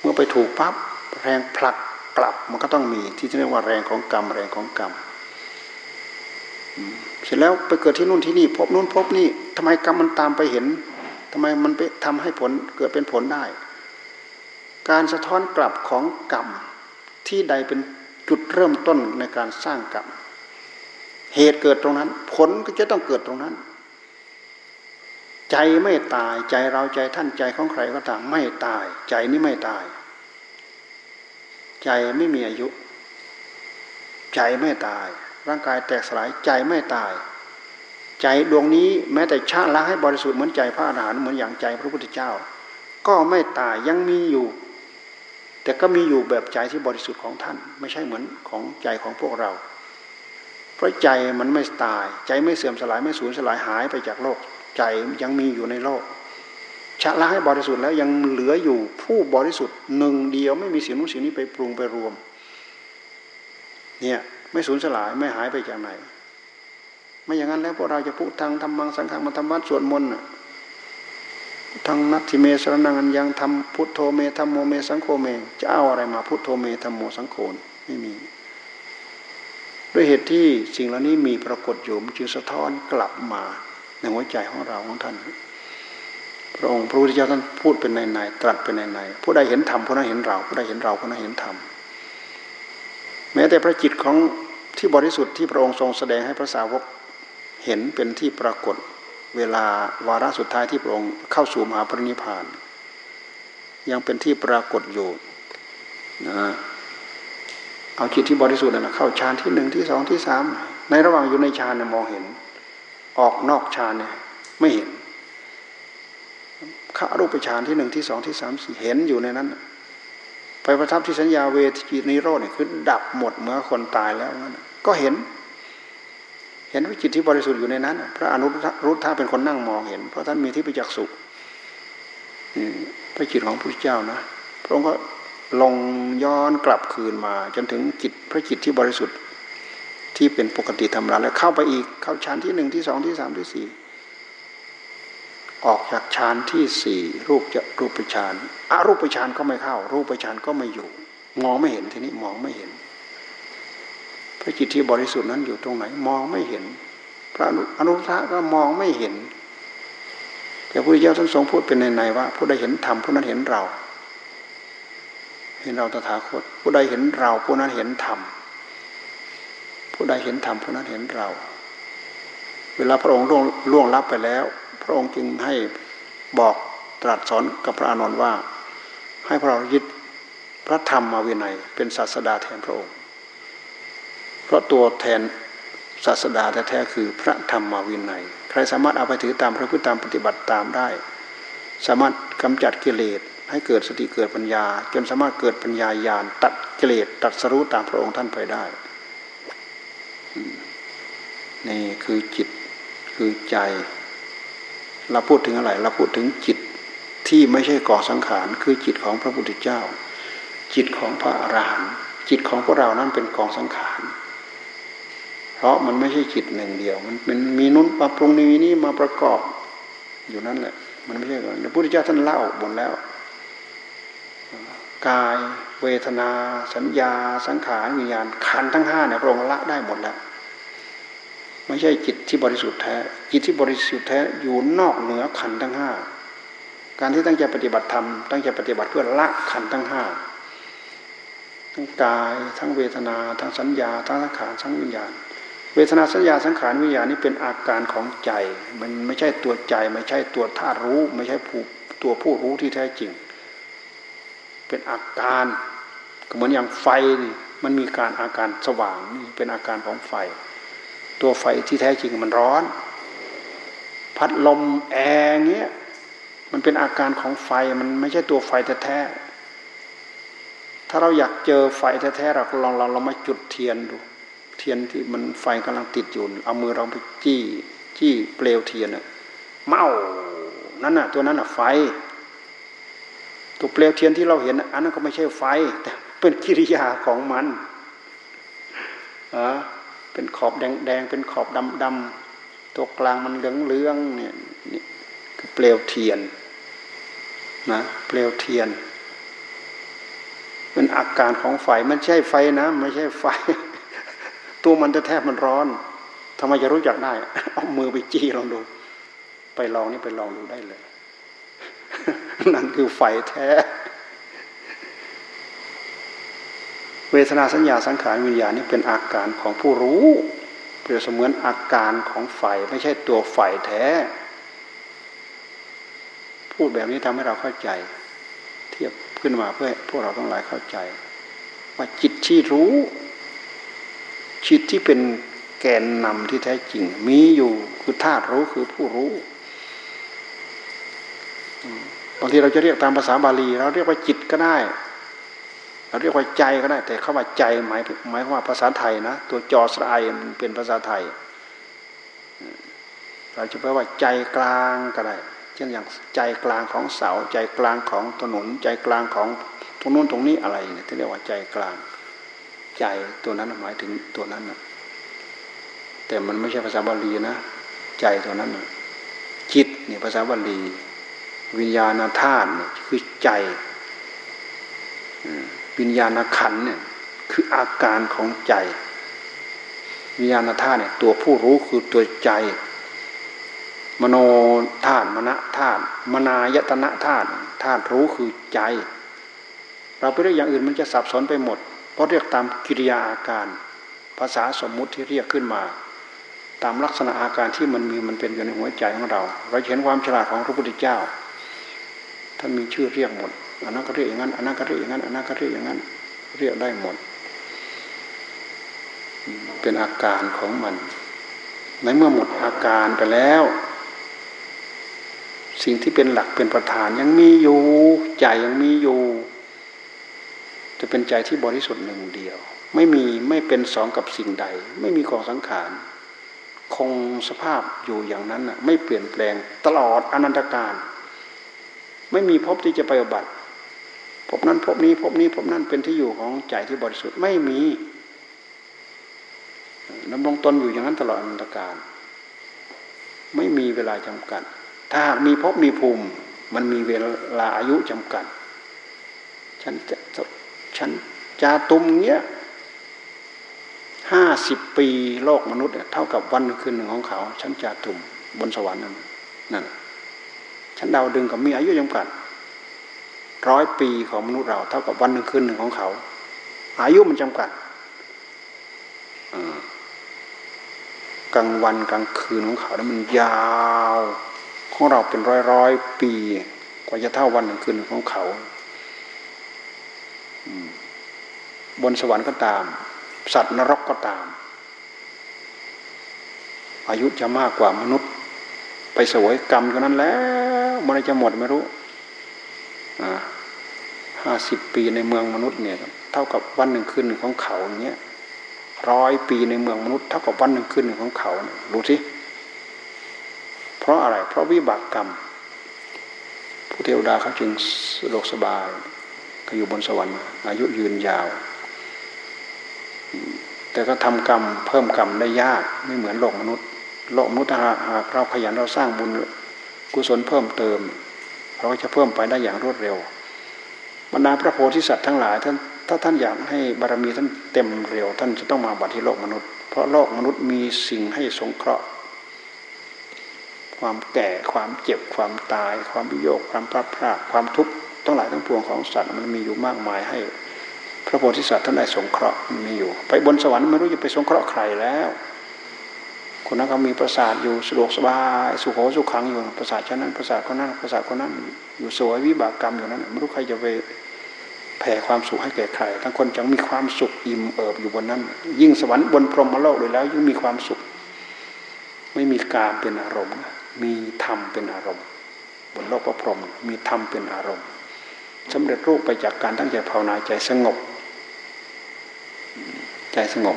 เมื่อไปถูกปั๊บแรงผลักกลับมันก็ต้องมีที่เรียกว่าแรงของกรรมแรงของกรรมเสร็จแล้วไปเกิดที่นู่นที่นี่ พบนู่นพบนี่ทำไมกรรมมันตามไปเห็นทำไมมันไปทำให้ผลเกิดเป็นผลได้ การสะท้อนกลับของกรรม ที่ใดเป็นจุดเริ่มต้นในการสร้างกรรมเหตุเกิดตรงนั้น ผลก็จะต้องเกิดตรงนั้น ใจไม่ตายใจเราใจท่านใจของใครก็ตามไม่ตาย ใจนี้ไม่ตาย ใจไม่มีอายุ ใจไม่ตาย ร่างกายแตกสลายใจไม่ตาย ใจดวงนี้แม้แต่ชาล้างให้บริสุทธิ์เหมือนใจพระอรหันต์เหมือนอย่างใจพระพุทธเจ้า ก็ไม่ตายยังมีอยู่ แต่ก็มีอยู่แบบใจที่บริสุทธิ์ของท่าน ไม่ใช่เหมือนของใจของพวกเรา เพราะใจมันไม่ตาย ใจไม่เสื่อมสลายไม่สูญสลายหายไปจากโลก ใจยังมีอยู่ในโลกชะละให้บริสุทธิ์แล้วยังเหลืออยู่ผู้บริสุทธิ์หนึ่งเดียวไม่มีสิ่งนู้นสิ่งนี้ไปปรุงไปรวม เนี่ยไม่สูญสลายไม่หายไปจากไหน ไม่อย่างนั้นแล้วพวกเราจะพูดทางธรรมังสังฆังมาทำวัดสวดมนต์ ทางนัตถิเมสรนังอันยังทำพุทโธเมธรรมโมเมสังโฆเม จะเอาอะไรมาพุทโธเมธรรมโมสังโฆไม่มี ด้วยเหตุที่สิ่งเหล่านี้มีปรากฏอยู่มันจึงสะท้อนกลับมาในหัวใจของเราของท่าน พระองค์พระพุทธเจ้าท่านพูดเป็นในในตรัสเป็นในในผู้ใดเห็นธรรมผู้นั้นเห็นเราผู้ใดเห็นเราผู้นั้นเห็นธรรมแม้แต่พระจิตของที่บริสุทธิ์ที่พระองค์ทรงแสดงให้พระสาวกเห็นเป็นที่ปรากฏ เวลาวาระสุดท้ายที่พระองค์เข้าสู่มหาปรินิพาน ยังเป็นที่ปรากฏอยู่นะเอาจิตที่บริสุทธิ์นะเข้าฌานที่หนึ่งที่สองที่สามในระหว่างอยู่ในฌานเนี่ยมองเห็น ออกนอกฌานเนี่ยไม่เห็นข้ารูปฌานที่หนึ่งที่สองที่สามสี่เห็นอยู่ในนั้น ไปประทับที่สัญญาเวทีนิโรธเนี่ยคือดับหมดเมื่อคนตายแล้วนั้นก็เห็น ห็นวิจิตที่บริสุทธิ์อยู่ในนั้น พระอนุรุทธะเป็นคนนั่งมองเห็น เพราะท่านมีที่ประจักษ์สุพระจิตของพระเจ้านะพระองค์ก็ลงย้อนกลับคืนมา จนถึงจิตพระจิตที่บริสุทธิ์ที่เป็นปกติธรรมดาแล้วเข้าไปอีกเข้าฌานที่หนึ่งที่สองที่สามที่สี่ออกจากฌานที่สี่รูปจะรูปฌานอารูปฌานก็ไม่เข้า รูปฌานก็ไม่อยู่ มองไม่เห็นทีนี้มองไม่เห็น ระจิตที่บริสุทธิ์นั้นอยู่ตรงไหน มองไม่เห็น พระอนุทะก็มองไม่เห็น แต่พระพุทธเจ้าท่านทรงพูดเป็นในในว่าผู้ใดเห็นธรรมผู้นั้นเห็นเรา เห็นเราตถาคต ผู้ใดเห็นเราผู้นั้นเห็นธรรมผู้ใดเห็นธรรมผู้นั้นเห็นเรา เวลาพระองค์ล่วงล่วงลับไปแล้ว พระองค์จึงให้บอกตรัสสอนกับพระอานนท์ว่า ให้พวกเรายึดพระธรรมมาวินัยเป็นศาสดาแทนพระองค์ เพราะตัวแทนศาสดาแท้ๆคือพระธรรมวินัย ใครสามารถเอาไปถือตามพระพุทธตามปฏิบัติตามได้ สามารถกำจัดกิเลสให้เกิดสติเกิดปัญญา จนสามารถเกิดปัญญาญาณตัดกิเลสตัดสรู้ตามพระองค์ท่านไปได้นี่คือจิตคือใจ เราพูดถึงอะไร เราพูดถึงจิตที่ไม่ใช่ก่อสังขารคือจิตของพระพุทธเจ้า จิตของพระอรหันต์จิตของพวกเรานั้นเป็นกองสังขาร เพราะมันไม่ใช่จิตหนึ่งเดียว มันเป็นมีนุ้นปรับปรุงนี้นี้มาประกอบอยู่นั่นแหละ มันไม่ใช่กันพระพุทธเจ้าท่านเล่าบนแล้ว กายเวทนา สัญญา สังขารวิญญาณขันทั้งห้าเนี่ยพระองค์ละได้หมดแล้วไม่ใช่จิตที่บริสุทธิ์แท้ จิตที่บริสุทธิ์แท้อยู่นอกเหนือขันทั้งห้าการที่ตั้งใจปฏิบัติธรรมตั้งใจปฏิบัติเพื่อละขันทั้งห้าทั้งกายทั้งเวทนา ทั้งสัญญา ทั้งสังขารทั้งวิญญาณ เวทนาสัญญาสังขารวิญญาณนี่เป็นอาการของใจ มันไม่ใช่ตัวใจ ไม่ใช่ตัวธาตุรู้ ไม่ใช่ผู้ตัวผู้รู้ที่แท้จริง เป็นอาการเหมือนอย่างไฟนี่มันมีการอาการสว่างนี่เป็นอาการของไฟ ตัวไฟที่แท้จริงมันร้อน พัดลมแอร์เงี้ยมันเป็นอาการของไฟมันไม่ใช่ตัวไฟแท้ถ้าเราอยากเจอไฟแท้ๆเราลองเราเรามาจุดเทียนดู เทียนที่มันไฟกำลังติดอยู่เอามือเราไปจี้จี้เปลวเทียนอะเมานั่นน่ะ ตัวนั้นน่ะไฟตัวเปลวเทียนที่เราเห็นอันนั้นก็ไม่ใช่ไฟ แต่เป็นกิริยาของมันอ่าเป็นขอบแดงๆเป็นขอบดำๆตัวกลางมันเหลืองๆเนี่ยนี่คือเปลวเทียนนะเปลวเทียนเป็นอาการของไฟมันใช่ไฟนะไม่ใช่ไฟ ตัวมันแทบมันร้อนทำไมจะรู้จักได้ เอามือไปจี้ลองดู ไปลองนี่ไปลองดูได้เลย นั่นคือไฟแท้ เวทนาสัญญาสังขารวิญญาณนี่เป็นอาการของผู้รู้ เปรียบเสมือนอาการของไฟไม่ใช่ตัวไฟแท้ พูดแบบนี้ทำให้เราเข้าใจ เทียบขึ้นมาเพื่อพวกเราทั้งหลายเข้าใจ ว่าจิตที่รู้ จิตที่เป็นแกนนำที่แท้จริง มีอยู่คือธาตุรู้คือผู้รู้บางทีเราจะเรียกตามภาษาบาลี เราเรียกว่าจิตก็ได้ เราเรียกว่าใจก็ได้ แต่คาว่าใจหมายหมายว่าภาษาไทยนะ ตัวจอสไอมันเป็นภาษาไทย เราจะแปลว่าใจกลางก็ได้ เช่นอย่างใจกลางของเสา ใจกลางของถนน ใจกลางของตรงนู้นตรงนี้อะไรเนี่ยที่เรียกว่าใจกลาง ใจตัวนั้นหมายถึงตัวนั้นนะแต่มันไม่ใช่ภาษาบาลีนะ ใจตัวนั้นนะจิตเนี่ยภาษาบาลี วิญญาณธาตุเนี่ยคือใจวิญญาณขันเนี่ยคืออาการของใจ วิญญาณธาตุเนี่ยตัวผู้รู้คือตัวใจ มโนธาตุมณธาตุมนายตนะธาตุธาตุรู้คือใจ เราไปเรียกอย่างอื่นมันจะสับสนไปหมด เพราะเรียกตามกิริยาอาการ ภาษาสมมุติที่เรียกขึ้นมา ตามลักษณะอาการที่มันมีมันเป็นอยู่ในหัวใจของเรา เราเห็นความฉลาดของพระพุทธเจ้าท่านมีชื่อเรียกหมดอันนั้นก็เรียกอย่างนั้นอันนั้นก็เรียกอย่างนั้นอันนั้นก็เรียกอย่างนั้น เรียกได้หมด เป็นอาการของมัน ในเมื่อหมดอาการไปแล้ว สิ่งที่เป็นหลักเป็นประธานยังมีอยู่ใจยังมีอยู่ จะเป็นใจที่บริสุทธิ์หนึ่งเดียว ไม่มีไม่เป็นสองกับสิ่งใด ไม่มีกองสังขารคงสภาพอยู่อย่างนั้นน่ะไม่เปลี่ยนแปลงตลอดอนันตการ ไม่มีภพที่จะไปบัติภพนั้นภพนี้ภพนี้ภพนั้นเป็นที่อยู่ของใจที่บริสุทธิ์ไม่มีดำรงตนอยู่อย่างนั้นตลอดอนันตการ ไม่มีเวลาจำกัด ถ้าหากมีภพมีภูมิ มันมีเวลาอายุจำกัด ฉันจะ ฉันจาตุมเงี้ยห้าสิบปีโลกมนุษย์เท่ากับวันคืนหนึ่งของเขา ฉันจาตุมบนสวรรค์นั่นนั่นฉันดาวดึงกับมีอายุจำกัดร้อยปีของมนุษย์เราเท่ากับวันหนึ่งคืนหนึ่งของเขา อายุมันจำกัดกลางวันกลางคืนของเขาแล้วมันยาว ของเราเป็นร้อยร้อยปี กว่าจะเท่าวันหนึ่งคืนของเขา บนสวรรค์ก็ตาม สัตว์นรกก็ตาม อายุจะมากกว่ามนุษย์ ไปสวยกรรมกันนั้นแล้วมันจะหมดไม่รู้ห้าสิบปีในเมืองมนุษย์เนี่ยเท่ากับวันหนึ่งคืนหนึ่งของเขาอย่างเงี้ยร้อยปีในเมืองมนุษย์เท่ากับวันหนึ่งคืนหนึ่งของเขาดูสิเพราะอะไร เพราะวิบากกรรมผู้เทวดาเขาจึงสะดวกสบาย ก็อยู่บนสวรรค์อายุยืนยาว แต่ก็ทำกรรมเพิ่มกรรมได้ยากไม่เหมือนโลกมนุษย์ โลกมนุษย์หากเราขยันเราสร้างบุญกุศลเพิ่มเติม เราก็จะเพิ่มไปได้อย่างรวดเร็วบรรดาพระโพธิสัตว์ทั้งหลายท่านถ้าท่านอยากให้บารมีท่านเต็มเร็ว ท่านจะต้องมาบัติที่โลกมนุษย์ เพราะโลกมนุษย์มีสิ่งให้สงเคราะห์ ความแก่ความเจ็บความตาย ความวิโยคความพลาดพลาดความทุกข์ ทั้งหลายทั้งปวงของสัตว์มันมีอยู่มากมายให้ พระโพธิสัตว์ท่านได้สงเคราะห์มันมีอยู่ ไปบนสวรรค์ไม่รู้จะไปสงเคราะห์ใครแล้ว คนนั้นก็มีประสาทอยู่สะดวกสบายสุขโขสุขขังอยู่ประสาทชั้นนั้นประสาทคนนั้นประสาทคนนั้นอยู่สวยวิบากกรรมอยู่นั้นไม่รู้ใครจะไปแผ่ความสุขให้แก่ใครทั้งคนจังมีความสุขอิ่มเอิบอยู่บนนั้น ยิ่งสวรรค์บนพรหมโลกเลยแล้วยิ่งมีความสุข ไม่มีกามเป็นอารมณ์ มีธรรมเป็นอารมณ์ บนโลกพระพรหมมีธรรมเป็นอารมณ์ สำเร็จรูปไปจากการตั้งใจภาวนาใจสงบ ใจสงบ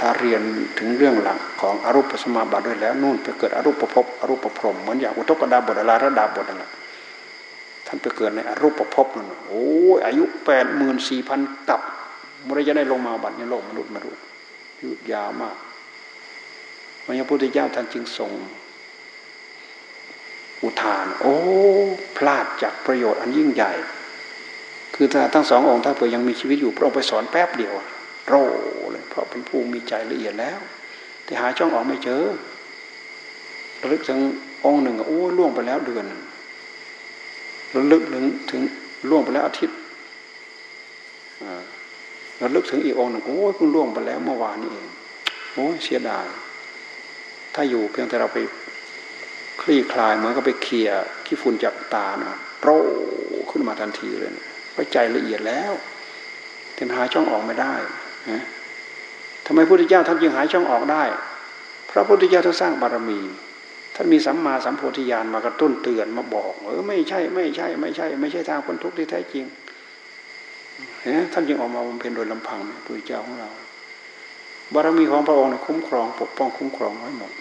ถ้าเรียนถึงเรื่องหลักของอรูปสมาบัติด้วยแล้วนู่นไปเกิดอรูปภพอรูปพรหมเหมือนอย่างอุทกดาบทอลาระดาบทนั่นแหละท่านไปเกิดในอรูปภพนั่นโอ้ยอายุแปดหมื่นสี่พันกับมรจะได้ลงมาบัตรในโลกมนุษย์มนุษย์ยุยาวมากพระพุทธเจ้าท่านจึงทรง อุทาน โอ้พลาดจากประโยชน์อันยิ่งใหญ่ คือถ้าทั้งสององค์ถ้าเผื่อยังมีชีวิตอยู่พระองค์ไปสอนแป๊บเดียว โรเลยเพราะเป็นผู้มีใจละเอียดแล้ว แต่หาช่องออกไม่เจอระลึกถึงองค์หนึ่งโอ้ล่วงไปแล้วเดือนระลึกถึงถึงล่วงไปแล้วอาทิตย์ระลึกถึงอีกองหนึ่งโอ้ยเพิ่งล่วงไปแล้วเมื่อวานนี้เองโอ้ยเสียดายถ้าอยู่เพียงแต่เราไป คลี่คลายเหมือนก็ไปเคลียขี้ฝุ่นจากตานะโรขึ้นมาทันทีเลยเพราใจละเอียดแล้วแต่หาช่องออกไม่ได้นะทำไมพระพุทธเจ้าท่านจึงหายช่องออกได้ พระพุทธเจ้าท่านสร้างบารมี ท่านมีสัมมาสัมโพธิญาณมากระตุ้นเตือนมาบอกเออไม่ใช่ไม่ใช่ ไม่ใช่ ไม่ใช่ทางพ้นทุกข์ที่แท้จริงเนี่ยท่านจึงออกมาบำเพ็ญโดยลำพังพระเจ้าของเรา บารมีของพระองค์คุ้มครองปกป้องคุ้มครองไว้หมด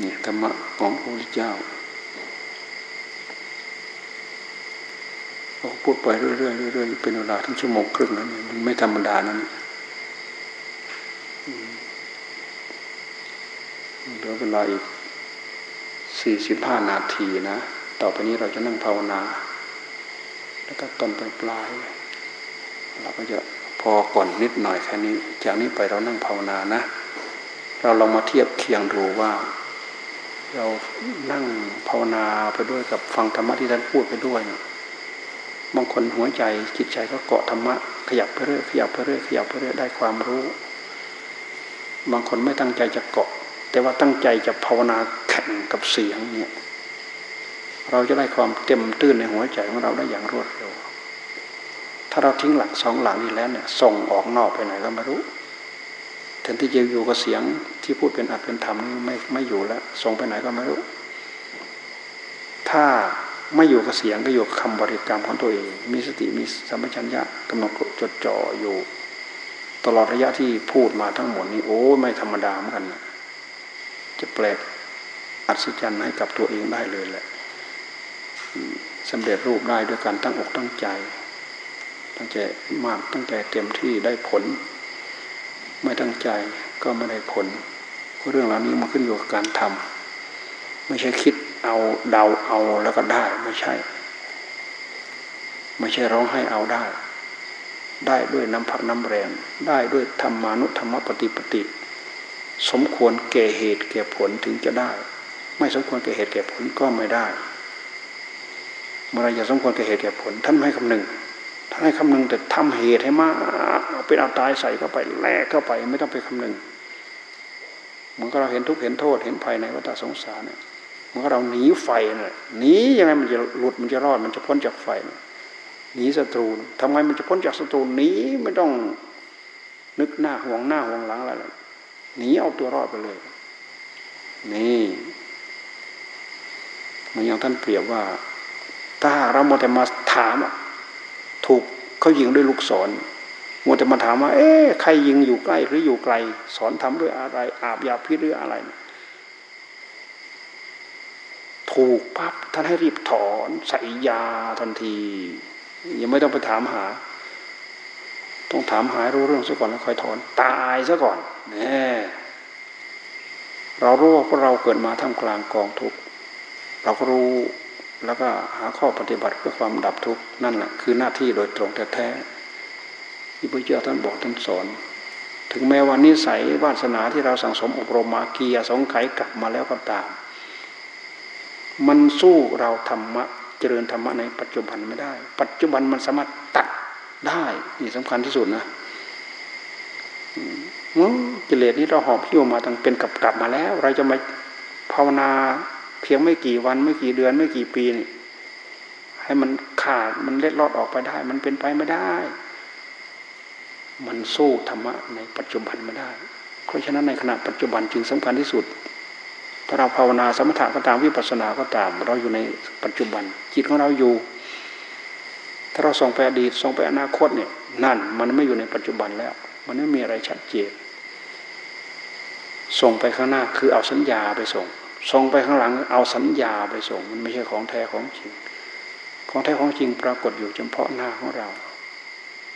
นี่ธรรมะของพระพุทธเจ้าเราพูดไปเรื่อยๆเรื่อยๆเป็นเวลาทั้งชั่วโมงครึ่งแล้วนี่มันไม่ธรรมดานั้นเหลือเวลาอีกสี่สิบห้านาทีนะ ต่อไปนี้เราจะนั่งภาวนา แล้วก็ต้นปลายปลายเราก็จะพอก่อนนิดหน่อยแค่นี้ จากนี้ไปเรานั่งภาวนานะ เราลองมาเทียบเคียงดูว่า เรานั่งภาวนาไปด้วยกับฟังธรรมะที่ท่านพูดไปด้วยนะบางคนหัวใจจิตใจก็เกาะธรรมะขยับไปเรื่อยขยับไปเรื่อยขยับไปเรื่อยได้ความรู้ บางคนไม่ตั้งใจจะเกาะ แต่ว่าตั้งใจจะภาวนาแข่งกับเสียงเนี่ยเราจะได้ความเต็มตื้นในหัวใจของเราได้อย่างรวดเร็ว ถ้าเราทิ้งหลักสองหลังนี้แล้วเนี่ยส่งออกนอกไปไหนก็ไม่รู้แทนที่จะอยู่กับเสียง ที่พูดเป็นอัดเป็นธรรมนี่ไม่ไม่อยู่แล้วส่งไปไหนก็ไม่รู้ ถ้าไม่อยู่กับเสียงก็อยู่กับคำบริกรรมของตัวเอง มีสติมีสัมปชัญญะกำหนดจดจ่ออยู่ ตลอดระยะที่พูดมาทั้งหมดนี้โอ้ไม่ธรรมดาเหมือนกันนะจะแปลกอัศจรรย์ให้กับตัวเองได้เลยแหละสำเร็จรูปได้ด้วยการตั้งอกตั้งใจ ตั้งใจมากตั้งใจเต็มที่ได้ผล ไม่ตั้งใจก็ไม่ได้ผล เรื่องเหล่านี้มันขึ้นอยู่กับการทำไม่ใช่คิดเอาเดาเอาแล้วก็ได้ไม่ใช่ ไม่ใช่ร้องให้เอาได้ ได้ด้วยน้ำพักน้ำแรง ได้ด้วยธรรมานุธรรมปฏิปติ สมควรแก่เหตุแก่ผลถึงจะได้ ไม่สมควรแก่เหตุแก่ผลก็ไม่ได้เมื่อไรจะสมควรแก่เหตุแก่ผล ท่านไม่ให้คำนึงท่านให้คำนึงแต่ทำเหตุให้มากเอาเป็นเอาตายใส่เข้าไปแลกเข้าไปไม่ต้องไปคำนึง เหมือนกับเราเห็นทุกเห็นโทษเห็นภัยในวัฏสงสารเนี่ยเหมือนกับเราหนีไฟเนี่ยหนียังไงมันจะหลุดมันจะรอดมันจะพ้นจากไฟหนีศัตรูทำไมมันจะพ้นจากศัตรูหนีไม่ต้องนึกหน้าห่วงหน้าห่วงหลังอะไรเลยหนีเอาตัวรอดไปเลย นี่มันอย่างท่านเปรียบว่า ถ้าเราโมแต่มาถามถูกเขายิงด้วยลูกศร โมแต่มาถามว่า เอ๊ะใครยิงอยู่ใกล้หรืออยู่ไกล สอนทำด้วยอะไร อาบยาพิษหรืออะไร ถูกปั๊บท่านให้รีบถอนใส่ยาทันที ยังไม่ต้องไปถามหา ต้องถามหารู้เรื่องซะก่อนแล้วค่อยถอน ตายซะก่อนแน่เรารู้ว่าพวกเราเกิดมาท่ามกลางกองทุกข์เราก็รู้แล้วก็หาข้อปฏิบัติเพื่อความดับทุกข์นั่นแหละคือหน้าที่โดยตรงแท้ๆ ที่พระเจ้าท่านบอกท่านสอน ถึงแม้วันนิสัยวาสนาที่เราสั่งสมอบรมมาเกียสงไขกลับมาแล้วก็ตาม มันสู้เราธรรมะเจริญธรรมะในปัจจุบันไม่ได้ ปัจจุบันมันสามารถตัดได้นี่สำคัญที่สุดนะกิเลสนี้เราหอบพิ้วมาตั้งเป็นกับกลับมาแล้ว เราจะมาภาวนาเพียงไม่กี่วันไม่กี่เดือนไม่กี่ปีนี่ให้มันขาดมันเล็ดลอดออกไปได้ มันเป็นไปไม่ได้ มันสู้ธรรมะในปัจจุบันไม่ได้ เพราะฉะนั้นในขณะปัจจุบันจึงสำคัญที่สุด ถ้าเราภาวนาสมถะก็ตามวิปัสสนาก็ตาม เราอยู่ในปัจจุบัน จิตของเราอยู่ ถ้าเราส่งไปอดีตส่งไปอนาคตเนี่ยนั่นมันไม่อยู่ในปัจจุบันแล้ว มันไม่มีอะไรชัดเจน ส่งไปข้างหน้าคือเอาสัญญาไปส่ง ส่งไปข้างหลังเอาสัญญาไปส่ง มันไม่ใช่ของแท้ของจริง ของแท้ของจริงปรากฏอยู่เฉพาะหน้าของเรา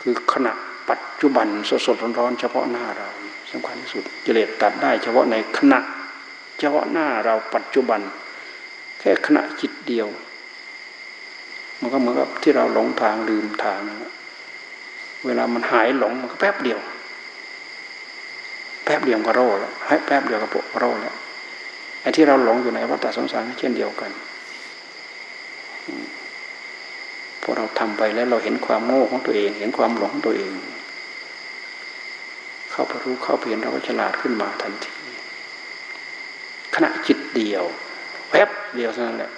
คือขณะ ปัจจุบันสดสดร้อนๆเฉพาะหน้าเราสำคัญที่สุดกิเลสตัดได้ เฉพาะในขณะ เฉพาะหน้าเราปัจจุบัน แค่ขณะจิตเดียว มันก็เหมือนกับที่เราหลงทางลืมทางนะเวลามันหายหลงมันก็แป๊บเดียว แป๊บเดียวก็โรแล้วให้แป๊บเดียวก็โรแล้วไอ้ที่เราหลงอยู่ในวัฏสงสารเช่นเดียวกันพอเราทำไปแล้วเราเห็นความโง่ของตัวเอง เห็นความหลงของตัวเอง เข้าไปรู้เข้าไปเห็นเราก็ฉลาดขึ้นมาทันทีขณะจิตเดียวแวบเดียวเท่านั้นแหละ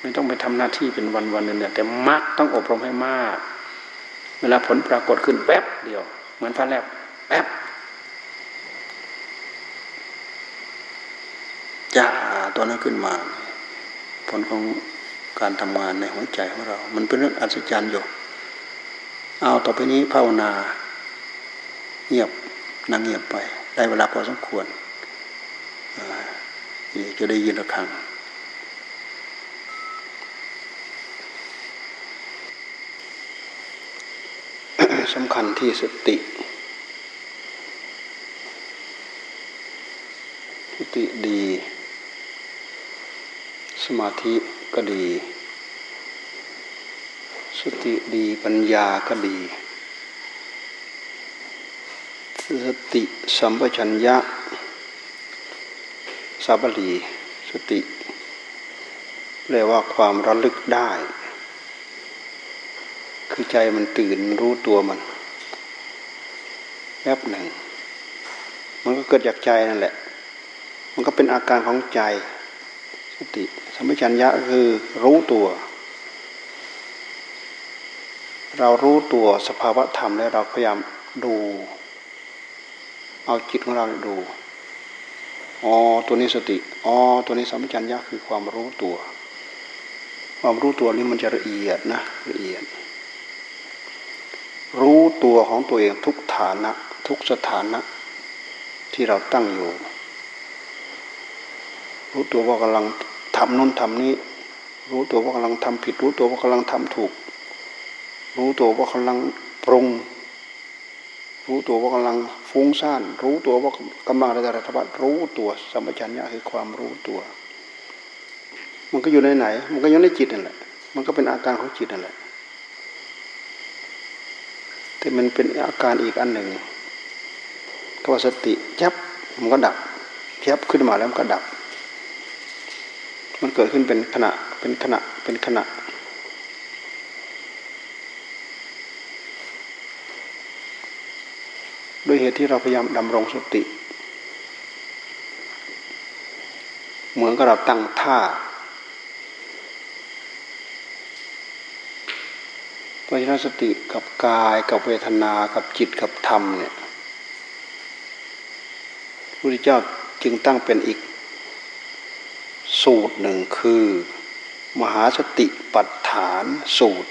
ไม่ต้องไปทำหน้าที่เป็นวันวันหนึ่งเนี่ยแต่มักต้องอบรมให้มาก เวลาผลปรากฏขึ้นแวบเดียว เหมือนฟ้าแลบแวบจ้าตัวนั้นขึ้นมา ผลของการทำงานในหัวใจของเรา มันเป็นเรื่องอัศจรรย์อยู่ เอาต่อไปนี้ภาวนา เงียบนั่งเงียบไป ได้เวลาพอสมควรจะได้ยินระฆังสำคัญที่สติ สติดี สมาธิก็ดี สติดีปัญญาก็ดี สติสัมปชัญญะสับลี สติแปลว่าความระลึกได้ คือใจมันตื่นรู้ตัวมันแป๊บหนึ่ง มันก็เกิดจากใจนั่นแหละ มันก็เป็นอาการของใจ สติสัมปชัญญะคือรู้ตัว เรารู้ตัวสภาวะธรรมแล้วเราพยายามดู เอาจิตของเราดูอ๋อตัวนี้สติอ๋อตัวนี้สัมปชัญญะคือความรู้ตัว ความรู้ตัวนี้มันจะละเอียดนะละเอียด รู้ตัวของตัวเองทุกฐานะ ทุกสถานะ ที่เราตั้งอยู่ รู้ตัวว่ากำลังทำนู้นทำนี้ รู้ตัวว่ากำลังทำผิด รู้ตัวว่ากำลังทำถูก รู้ตัวว่ากำลังปรุง รู้ตัวว่ากำลัง ฟุ้งซ่าน รู้ตัวว่ากำลังระดับรัฐรู้ตัวสัมปชัญญะคือความรู้ตัว มันก็อยู่ในไหน มันก็อยู่ในจิตนั่นแหละ มันก็เป็นอาการของจิตนั่นแหละแต่มันเป็นอาการอีกอันหนึ่งก็ว่าสติยับมันก็ดับยับขึ้นมาแล้วมันก็ดับ มันเกิดขึ้นเป็นขณะเป็นขณะเป็นขณะ โดย เหตุที่เราพยายามดำรงสติ เหมือนกับเราตั้งท่าราะฉะนั้นสติกับกายกับเวทนากับจิตกับธรรมเนี่ยพระพุทธเจ้าจึงตั้งเป็นอีก สูตรหนึ่งคือ มหาสติปัฏฐานสูตร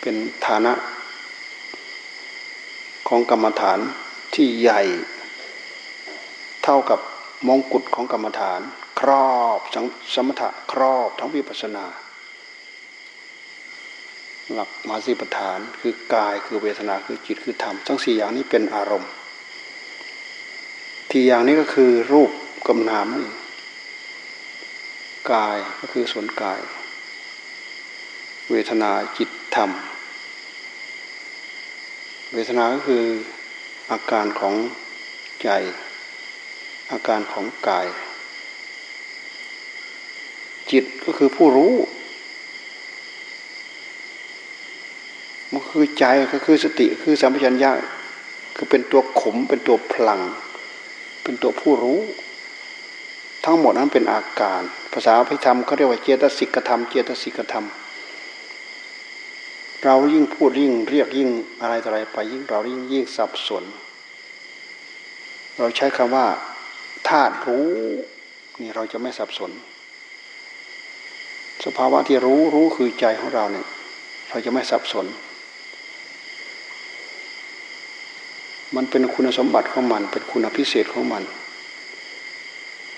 เป็นฐานะ ของกรรมฐานที่ใหญ่ เท่ากับมงกุฎของกรรมฐาน ครอบสมถะครอบทั้งวิปัสนา หลักมาสีปฐานคือกายคือเวทนาคือจิตคือธรรมทั้งสี่อย่างนี้เป็นอารมณ์ ที่อย่างนี้ก็คือรูปกับนามนี่กายก็คือส่วนกาย เวทนาจิตธรรม เวทนาก็คืออาการของใจ อาการของกาย จิตก็คือผู้รู้มันคือใจก็คือสติคือสัมปชัญญะคือเป็นตัวขมเป็นตัวพลัง เป็นตัวผู้รู้ ทั้งหมดนั้นเป็นอาการ ภาษาพิธรรมเขาเรียกว่าเจตสิกธรรม เจตสิกธรรม เรายิ่งพูดยิ่งเรียกยิ่งอะไรต่ออะไรไปยิ่งเรายิ่งยิ่งสับสน เราใช้คำว่าธาตุรู้นี่เราจะไม่สับสน สภาวะที่รู้รู้คือใจของเราเนี่ยเราจะไม่สับสน มันเป็นคุณสมบัติของมัน เป็นคุณพิเศษของมัน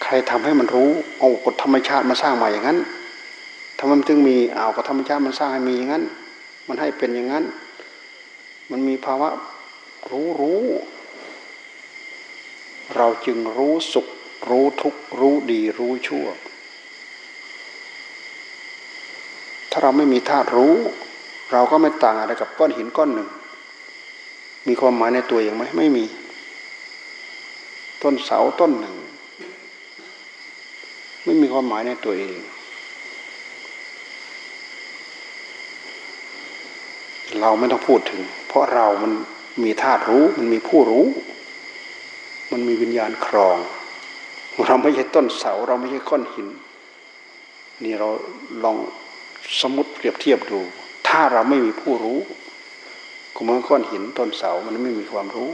ใครทำให้มันรู้เอากฎธรรมชาติมาสร้างมาอย่างนั้นทำไมถึงมีเอากฎธรรมชาติมันสร้างให้มีอย่างนั้น มันให้เป็นอย่างนั้น มันมีภาวะรู้รู้ เราจึงรู้สุข รู้ทุกข์รู้ดีรู้ชั่ว ถ้าเราไม่มีธาตุรู้ เราก็ไม่ต่างอะไรกับก้อนหินก้อนหนึ่ง มีความหมายในตัวเองไหมไม่มี ต้นเสาต้นหนึ่ง ไม่มีความหมายในตัวเอง เราไม่ต้องพูดถึง เพราะเรามันมีธาตุรู้ มันมีผู้รู้ มันมีวิญญาณครอง เราไม่ใช่ต้นเสา เราไม่ใช่ก้อนหิน นี่เราลองสมมติเปรียบเทียบดู ถ้าเราไม่มีผู้รู้ก็เหมือนก้อนหินต้นเสา มันไม่มีความรู้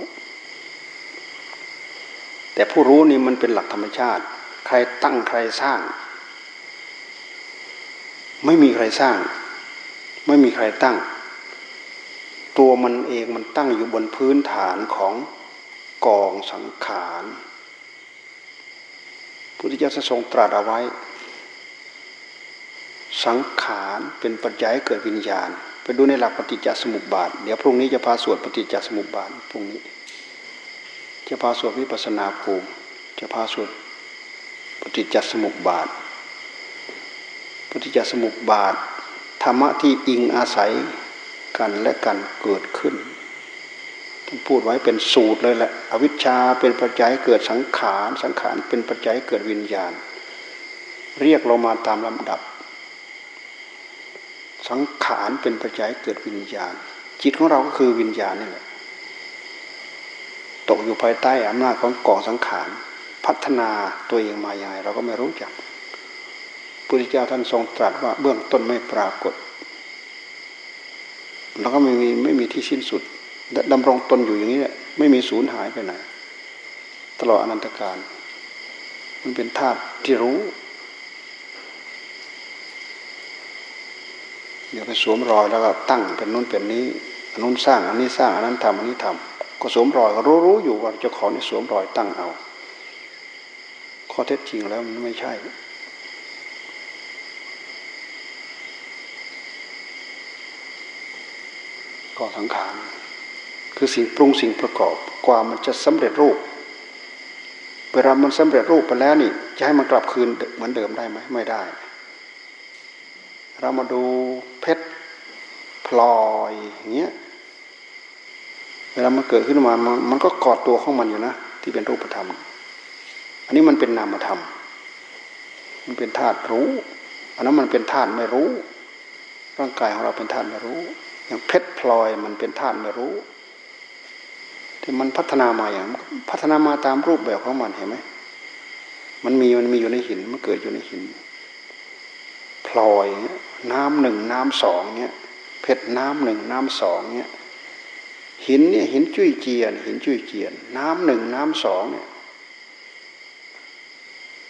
แต่ผู้รู้นี่มันเป็นหลักธรรมชาติ ใครตั้งใครสร้าง ไม่มีใครสร้าง ไม่มีใครตั้ง ตัวมันเองมันตั้งอยู่บนพื้นฐานของกองสังขารพุทธิเจ้าทรงตรัสเอาไว้ สังขารเป็นปัจจัยเกิดวิญญาณ ไปดูในหลักปฏิจจสมุปบาท เดี๋ยวพรุ่งนี้จะพาสวดปฏิจจสมุปบาทพรุ่งนี้ จะพาสวดวิปัสนาภูมิ จะพาสวดปฏิจจสมุปบาทปฏิจจสมุปบาทธรรมะที่อิงอาศัย กันและกันเกิดขึ้นท่านพูดไว้เป็นสูตรเลยแหละอวิชชาเป็นปัจจัยเกิดสังขารสังขารเป็นปัจจัยเกิดวิญญาณ เรียกเรามาตามลำดับ สังขารเป็นปัจจัยเกิดวิญญาณ จิตของเราก็คือวิญญาณนี่แหละตกอยู่ภายใต้อำนาจของกองสังขารพัฒนาตัวเองมาอย่างไรเราก็ไม่รู้จักพุทธเจ้าท่านทรงตรัสว่าเบื้องต้นไม่ปรากฏ แล้วก็ไม่มีไม่มีที่สิ้นสุดดำรงตนอยู่อย่างนี้ไม่มีสูญหายไปไหนตลอดอนันตการ มันเป็นธาตุที่รู้ เดี๋ยวไปสวมรอยแล้วก็ตั้งเป็นนู้นเป็นนี้อันนู้นสร้างอันนี้สร้างอันนั้นทำอันนี้ทำก็สวมรอยก็รู้รู้อยู่ว่าเจ้าของนี่สวมรอยตั้งเอา ข้อเท็จจริงแล้วมันไม่ใช่ ก็สังขารคือสิ่งปรุงสิ่งประกอบ กว่ามันจะสำเร็จรูป เวลามันสำเร็จรูปไปแล้วนี่ จะให้มันกลับคืนเหมือนเดิมได้ไหมไม่ได้ เรามาดูเพชรพลอยอย่างเงี้ยเวลามันเกิดขึ้นมา มันก็กอดตัวของมันอยู่นะ ที่เป็นรูปธรรม อันนี้มันเป็นนามธรรม มันเป็นธาตุรู้ อันนั้นมันเป็นธาตุไม่รู้ ร่างกายของเราเป็นธาตุไม่รู้ อย่างเพชรพลอยมันเป็นธาตุไม่รู้ ที่มันพัฒนามาอย่างพัฒนามาตามรูปแบบของมันเห็นไหมมันมีมันมีอยู่ในหินมันเกิดอยู่ในหิน พลอยน้ำหนึ่งน้ำสองเนี่ยเผ็ดน้ำหนึ่งน้ำสองเนี่ยหินเนี่ยหินจุ้ยเจียน หินจุ้ยเจียน น้ำหนึ่งน้ำสองเนี่ย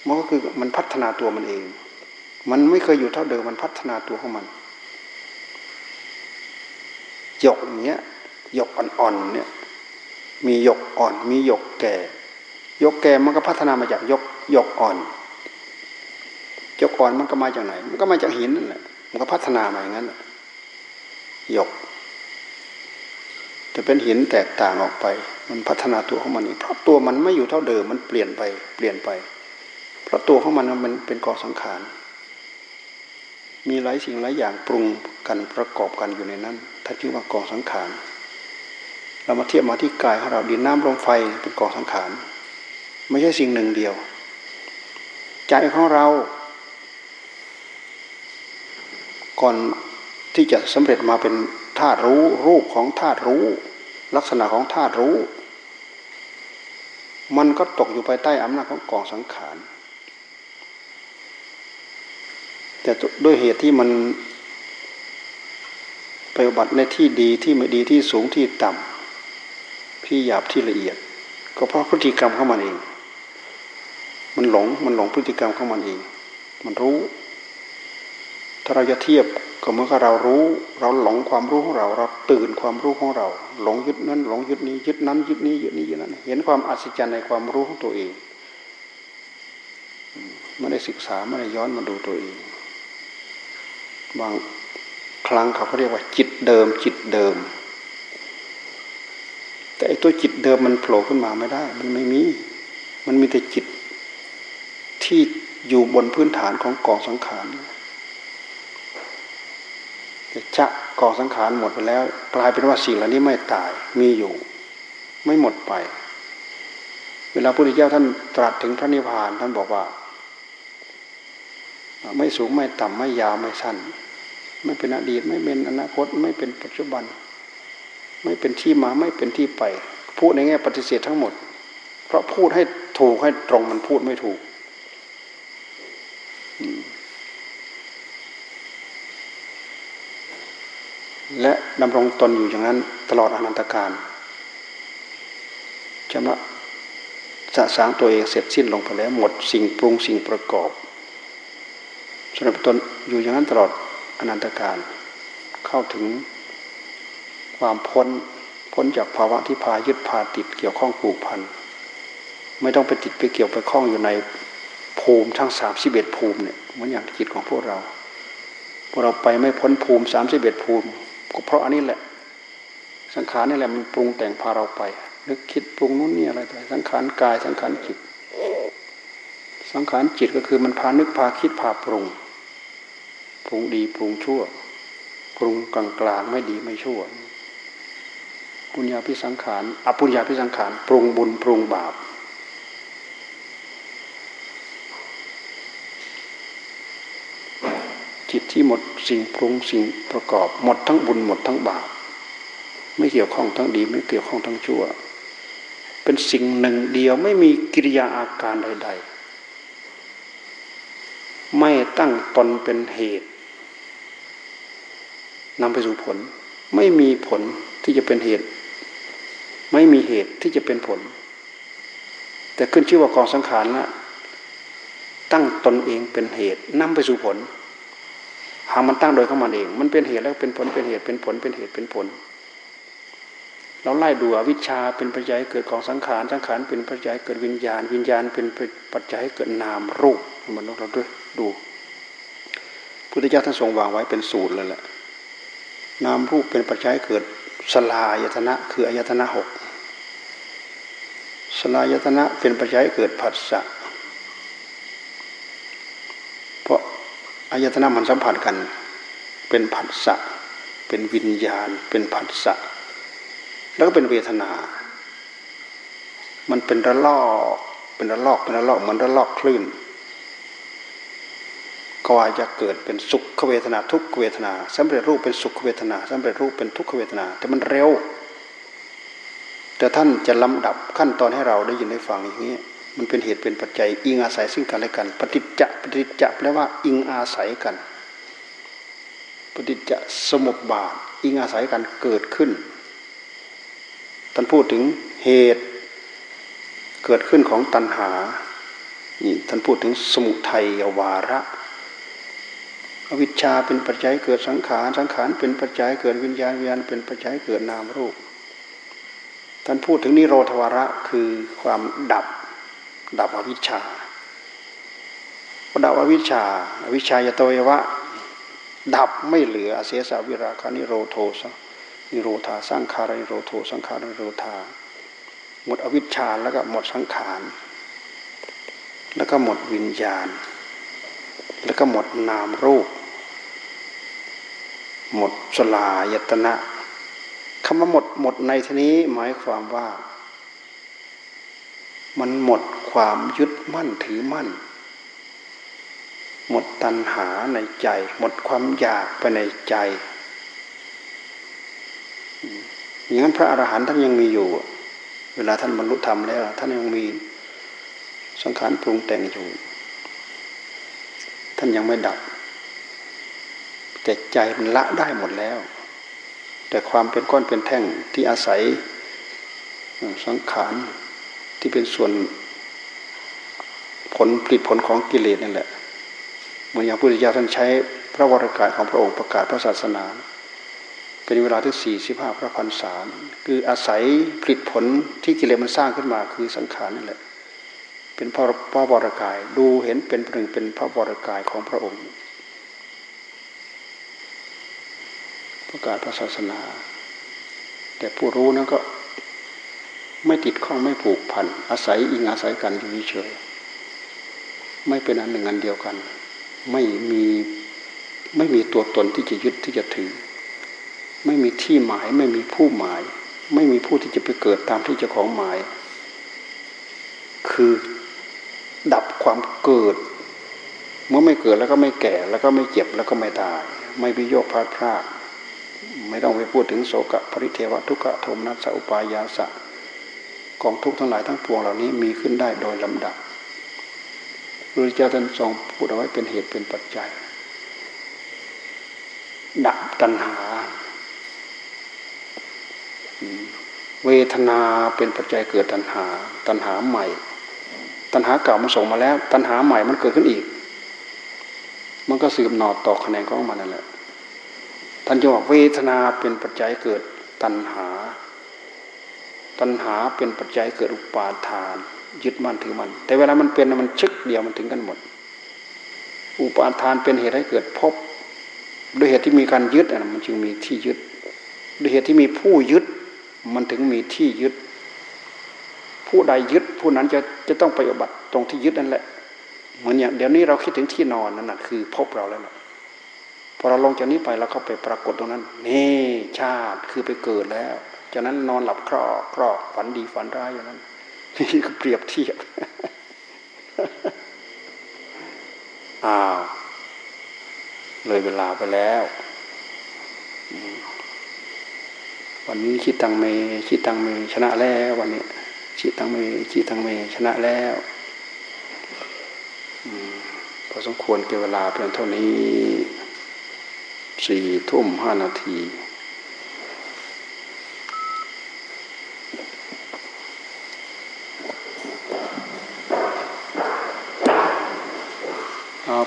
มันก็คือมันพัฒนาตัวมันเอง มันไม่เคยอยู่เท่าเดิมมันพัฒนาตัวของมัน หยกเนี้ยหยกอ่อนๆเนี่ยมีหยกอ่อน มีหยกแก่หยกแก่มันก็พัฒนามาจากหยกหยกอ่อนหยกอ่อนมันก็มาจากไหน มันก็มาจากหินนั่นแหละมันก็พัฒนามาอย่างนั้นหยกจะเป็นหินแตกต่างออกไป มันพัฒนาตัวของมันเองเพราะตัวมันไม่อยู่เท่าเดิมมันเปลี่ยนไป เปลี่ยนไป เพราะตัวของมันมันเป็นกองสังขารมีหลายสิ่งหลายอย่างปรุงกันประกอบกันอยู่ในนั้น ถ้าชื่อว่ากองสังขาร เรามาเทียบมาที่กายของเราดินน้ำลมไฟเป็นกองสังขาร ไม่ใช่สิ่งหนึ่งเดียว ใจของเรา ก่อนที่จะสำเร็จมาเป็นธาตุรู้รูปของธาตุรู้ ลักษณะของธาตุรู้ มันก็ตกอยู่ภายใต้อำนาจของกองสังขารแต่ด้วยเหตุที่มัน ไปบัติในที่ดีที่ไม่ดีที่สูงที่ต่ำที่หยาบที่ละเอียด ก็เพราะพฤติกรรมของมันเอง มันหลงมันหลงพฤติกรรมของมันเอง มันรู้ ถ้าเราจะเทียบก็เมื่อเรารู้ เราหลงความรู้ของเรา เราตื่นความรู้ของเรา หลงยึดนั้น หลงยึดนี้ยึดนั้นยึดนี้ยึดนี้ยึดนั้น เห็นความอัศจรรย์ในความรู้ของตัวเองไม่ได้ศึกษาไม่ได้ย้อนมาดูตัวเองบาง ครั้งเขาก็เรียกว่า จิตเดิม จิตเดิม แต่ไอ้ตัวจิตเดิมมันโผล่ขึ้นมาไม่ได้ มันไม่มี มันมีแต่จิตที่อยู่บนพื้นฐานของกองสังขารแต่จะกองสังขารหมดไปแล้ว กลายเป็นว่าสิ่งเหล่านี้ไม่ตายมีอยู่ ไม่หมดไป เวลาพระพุทธเจ้าท่านตรัสถึงพระนิพพานท่านบอกว่า ไม่สูงไม่ต่ำไม่ยาวไม่สั้น ไม่เป็นอดีต ไม่เป็นอนาคต ไม่เป็นปัจจุบัน ไม่เป็นที่มาไม่เป็นที่ไป พูดในแง่ปฏิเสธทั้งหมด เพราะพูดให้ถูกให้ตรงมันพูดไม่ถูกและดำรงตนอยู่อย่างนั้นตลอดอนันตการชำระสะสางตัวเองเสร็จสิ้นลงไปแล้วหมดสิ่งปรุงสิ่งประกอบสำหรับตนอยู่อย่างนั้นตลอด อนันตการ เข้าถึงความพ้นพ้นจากภาวะที่พายึดพาติดเกี่ยวข้องผูกพันไม่ต้องไปติดไปเกี่ยวไปคล้องอยู่ในภูมิทั้งสามสิบเอ็ดภูมิเนี่ยเหมือนอย่างจิตของพวกเราพวกเราไปไม่พ้นภูมิสามสิบเอ็ดภูมิก็เพราะอันนี้แหละ สังขารนี่แหละมันปรุงแต่งพาเราไป นึกคิดปรุงนู้นนี่อะไรไปสังขารกายสังขารจิต สังขารจิตก็คือมันพานึกพาคิดพาปรุง ปรุงดีปรุงชั่ว ปรุงกลางกลางไม่ดีไม่ชั่ว ปุญญาพิสังขารอปุญญาพิสังขารปรุงบุญปรุงบาป จิตที่หมดสิ่งปรุงสิ่งประกอบ หมดทั้งบุญหมดทั้งบาป ไม่เกี่ยวข้องทั้งดี ไม่เกี่ยวข้องทั้งชั่ว เป็นสิ่งหนึ่งเดียวไม่มีกิริยาอาการใด ๆไม่ตั้งตนเป็นเหตุ นำไปสู่ผล ไม่มีผลที่จะเป็นเหตุ ไม่มีเหตุที่จะเป็นผล แต่ขึ้นชื่อว่ากองสังขารนะตั้งตนเองเป็นเหตุนำไปสู่ผล หากมันตั้งโดยของมันเอง มันเป็นเหตุแล้วเป็นผลเป็นเหตุเป็นผลเป็นเหตุเป็นผล เราไล่ดูวิชชาเป็นปัจจัยเกิดของสังขารสังขารเป็นปัจจัยเกิดวิญญาณ วิญญาณเป็นปัจจัยเกิดนามรูปมันเราด้วยดูพุทธเจ้าท่านทรงวางไว้เป็นสูตรเลยแหละ นามรูปเป็นปัจจัยเกิดสลายตนะคืออายตนะหกสลายตนะเป็นปัจจัยเกิดผัสสะเพราะอายตนะมันสัมผัสกัน เป็นผัสสะเป็นวิญญาณ เป็นผัสสะแล้วก็เป็นเวทนา มันเป็นระลอกเป็นระลอกเป็นระลอกเหมือนระลอกคลื่น ก็ว่าจะเกิดเป็นสุขเวทนาทุกเวทนาสำเร็จรูปเป็นสุขเวทนาสำเร็จรูปเป็นทุกขเวทนา แต่มันเร็ว แต่ท่านจะลำดับขั้นตอนให้เราได้ยินได้ฟังอย่างนี้ มันเป็นเหตุเป็นปัจจัย อิงอาศัยซึ่งกันและกัน ปฏิจจะปฏิจจะแปลว่า อิงอาศัยกัน ปฏิจจะสมุปบาท อิงอาศัยกันเกิดขึ้นท่านพูดถึงเหตุเกิดขึ้นของตัณหานี่ท่านพูดถึงสมุทัยวาระ อวิชชาเป็นปัจจัยเกิดสังขาร สังขารเป็นปัจจัยเกิดวิญญาณ วิญญาณเป็นปัจจัยเกิดนามรูป ท่านพูดถึงนิโรธวาระคือความดับ ดับอวิชชาพดับอวิชชา อวิชชายตยวะ ดับไม่เหลืออเสสาวิราคานิโรโทสนิโรธาสร้างคารนิโรโทสังขารนิโรธา หมดอวิชชาแล้วก็หมดสังขาร แล้วก็หมดวิญญาณ แล้วก็หมดนามรูป หมดสลายตนะคำว่าหมดหมดในที่นี้หมายความว่า มันหมดความยึดมั่นถือมั่น หมดตัณหาในใจ หมดความอยากไปในใจอย่างนั้นพระอรหันต์ท่านยังมีอยู่ เวลาท่านบรรลุธรรมแล้ว ท่านยังมีสังขารปรุงแต่งอยู่ ท่านยังไม่ดับ แต่ใจมันละได้หมดแล้ว แต่ความเป็นก้อนเป็นแท่งที่อาศัยสังขารที่เป็นส่วนผลผลิตผลของกิเลสนั่นแหละเหมือนอย่างพุทธเจ้าท่านใช้พระวรากายของพระองค์ประกาศพระศาสนา เป็นเวลาถึงสี่สิบห้าพระพันษาคืออาศัยผลิตผลที่กิเลสมันสร้างขึ้นมาคือสังขารนั่นแหละ เป็นพระพระวรากายดูเห็นเป็นหนึ่งเป็นพระวรากายของพระองค์ ประกาศพระศาสนา แต่ผู้รู้นั้นก็ไม่ติดข้องไม่ผูกพัน อาศัยอิงอาศัยกันอยู่เฉยไม่เป็นอันหนึ่งอันเดียวกัน ไม่มีไม่มีตัวตนที่จะยึดที่จะถือ ไม่มีที่หมายไม่มีผู้หมาย ไม่มีผู้ที่จะไปเกิดตามที่เจ้าของหมาย คือดับความเกิด เมื่อไม่เกิดแล้วก็ไม่แก่แล้วก็ไม่เจ็บแล้วก็ไม่ตาย ไม่วิโยคพลาดพลาด ไม่ต้องไปพูดถึงโศกะปริเทวทุกขโทมนัสอุปายาสะกองทุกข์ทั้งหลายทั้งปวงเหล่านี้มีขึ้นได้โดยลำดับพระเจ้าท่านทรงพูดเอาไว้เป็นเหตุเป็นปัจจัย ดับตัณหา เวทนาเป็นปัจจัยเกิดตัณหา ตัณหาใหม่ ตัณหาเก่ามันส่งมาแล้ว ตัณหาใหม่มันเกิดขึ้นอีก มันก็สืบหนอดต่อคะแนนของมันนั่นแหละ ท่านจะบอกเวทนาเป็นปัจจัยเกิดตัณหา ตัณหาเป็นปัจจัยเกิดอุปาทาน ยึดมั่นถือมัน แต่เวลามันเป็นมันชึกเดียวมันถึงกันหมด อุปาทานเป็นเหตุให้เกิดพบด้วยเหตุที่มีการยึดอะมันจึงมีที่ยึด ด้วยเหตุที่มีผู้ยึด มันถึงมีที่ยึด ผู้ใดยึดผู้นั้นจะจะต้องปฏิบัติตรงที่ยึดนั่นแหละ เหมือนอย่างเดี๋ยวนี้เราคิดถึงที่นอนนั่นแหะคือพบเราแล้วนะ พอเราลงจากนี้ไปเราก็ไปปรากฏตรงนั้น นี่ชาติคือไปเกิดแล้ว จากนั้นนอนหลับครอกครอกฝันดีฝันร้ายอย่างนั้นนี่ก็เปรียบเทียบอ้าวเลยเวลาไปแล้ว วันนี้คิดตังเมคิดตังเมชนะแล้ววันนี้จิตังเมจิตังเมชนะแล้วพอสมควรเก็บเวลาเพียงเท่านี้ สี่ทุ่มห้านาที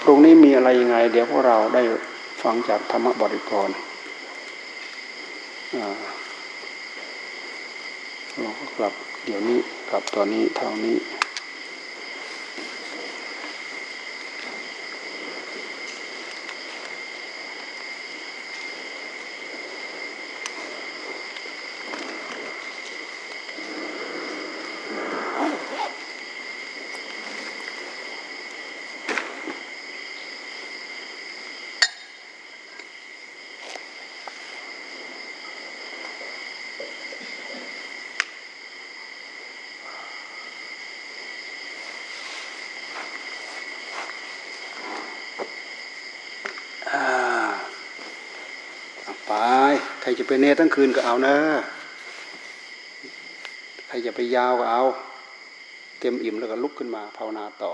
พรุ่งนี้มีอะไรยังไง เดี๋ยวพวกเราได้ฟังจากธรรมบริกรเราก็กลับเดี๋ยวนี้กลับตอนนี้เท่านี้ ไปเนทั้งคืนก็เอานะใครจะไปยาวก็เอา เต็มอิ่มแล้วก็ลุกขึ้นมาภาวนาต่อ